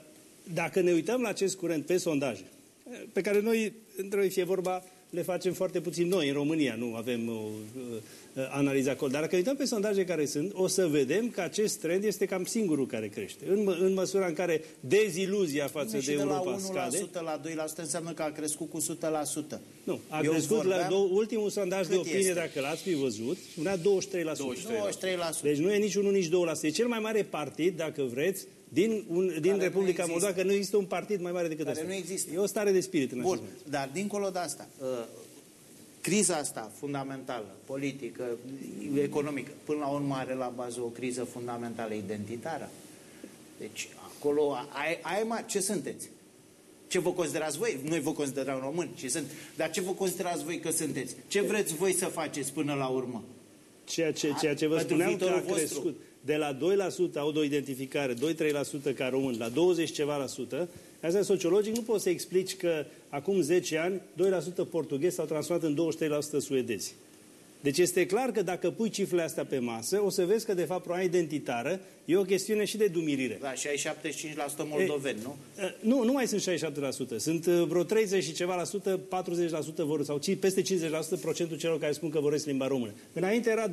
dacă ne uităm la acest curent pe sondaje, pe care noi, între fie vorba, le facem foarte puțin noi în România, nu avem o uh, uh, analiză acolo. Dar dacă uităm pe sondaje care sunt, o să vedem că acest trend este cam singurul care crește. În, în măsura în care deziluzia față de, de Europa scade... de la 1% la 2% înseamnă că a crescut cu 100%. Nu, a Eu crescut vorbeam... la do- ultimul sondaj de opinie, este? dacă l-ați fi văzut, spunea 23%. 23%. 23%. Deci nu e nici unul, nici 2%. E cel mai mare partid, dacă vreți, din, un, din Republica Moldova, că nu există un partid mai mare decât asta. nu există. E o stare de spirit în Bun, acest moment. dar dincolo de asta, uh, criza asta fundamentală, politică, economică, până la urmă are la bază o criză fundamentală identitară. Deci, acolo, ai, ai mai, ce sunteți? Ce vă considerați voi? Noi vă considerăm români, și sunt. Dar ce vă considerați voi că sunteți? Ce vreți voi să faceți până la urmă? Ceea ce, ceea ce vă spuneam că a crescut. Vostru de la 2% autoidentificare, 2-3% ca român, la 20 ceva la sută, asta sociologic nu poți să explici că acum 10 ani 2% portughezi s-au transformat în 23% suedezi. Deci este clar că dacă pui cifrele astea pe masă, o să vezi că de fapt problema identitară e o chestiune și de dumirire. Da, și ai 75% moldoveni, e, nu? Nu, nu mai sunt 67%. Sunt vreo 30 și ceva la sută, 40% vor, sau peste 50% procentul celor care spun că voresc limba română. Înainte era 12%.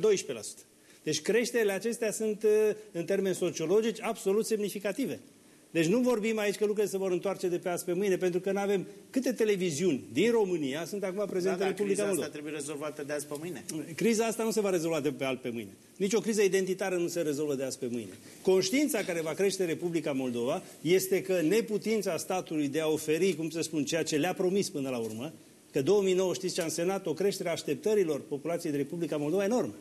Deci creșterile acestea sunt, uh, în termeni sociologici, absolut semnificative. Deci nu vorbim aici că lucrurile se vor întoarce de pe azi pe mâine, pentru că nu avem câte televiziuni din România sunt acum prezente da, în Republica Moldova. criza asta trebuie rezolvată de azi pe mâine. Criza asta nu se va rezolva de pe azi pe mâine. Nici o criză identitară nu se rezolvă de azi pe mâine. Conștiința care va crește Republica Moldova este că neputința statului de a oferi, cum să spun, ceea ce le-a promis până la urmă, că 2009 știți ce a însemnat o creștere a așteptărilor populației de Republica Moldova enormă.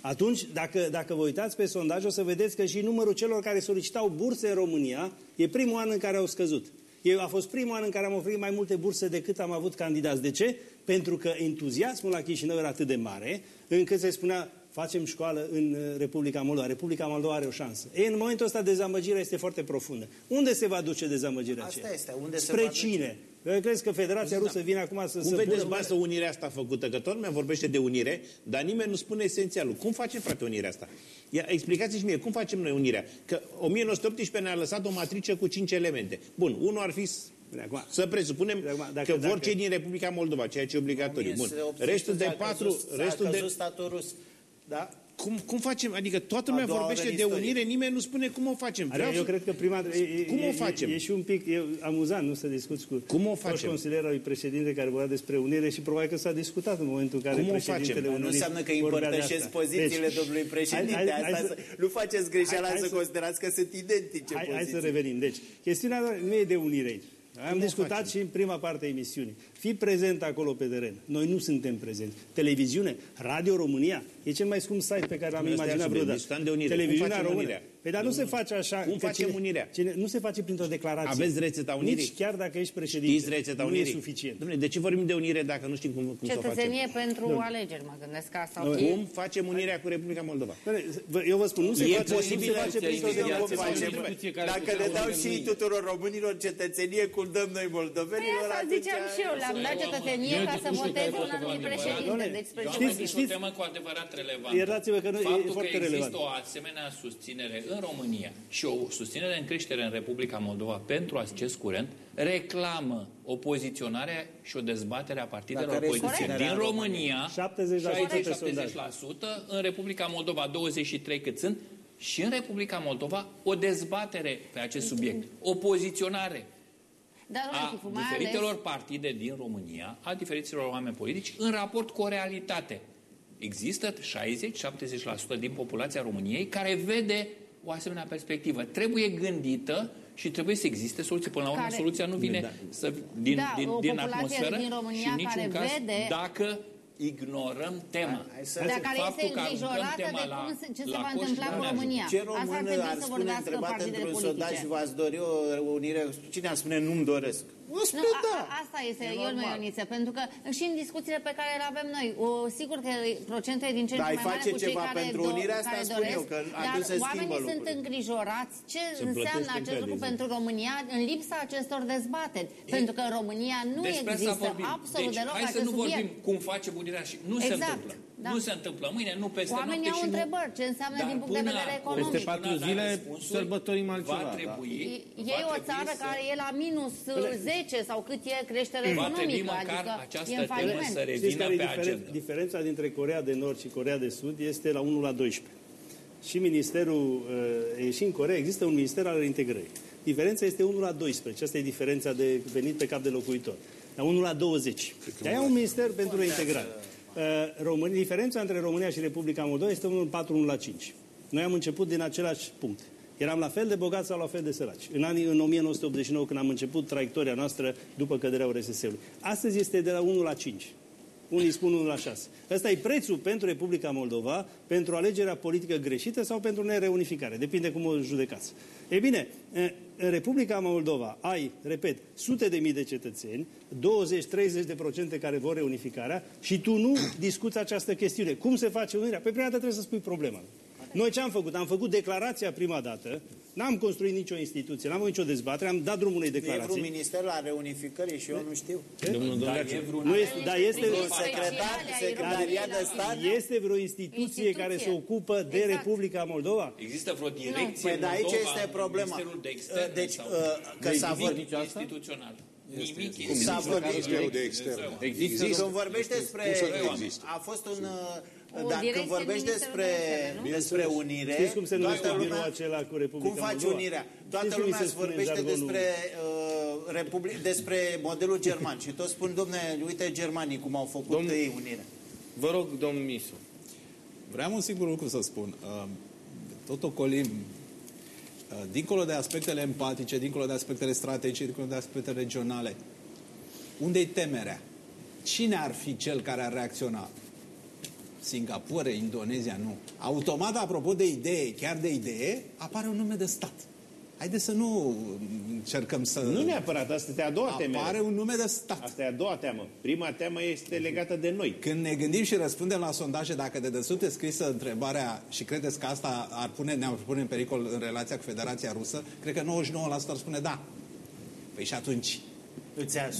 Atunci, dacă, dacă vă uitați pe sondaj, o să vedeți că și numărul celor care solicitau burse în România e primul an în care au scăzut. E, a fost primul an în care am oferit mai multe burse decât am avut candidați. De ce? Pentru că entuziasmul la Chișinău era atât de mare, încât se spunea, facem școală în uh, Republica Moldova. Republica Moldova are o șansă. E, în momentul ăsta dezamăgirea este foarte profundă. Unde se va duce dezamăgirea Asta aceea? este. Unde Spre se va cine? Duce? Crezi că Federația da. Rusă vine acum să... Cum să vedeți asta unirea asta făcută? Că toată lumea vorbește de unire, dar nimeni nu spune esențialul. Cum facem, frate, unirea asta? Ia, explicați-și mie, cum facem noi unirea? Că 1918 ne-a lăsat o matrice cu 5 elemente. Bun, unul ar fi Acum, să presupunem acum, dacă, că vor dacă, cei din Republica Moldova, ceea ce e obligatoriu. Bun. Restul de patru... Restul de... statul rus. Da? Cum, cum facem? Adică toată lumea vorbește de unire, nimeni nu spune cum o facem. Vreau eu să... cred că prima... E, cum o facem? E, e și un pic e amuzant, nu să discuți cu... Cum o facem? consilierul președinte care vorbea despre unire și probabil că s-a discutat în momentul în care cum președintele Unirii Nu înseamnă că împărtășesc pozițiile deci, domnului președinte. Hai, hai, hai, să, nu faceți greșeala hai, hai să, să considerați că sunt identice hai, hai să revenim. Deci, chestiunea nu e de unire aici. Am discutat facem? și în prima parte a emisiunii. Fii prezent acolo pe teren. Noi nu suntem prezenți. Televiziune, Radio România, e cel mai scump site pe care l-am imaginat vreodată. Televiziunea România. Păi dar nu se face așa. Cum facem cine, unirea? Cine, nu se face printr-o declarație. Aveți rețeta unirii? Nici chiar dacă ești președinte. Știți rețeta nu unirii? e suficient. Dom'le, de ce vorbim de unire dacă nu știm cum, cum să o facem? Cetățenie pentru Domnule. alegeri, mă gândesc ca sau Cum facem unirea cu Republica Moldova? Eu vă spun, nu se e face, posibil nu se face printr-o declarație. Dacă ne dau și tuturor românilor cetățenie, cum dăm noi moldovenilor, Păi asta ziceam și eu, le-am dat cetățenie ca să voteze un anumit președinte. Deci președinte. Știți, o temă cu adevărat relevantă. Iertați-vă că nu Faptul e foarte că există relevant. o asemenea susținere în România și o susținere în creștere în Republica Moldova pentru acest curent reclamă o poziționare și o dezbatere a partidelor politice din România 60-70%, în Republica Moldova 23 cât sunt și în Republica Moldova o dezbatere pe acest subiect, o poziționare Dar, a diferitelor ales... partide din România, a diferiților oameni politici, în raport cu o realitate. Există 60-70% din populația României care vede o asemenea perspectivă. Trebuie gândită și trebuie să existe soluții. Până la urmă, care... soluția nu vine da. să, din, da, din, din atmosferă din România și în niciun care caz vede... dacă ignorăm tema. Dar care este îngrijorată de cum se, ce se va întâmpla cu România. Ce român ar spune întrebat într-un sondaj și v-ați dori o unire? Cine ar spune nu-mi doresc? Nu, a, asta este, Ion Ioniță, pentru că și în discuțiile pe care le avem noi, o, sigur că procentele din ce în ce mai mare cu cei ceva care, pentru do, unirea asta care spun doresc, eu, că dar se oamenii sunt îngrijorați ce se înseamnă acest lucru pentru România în lipsa acestor dezbateri. E, pentru că în România nu există absolut deci, deloc hai acest să nu subiect. vorbim cum face unirea și nu exact. se întâmplă. Da. Nu se întâmplă mâine, nu peste Oamenii noapte au și întrebări. Ce înseamnă din punct de vedere economic? Peste patru zile sărbătorim altceva. Va trebui, da. E o țară să... care e la minus 10 sau cât e creștere va economică. trebui măcar adică această e în temă să revină pe diferen, agenda. Diferența dintre Corea de Nord și Corea de Sud este la 1 la 12. Și ministerul, e și în Corea există un minister al integrării. Diferența este 1 la 12. Asta e diferența de venit pe cap de locuitor. La 1 la 20. De aia un minister pentru reintegrare. România, diferența între România și Republica Moldova este 1 la 4, 1 la 5. Noi am început din același punct. Eram la fel de bogați sau la fel de săraci. În anii în 1989, când am început traiectoria noastră după căderea URSS-ului. Astăzi este de la 1 la 5. Unii spun 1 la 6. Ăsta e prețul pentru Republica Moldova, pentru alegerea politică greșită sau pentru nereunificare. Depinde cum o judecați. Ei bine, în Republica Moldova ai, repet, sute de mii de cetățeni, 20-30 de procente care vor reunificarea și tu nu discuți această chestiune. Cum se face unirea? Pe prima dată trebuie să spui problema. Noi ce am făcut? Am făcut declarația prima dată, n-am construit nicio instituție, n-am avut nicio dezbatere, am dat drumul unei declarații. E vreun minister la reunificării și eu nu știu. Domnul da, e vreun... nu este, dar este un secretar, secretariat de stat. Este vreo instituție, instituție care se ocupă de exact. Republica Moldova? Există vreo direcție Păi, dar aici este problema. De externe deci, sau... că s-a vorbit instituțional. Nimic S-a vorbit de externe. Există. Când vorbești despre... A fost un... Dar când vorbești despre, despre unire... Știți cum se numește lumea, acela cu Republica Cum faci Moldova? unirea? Toată lumea îți vorbește despre, uh, Republic, despre modelul german și toți spun, domne, uite germanii cum au făcut Domn... ei unirea. Vă rog, domnul Misu. Vreau un singur lucru să spun. Uh, tot ocolim uh, dincolo de aspectele empatice, dincolo de aspectele strategice, dincolo de aspectele regionale, unde-i temerea? Cine ar fi cel care ar reacționa? Singapore, Indonezia, nu. Automat, apropo de idee, chiar de idee, apare un nume de stat. Haideți să nu încercăm să... Nu neapărat, asta e a doua temă. Apare un nume de stat. Asta e a doua teamă. Prima teamă este legată de noi. Când ne gândim și răspundem la sondaje, dacă de desubt e scrisă întrebarea și credeți că asta ar pune, ne-ar pune în pericol în relația cu Federația Rusă, cred că 99% ar spune da. Păi și atunci...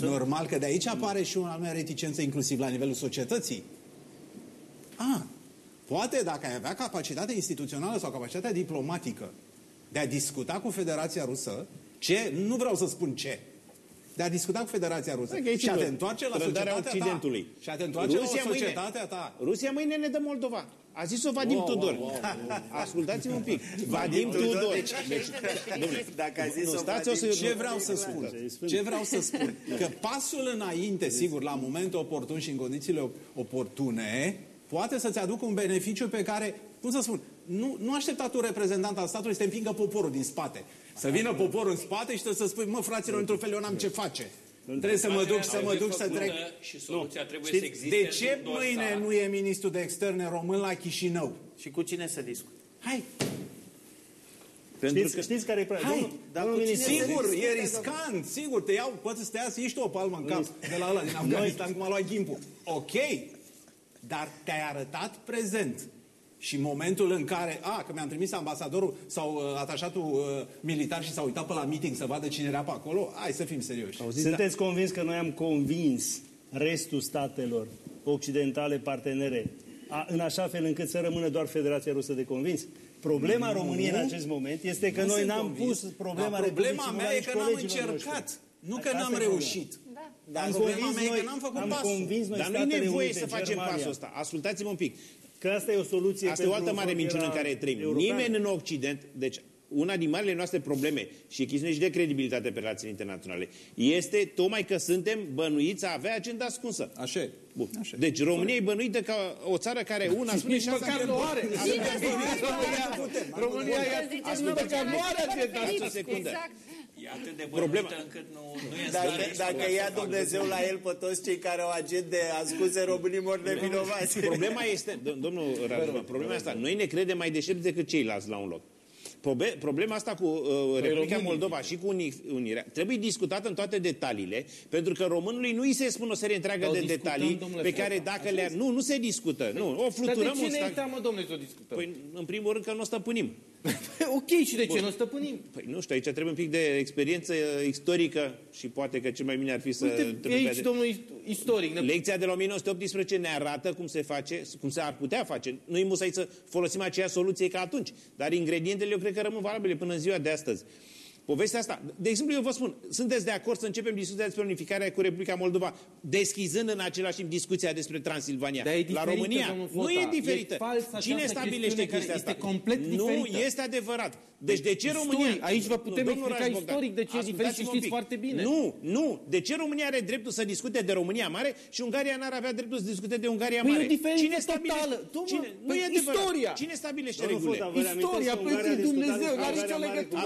Normal că de aici apare și o anume reticență inclusiv la nivelul societății. A, poate dacă ai avea capacitatea instituțională sau capacitatea diplomatică de a discuta cu Federația Rusă, ce, nu vreau să spun ce, de a discuta cu Federația Rusă okay, și a te întoarce la societatea Occidentului. ta. Și a te întoarce Rusia la societatea mâine, ta. Rusia mâine ne dă Moldova. A zis-o Vadim wow, Tudor. Wow, wow, wow. Ascultați-mă un pic. Vadim Tudor. Deci, deci, domnule, dacă a zis nu, stați o să, ce vreau să spun? Ce vreau să spun? Că pasul înainte, sigur, la momentul oportun și în condițiile oportune, poate să-ți aducă un beneficiu pe care, cum să spun, nu, nu aștepta tu reprezentant al statului să te împingă poporul din spate. Să vină poporul în spate și să spui, mă, fraților, într-un fel eu n-am ce face. Trebuie să mă duc, să mă duc să trec. Și soluția trebuie Știi, să existe De ce mâine nu e ministrul de externe român la Chișinău? Și cu cine să discut? Hai! Pentru știți, că... știți care e problema? Hai, dar sigur, e riscant, sigur, te iau, poți să te ia să ieși o palmă în cap de la ăla din Afganistan, cum a luat Gimpu. Ok, dar te-ai arătat prezent. Și momentul în care, a, că mi-am trimis ambasadorul sau uh, atașatul uh, militar și s-a uitat pe la meeting să vadă cine era pe acolo, hai să fim serioși. Auziți, Sunteți da? convins că noi am convins restul statelor occidentale partenere a, în așa fel încât să rămână doar Federația Rusă de convins? Problema nu, României în acest moment este că noi n-am pus problema da, Problema mea e că n-am încercat, nu că n-am reușit. Da. Dar am problema mea e că n-am făcut am pasul. Convins noi Dar nu e nevoie să facem Germania. pasul ăsta. Ascultați-mă un pic. Că asta e o soluție Asta e o altă mare minciună în care trăim. European. Nimeni în Occident, deci una din marile noastre probleme și chestiune și de credibilitate pe relațiile internaționale este tocmai că suntem bănuiți a avea agenda ascunsă. Așa e. Bun. Așa. Deci România e bănuită ca o țară care una spune și măcar nu are. România e măcar nu are agenda ascunsă. Exact. E atât de Problema... încât nu, nu e Dacă, dacă ia Dumnezeu la el pe toți cei care au agende ascunse, românii mor nevinovați. Problema este, domnul Radman, problema asta, noi ne credem mai deștepți decât ceilalți la un loc. Problema asta cu uh, Republica Moldova și cu unirea trebuie discutată în toate detaliile, pentru că românului nu îi se spun o serie întreagă de detalii pe care dacă le Nu, nu se discută. Nu, o fluturăm. Dar de ce ne teamă, domnule, să o discutăm? Păi, în primul rând că nu o stăpânim. ok, și de ce nu o stăpânim? Păi nu știu, aici trebuie un pic de experiență istorică și poate că cel mai bine ar fi să... Uite, aici, de... domnul istoric. Ne... Lecția de la 1918 ne arată cum se face, cum se ar putea face. Nu-i musai să folosim aceeași soluție ca atunci, dar ingredientele eu cred că rămân valabile până în ziua de astăzi. Povestea asta. De exemplu, eu vă spun, sunteți de acord să începem discuția despre unificarea cu Republica Moldova, deschizând în același timp discuția despre Transilvania. La România. Nu e diferită. E Cine stabilește chestia asta? Este complet nu diferită. este adevărat. Deci de ce România... Istoric. Aici vă putem nu, explica istoric de ce e diferit și știți foarte bine. Nu, nu. De ce România are dreptul să discute de România Mare și Ungaria n-ar avea dreptul să discute de Ungaria Mare? Păi e Cine stabilește? Cine? Nu e istoria. Cine stabilește regulile? Istoria, păi Dumnezeu, n-are nicio legătură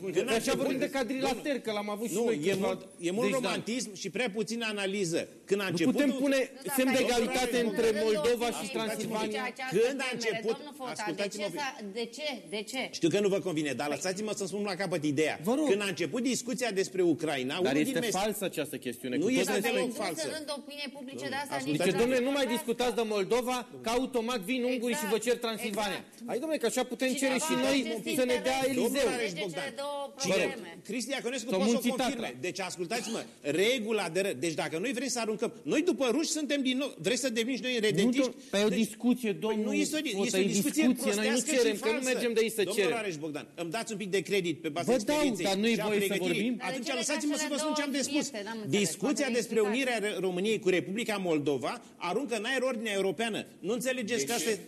cu Când așa vorbim de cadrilater, că l-am avut și noi. E mult, e mult deci, romantism da. și prea puțin analiză. Când a început... Nu putem pune semn de egalitate între Moldova și Transilvania. Când a început... Ascultați-mă. De ce? De ce? Știu că nu vă convine, dar lăsați-mă să spun la capăt ideea. Când a început discuția despre Ucraina... Dar este falsă această chestiune. Nu este deloc falsă. opinie publice de asta. Deci, domnule, nu mai discutați de Moldova, că automat vin ungurii și vă cer Transilvania. Hai, domnule, că așa putem cere și noi să ne dea Eliseu. Cristi Iaconescu poate să o confirme. Deci ascultați-mă, regula de ră... Deci dacă noi vrem să aruncăm... Noi după ruși suntem din nou... Vreți să devenim noi redentiști? Nu, pe o deci- discuție, păi domnul. nu este o, este o discuție, discuție Noi nu cerem, că nu mergem de aici să cerem. Domnul Rareș Bogdan, îmi dați un pic de credit pe baza Vă dau, dar nu e voie să vorbim? Atunci lăsați-mă să vă spun ce am de spus. Discuția despre unirea României cu Republica Moldova aruncă în aer ordinea europeană. Nu înțelegeți că asta e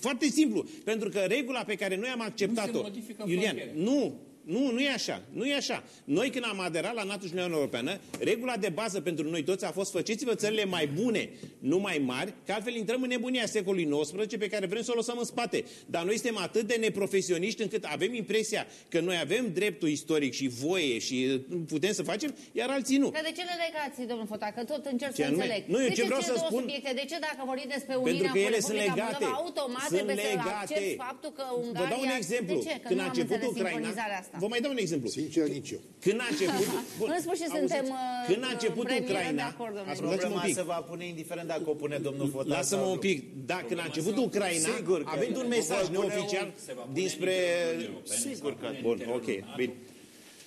foarte simplu. Pentru că regula pe care noi am acceptat-o... Iulian, nu, nu, nu e așa. Nu e așa. Noi când am aderat la NATO și Uniunea Europeană, regula de bază pentru noi toți a fost făceți-vă țările mai bune, nu mai mari, că altfel intrăm în nebunia secolului XIX pe care vrem să o lăsăm în spate. Dar noi suntem atât de neprofesioniști încât avem impresia că noi avem dreptul istoric și voie și putem să facem, iar alții nu. Dar de ce le legați, domnul Fota? Că tot încerc ce să anume? înțeleg. Nu, eu ce vreau să spun... Subiecte? De ce dacă vorbim despre Uniunea Pentru că ele sunt legate. Moldova, automat sunt trebuie legate. să faptul că Ungaria... Vă dau un exemplu. De ce? Că Când a început Ucraina, asta. Vă mai dau un exemplu. Sincer, nici eu. Când a început... Bun, în sfârșit suntem Când a început Ucraina... Ascultați-mă un pic. se va pune indiferent dacă o pune domnul Fotar. Lasă-mă un pic. Da, când a început Ucraina, Sigur avem un mesaj neoficial dinspre... Sigur că... Bun, ok, bine.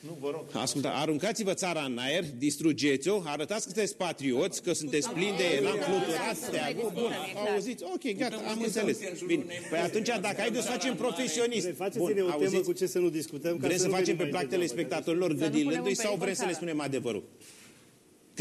Nu, vă rog. Ascultă, aruncați-vă țara în aer, distrugeți-o, arătați că sunteți patrioți, că sunteți plini de elan fluturat, steagul, bun, auziți? Ok, gata, am înțeles. Bine. Păi atunci, dacă ai de să facem profesionist, bun, o temă cu ce să nu discutăm. Vrem să facem pe plac telespectatorilor gâdilându-i sau vrem să le spunem adevărul?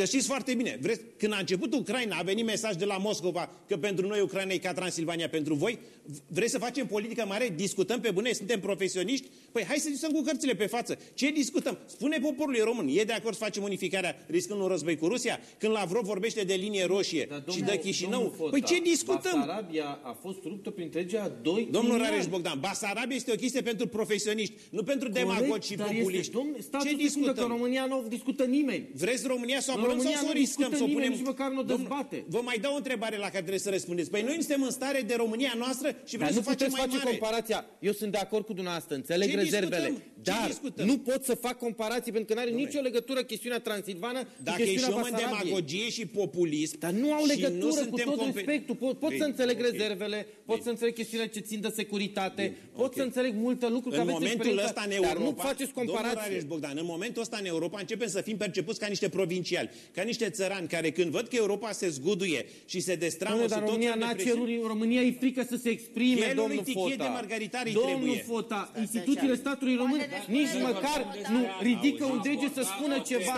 Că știți foarte bine, vreți, când a început Ucraina, a venit mesaj de la Moscova că pentru noi Ucraina e ca Transilvania pentru voi. Vreți să facem politică mare? Discutăm pe bune? Suntem profesioniști? Păi hai să discutăm cu cărțile pe față. Ce discutăm? Spune poporului român, e de acord să facem unificarea riscând un război cu Rusia? Când Lavrov vorbește de linie roșie Dar, domnul, și de Chișinău? Fota, păi ce discutăm? Basarabia a fost ruptă prin legea 2 Domnul Rareș Bogdan, Basarabia este o chestie pentru profesioniști, nu pentru demagogi și populiști. Este, domnule, ce discutăm? că România nu discută nimeni. Vreți România să În România nu riscăm să punem... nici măcar nu dezbate. Vă mai dau o întrebare la care trebuie să răspundeți. Păi noi nu suntem în stare de România noastră și vrem să facem mai face mare. comparația. Eu sunt de acord cu dumneavoastră, înțeleg Ce rezervele. Discutăm? Dar discutăm? nu pot să fac comparații pentru că nu are nicio legătură chestiunea Transilvană Dacă ești om în demagogie și populism Dar nu au legătură cu tot respectul. Pot, pot să înțeleg rezervele, pot să înțeleg chestiunea ce țin de securitate, pot să înțeleg multe lucruri. În momentul ăsta în Europa, dar nu faceți comparații. Bogdan, în momentul ăsta în Europa începem să fim percepuți ca niște provinciali, ca niște țărani care când văd că Europa se zguduie și se destramă dar România n-a cerut, România e frică să se exprime, domnul Fota. de margaritare Domnul Fota, instituțiile statului român nici măcar nu ridică un deget să spună ceva.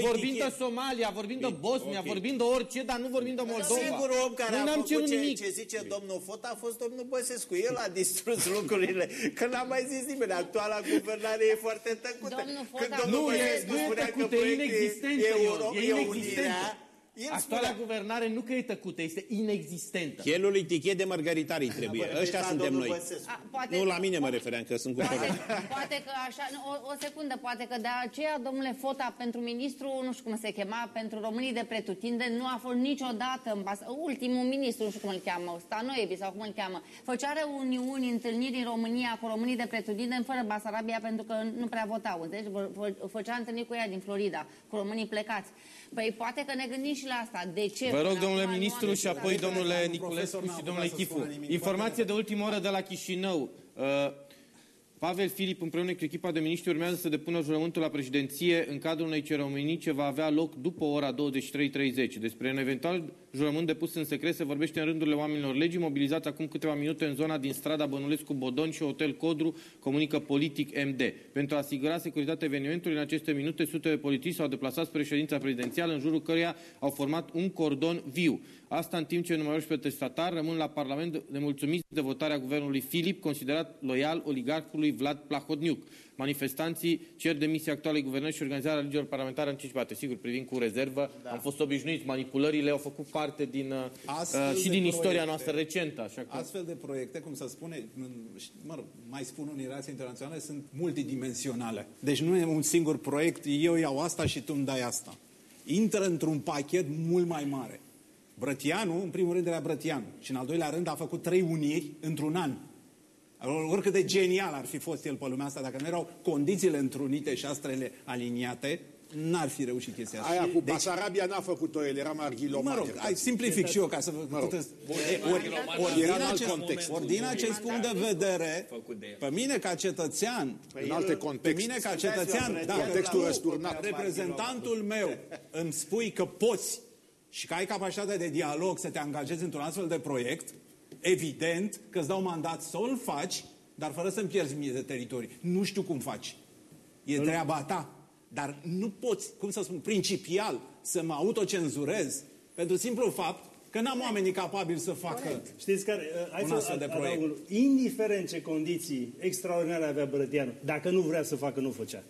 Vorbind de Somalia, vorbind de Bosnia, vorbind de orice, dar nu vorbind de Moldova. Singurul om care a făcut ce, ce zice domnul Fota a fost domnul Băsescu. El a distrus lucrurile. Că n-a mai zis nimeni. Actuala guvernare e foarte tăcută. Domnul Fota... Nu, e, nu e tăcută, e inexistentă. E inexistentă. Actuala guvernare nu că e tăcută, este inexistentă. Chelul lui tichet de margaritari trebuie. Ăștia suntem noi. A, poate, nu la mine mă refeream, că sunt cu poate, poate că așa, o, o secundă, poate că de aceea, domnule Fota, pentru ministru, nu știu cum se chema, pentru românii de pretutinde, nu a fost niciodată în bas... ultimul ministru, nu știu cum îl cheamă, Stanoievi sau cum îl cheamă, făcea reuniuni, întâlniri în România cu românii de pretutinde fără Basarabia pentru că nu prea votau. Deci făcea întâlniri cu ea din Florida, cu românii plecați. Păi poate că ne gândim și la asta. De ce? Vă rog, domnule ministru, și apoi domnule Niculescu și domnule Chifu. Informație de ultimă oră de la Chișinău. Uh, Pavel Filip împreună cu echipa de miniștri urmează să depună jurământul la președinție în cadrul unei ceremonii ce va avea loc după ora 23.30. Despre un eventual jurământ depus în secret se vorbește în rândurile oamenilor legii, mobilizați acum câteva minute în zona din strada Bănulescu Bodon și Hotel Codru, comunică politic MD. Pentru a asigura securitatea evenimentului, în aceste minute, sute de polițiști s-au deplasat spre ședința prezidențială, în jurul căreia au format un cordon viu. Asta în timp ce numeroși protestatari rămân la Parlament nemulțumiți de votarea guvernului Filip, considerat loial oligarhului Vlad Plahodniuc. Manifestanții cer demisia actualei guvernări și organizarea alegerilor parlamentare anticipate. Sigur, privind cu rezervă, da. am fost obișnuiți, manipulările au făcut parte din, uh, uh și din proiecte, istoria noastră recentă. Așa că... Astfel de proiecte, cum să spune, mă rog, mai spun unii relații internaționale, sunt multidimensionale. Deci nu e un singur proiect, eu iau asta și tu îmi dai asta. Intră într-un pachet mult mai mare. Brătianu, în primul rând era Brătianu și în al doilea rând a făcut trei uniri într-un an. Oricât de genial ar fi fost el pe lumea asta, dacă nu erau condițiile întrunite și astrele aliniate, n-ar fi reușit chestia asta. Aia cu deci, Basarabia n-a făcut-o el, era marghilomat. Mă rog, ai simplific și eu ca să vă mă rog. Ori, ori, din acest, context. ori din acest punct de vedere, pe mine ca cetățean, în alte contexte, pe mine ca cetățean, da, contextul răsturnat. reprezentantul meu îmi spui că poți și că ai capacitatea de dialog să te angajezi într-un astfel de proiect, evident că îți dau mandat să l faci, dar fără să-mi pierzi mie de teritorii. Nu știu cum faci. E treaba ta. Dar nu poți, cum să spun, principial să mă autocenzurez pentru simplu fapt că n-am oamenii capabili să facă Știți care, uh, un astfel de proiect. Indiferent ce condiții extraordinare avea Brătianu, dacă nu vrea să facă, nu făcea.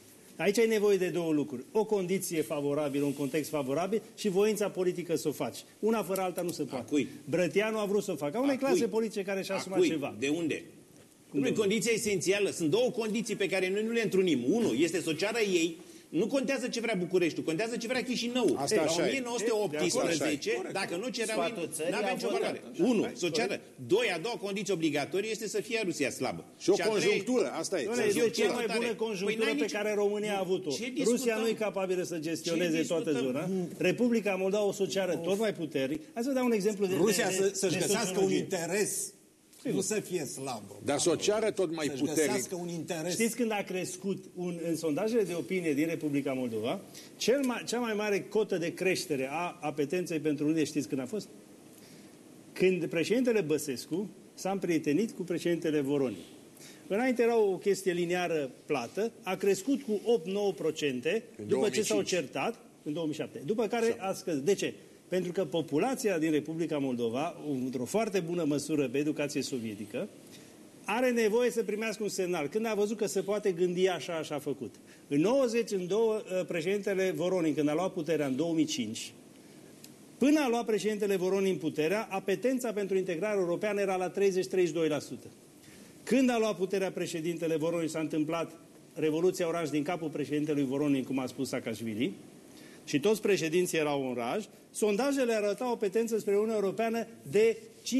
Aici ai nevoie de două lucruri. O condiție favorabilă, un context favorabil și voința politică să o faci. Una fără alta nu se poate. Acui? Brătianu a vrut să o facă. Unei clase politice care și-a asumat ceva. De unde? Nu e condiția esențială. Sunt două condiții pe care noi nu le întrunim. Unu, este sociarea ei nu contează ce vrea Bucureștiul, contează ce vrea Chișinău. Asta Ei, la 1918, e, dacă nu cereau, nu avea nicio valoare. Unu, socială. Doi, a doua condiție obligatorie este să fie Rusia slabă. Și o conjunctură, asta e. Este cea mai bună conjunctură păi pe care România a avut-o. Rusia nu e capabilă să gestioneze toată zona. Republica Moldova o socială tot mai puternic. Hai să dau un exemplu de Rusia să-și găsească un interes nu să fie slab. Dar să o ceară tot mai puternic. un interes. Știți când a crescut un, în sondajele de opinie din Republica Moldova, cel mai, cea mai mare cotă de creștere a apetenței pentru unde știți când a fost? Când președintele Băsescu s-a împrietenit cu președintele Voroni. Înainte era o chestie liniară plată, a crescut cu 8-9% după ce s-au certat în 2007. După care a scăzut. De ce? Pentru că populația din Republica Moldova, într-o foarte bună măsură pe educație sovietică, are nevoie să primească un semnal. Când a văzut că se poate gândi așa, așa a făcut. În 90, în două, ă, președintele Voronin, când a luat puterea în 2005, până a luat președintele Voronin puterea, apetența pentru integrare europeană era la 30-32%. Când a luat puterea președintele Voronin, s-a întâmplat Revoluția Oranj din capul președintelui Voronin, cum a spus Saakashvili, și toți președinții erau în raj, sondajele arătau o petență spre Uniunea Europeană de 56-57%.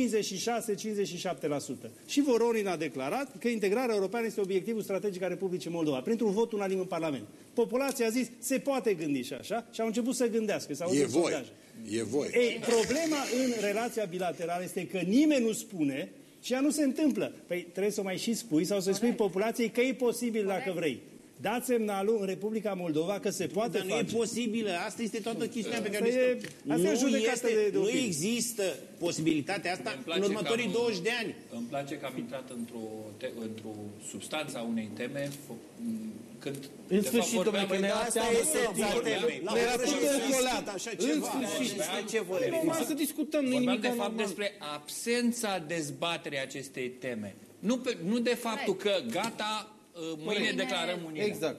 Și Voronin a declarat că integrarea europeană este obiectivul strategic al Republicii Moldova, printr-un vot unanim în Parlament. Populația a zis, se poate gândi și așa, și au început să gândească. Să e voie. E voie. Ei, problema în relația bilaterală este că nimeni nu spune și ea nu se întâmplă. Păi trebuie să mai și spui sau să spui populației că e posibil Corect. dacă vrei. Dați semnalul în Republica Moldova că se poate Dar nu face. e posibilă. Asta este toată chestiunea pe care e, asta nu, e este, de, de nu există posibilitatea asta în următorii am, 20 de ani. Îmi place că am intrat într-o, într substanță a unei teme când în sfârșit, domnule, că ne asta e esența temei. Ne-a încolat. Așa ceva. În sfârșit. Despre ce vorbim? Normal să discutăm. Vorbeam de fapt despre absența dezbaterii acestei teme. Nu, pe, nu de faptul că gata, mâine declarăm unirea. Exact.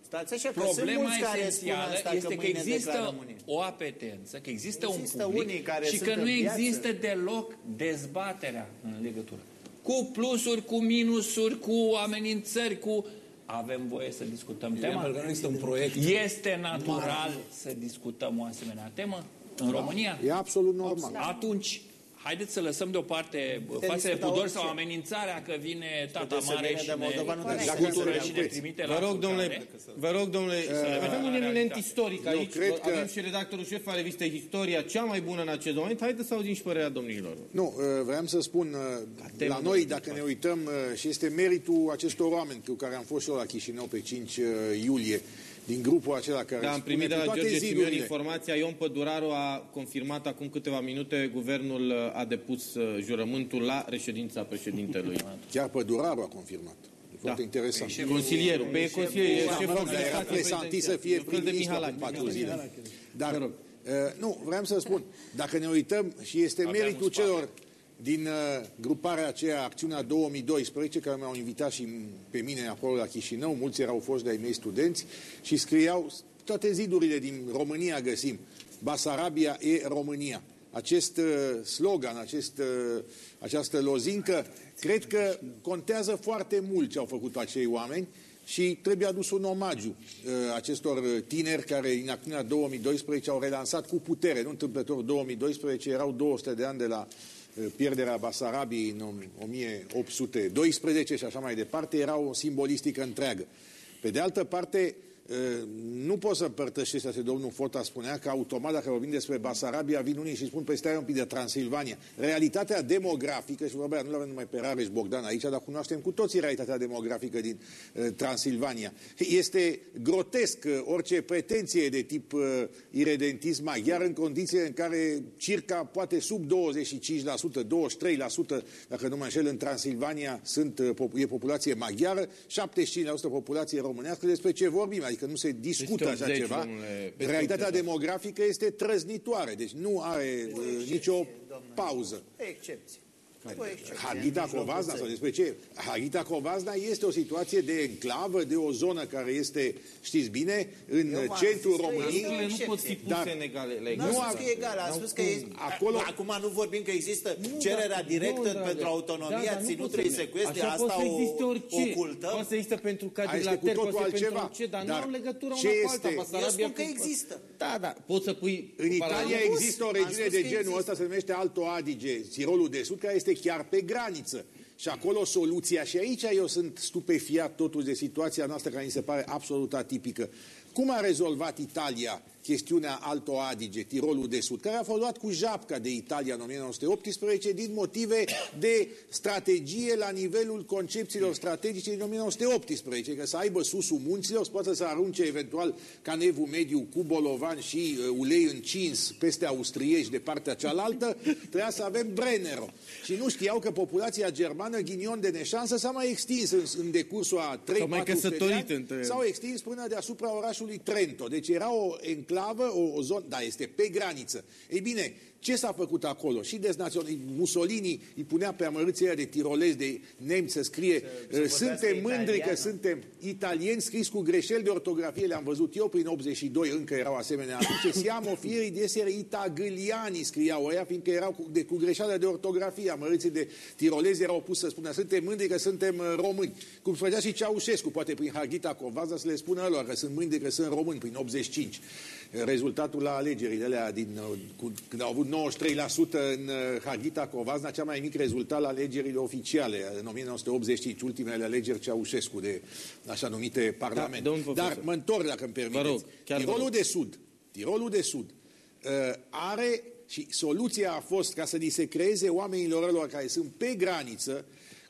Stați așa, că Problema sunt care esențială asta, este că, că există o apetență, că există, există un public unii care și sunt că nu în există deloc dezbaterea în legătură. Cu plusuri, cu minusuri, cu amenințări, cu... Avem voie să discutăm tema? Că nu există un proiect. Este natural să discutăm o asemenea temă în România? E absolut normal. Atunci, haideți să lăsăm deoparte față de pudori sau amenințarea că vine tata mare și ne scutură și ne trimite la vă rog, domnule, Vă rog, domnule, avem un eminent istoric aici, cred că... avem și redactorul șef al revistei Istoria, cea mai bună în acest moment. Haideți să auzim și părerea domnilor. Nu, vreau să spun, la noi, dacă ne uităm, și este meritul acestor oameni cu care am fost și eu la Chișinău pe 5 iulie, din grupul acela care da, am primit de la George Simion informația. Ion Păduraru a confirmat acum câteva minute, guvernul a depus jurământul la reședința președintelui. Chiar Păduraru a confirmat. E foarte da. interesant. Pe consilierul, pe consilierul, șeful era presantit să fie prim-ministru în patru zile. Dar, nu, vreau să spun, dacă ne uităm și este meritul celor din uh, gruparea aceea, Acțiunea 2012, care m-au invitat și pe mine acolo la Chișinău, mulți erau fost de-ai mei studenți și scriau, toate zidurile din România găsim, Basarabia e România. Acest uh, slogan, acest, uh, această lozincă, cred că contează foarte mult ce au făcut acei oameni și trebuie adus un omagiu uh, acestor tineri care în acțiunea 2012 au relansat cu putere, nu întâmplător 2012, erau 200 de ani de la pierderea Basarabiei în 1812 și așa mai departe, era o simbolistică întreagă. Pe de altă parte, nu pot să împărtășesc asta domnul Fota spunea că automat dacă vorbim despre Basarabia vin unii și spun păi stai un pic de Transilvania. Realitatea demografică, și vorbea, nu avem numai pe Rareș Bogdan aici, dar cunoaștem cu toții realitatea demografică din uh, Transilvania. Este grotesc uh, orice pretenție de tip uh, iredentism maghiar în condițiile în care circa poate sub 25%, 23%, dacă nu mă înșel, în Transilvania sunt, uh, e populație maghiară, 75% populație românească, despre ce vorbim? Adică adică nu se discută așa ceva. Realitatea demografică este trăznitoare, deci nu are uh, nicio pauză. Excepție. Harghita Covazna, sau despre ce? Harghita Covazna este o situație de enclavă, de o zonă care este, știți bine, în centrul României. Nu pot fi puse dar în egale. Nu a spus că e egal, a spus că e... Acolo... Acum nu vorbim că există cererea directă pentru autonomia da, ținutului secuestre, asta o ocultă. Poate să existe pentru cadrilater, poate să pentru orice, dar nu au legătură una cu alta. Eu spun că există. Da, da, poți să pui... În Italia există o regiune de genul ăsta, se numește Alto Adige, Tirolul de Sud, care este chiar pe graniță. Și acolo soluția, și aici eu sunt stupefiat totuși de situația noastră care mi se pare absolut atipică. Cum a rezolvat Italia chestiunea Alto Adige, Tirolul de Sud, care a fost luat cu japca de Italia în 1918 din motive de strategie la nivelul concepțiilor strategice din 1918, că să aibă susul munților, să poată să arunce eventual ca nevul mediu cu bolovan și uh, ulei încins peste austriești de partea cealaltă, trebuia să avem Brennero. Și nu știau că populația germană, ghinion de neșansă, s-a mai extins în, în decursul a 3-400 de ani, s-au extins până deasupra orașului Trento. Deci era o enclavă enclavă, o, o zonă, da, este pe graniță. Ei bine, ce s-a făcut acolo? Și deznațional, Mussolini îi punea pe amărâția de tirolezi, de nemți să scrie să, să suntem mândri că suntem italieni, scris cu greșeli de ortografie, le-am văzut eu prin 82, încă erau asemenea atunci, siamo fieri de essere itagâliani, scriau ăia, fiindcă erau cu, de, cu greșeală de ortografie, amărâții de tirolezi erau pus să spună suntem mândri că suntem uh, români. Cum spunea și Ceaușescu, poate prin Harghita Covaza să le spună lor că sunt mândri că sunt români prin 85. Rezultatul la alegerile alea din, cu, când au avut 93% în Harghita Covazna, cea mai mic rezultat la alegerile oficiale în 1985, ultimele alegeri Ceaușescu de așa numite parlament. Da, Dar mă întorc dacă îmi permiteți. Rog, Tirolul de Sud, Tirolul de Sud are și soluția a fost ca să ni se creeze oamenilor lor care sunt pe graniță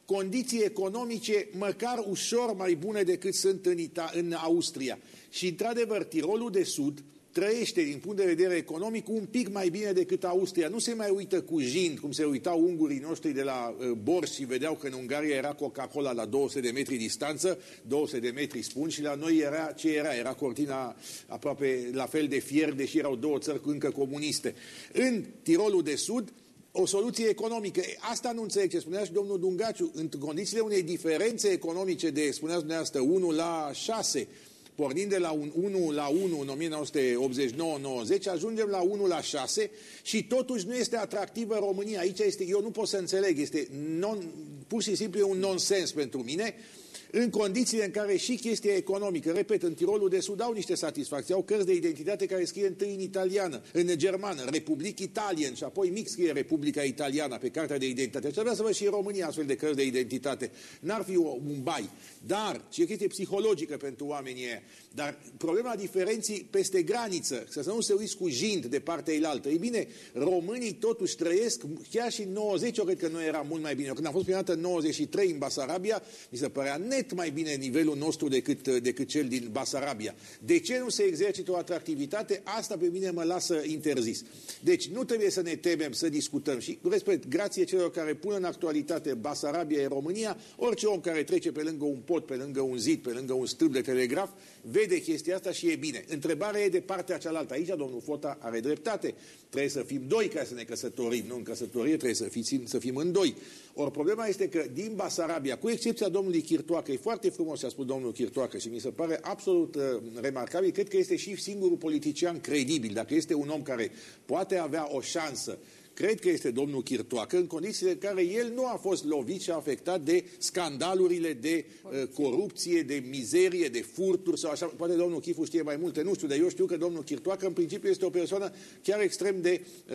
condiții economice măcar ușor mai bune decât sunt în, Ita- în Austria. Și, într-adevăr, Tirolul de Sud trăiește din punct de vedere economic un pic mai bine decât Austria. Nu se mai uită cu jind, cum se uitau ungurii noștri de la uh, Borș și vedeau că în Ungaria era Coca-Cola la 200 de metri distanță, 200 de metri spun, și la noi era ce era? Era cortina aproape la fel de fier, deși erau două țări încă comuniste. În Tirolul de Sud, o soluție economică. Asta nu înțeleg ce spunea și domnul Dungaciu. În condițiile unei diferențe economice de, spuneați dumneavoastră, 1 la 6, pornind de la un 1 la 1 în 1989-90, ajungem la 1 la 6 și totuși nu este atractivă România. Aici este, eu nu pot să înțeleg, este non, pur și simplu e un nonsens pentru mine în condițiile în care și chestia economică, repet, în Tirolul de Sud au niște satisfacții, au cărți de identitate care scrie întâi în italiană, în germană, Republic Italien și apoi mic scrie Republica Italiana pe cartea de identitate. Și vrea să văd și în România astfel de cărți de identitate. N-ar fi un bai, dar și o chestie psihologică pentru oamenii ăia. Dar problema diferenții peste graniță, să nu se uiți cu jind de partea eilaltă. Ei bine, românii totuși trăiesc, chiar și în 90, eu cred că nu era mult mai bine. Când am fost prima dată în 93 în Basarabia, mi se părea net mai bine nivelul nostru decât, decât cel din Basarabia. De ce nu se exercită o atractivitate? Asta pe mine mă lasă interzis. Deci nu trebuie să ne temem să discutăm și, respect, grație celor care pun în actualitate Basarabia e România, orice om care trece pe lângă un pod, pe lângă un zid, pe lângă un stâlp de telegraf, vede chestia asta și e bine. Întrebarea e de partea cealaltă. Aici domnul Fota are dreptate. Trebuie să fim doi ca să ne căsătorim. Nu în căsătorie trebuie să, fim, să fim în doi. Ori problema este că din Basarabia, cu excepția domnului Chirtoacă, e foarte frumos ce a spus domnul Chirtoacă și mi se pare absolut uh, remarcabil, cred că este și singurul politician credibil. Dacă este un om care poate avea o șansă cred că este domnul Chirtoacă, în condițiile în care el nu a fost lovit și afectat de scandalurile de uh, corupție, de mizerie, de furturi sau așa. Poate domnul Chifu știe mai multe, nu știu, dar eu știu că domnul Chirtoacă în principiu este o persoană chiar extrem de, uh,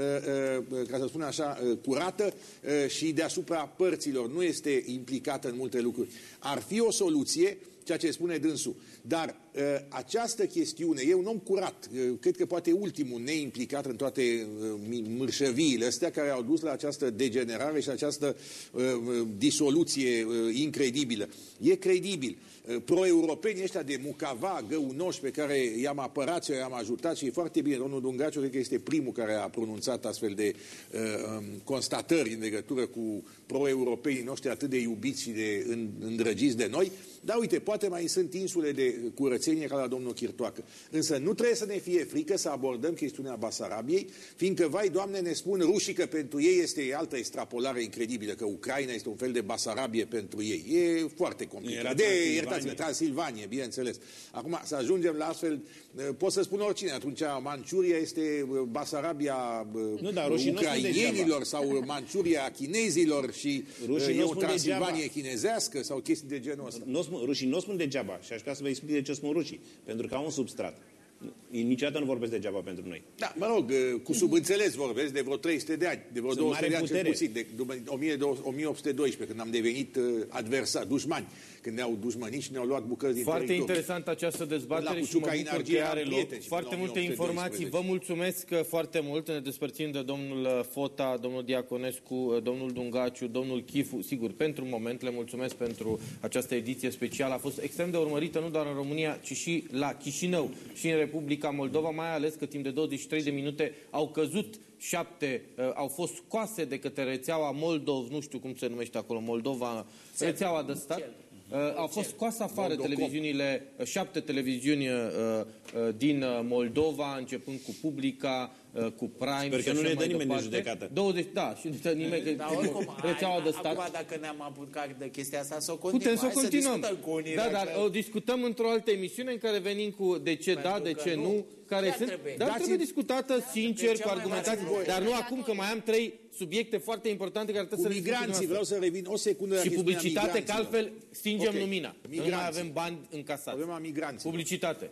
uh, ca să spun așa, uh, curată uh, și deasupra părților. Nu este implicată în multe lucruri. Ar fi o soluție ceea ce spune dânsul. Dar uh, această chestiune, e un om curat, uh, cred că poate ultimul neimplicat în toate uh, mârșăviile astea care au dus la această degenerare și această uh, uh disoluție uh, incredibilă. E credibil. Uh, pro-europenii ăștia de mucava, găunoși pe care i-am apărat și i-am ajutat și e foarte bine. Domnul Dungaciu cred că este primul care a pronunțat astfel de uh, um, constatări în legătură cu pro-europenii noștri atât de iubiți și de îndrăgiți de noi. Da, uite, poate mai sunt insule de curățenie ca la domnul Chirtoacă. Însă nu trebuie să ne fie frică să abordăm chestiunea Basarabiei, fiindcă, vai, Doamne, ne spun rușii că pentru ei este altă extrapolare incredibilă, că Ucraina este un fel de Basarabie pentru ei. E foarte complicat. Era de, iertați-mă, Transilvanie, bineînțeles. Acum, să ajungem la astfel, pot să spun oricine, atunci Manciuria este Basarabia nu, dar ucrainienilor sau Manciuria chinezilor și rușii e o Transilvanie chinezească sau chestii de genul ăsta. Nu spun, rușii nu spun degeaba și aș vrea să vă explic de ce spun rușii. Pentru că au un substrat. Niciodată nu vorbesc degeaba pentru noi. Da, mă rog, cu subînțeles vorbesc de vreo 300 de ani, de vreo Sunt 200 de ani cel puțin, de 1812, când am devenit adversari, dușmani când ne-au dușmănit și ne-au luat bucăți din Foarte interesant această dezbatere și mă bucur că are loc. Foarte multe informații. Vă mulțumesc foarte mult. Ne despărțim de domnul Fota, domnul Diaconescu, domnul Dungaciu, domnul Chifu. Sigur, pentru moment le mulțumesc pentru această ediție specială. A fost extrem de urmărită nu doar în România, ci și la Chișinău și în Republica Moldova, mai ales că timp de 23 de minute au căzut șapte, uh, au fost scoase de către rețeaua Moldov, nu știu cum se numește acolo, Moldova, rețeaua de stat. Uh, au fost scoase afară televiziunile, uh, șapte televiziuni uh, uh, din uh, Moldova, începând cu Publica, uh, cu Prime Sper că nu ne dă nimeni de judecată. 20, da, și nu dă nimeni, că oricum, rețeaua de stat. Acum, dacă ne-am apucat de chestia asta, să o continuăm. Putem să o continuăm. Cu unii da, dar o discutăm într-o altă emisiune în care venim cu de ce Pentru da, de ce nu, nu care Chiar sunt. Trebuie. Dar trebuie discutată sincer, cu argumentații, dar nu acum că mai am trei subiecte foarte importante care trebuie cu să migranții, vreau să revin o secundă Și publicitate, că altfel stingem okay. lumina. Migranții. Nu mai avem bani încasați. Problema migranții. Publicitate.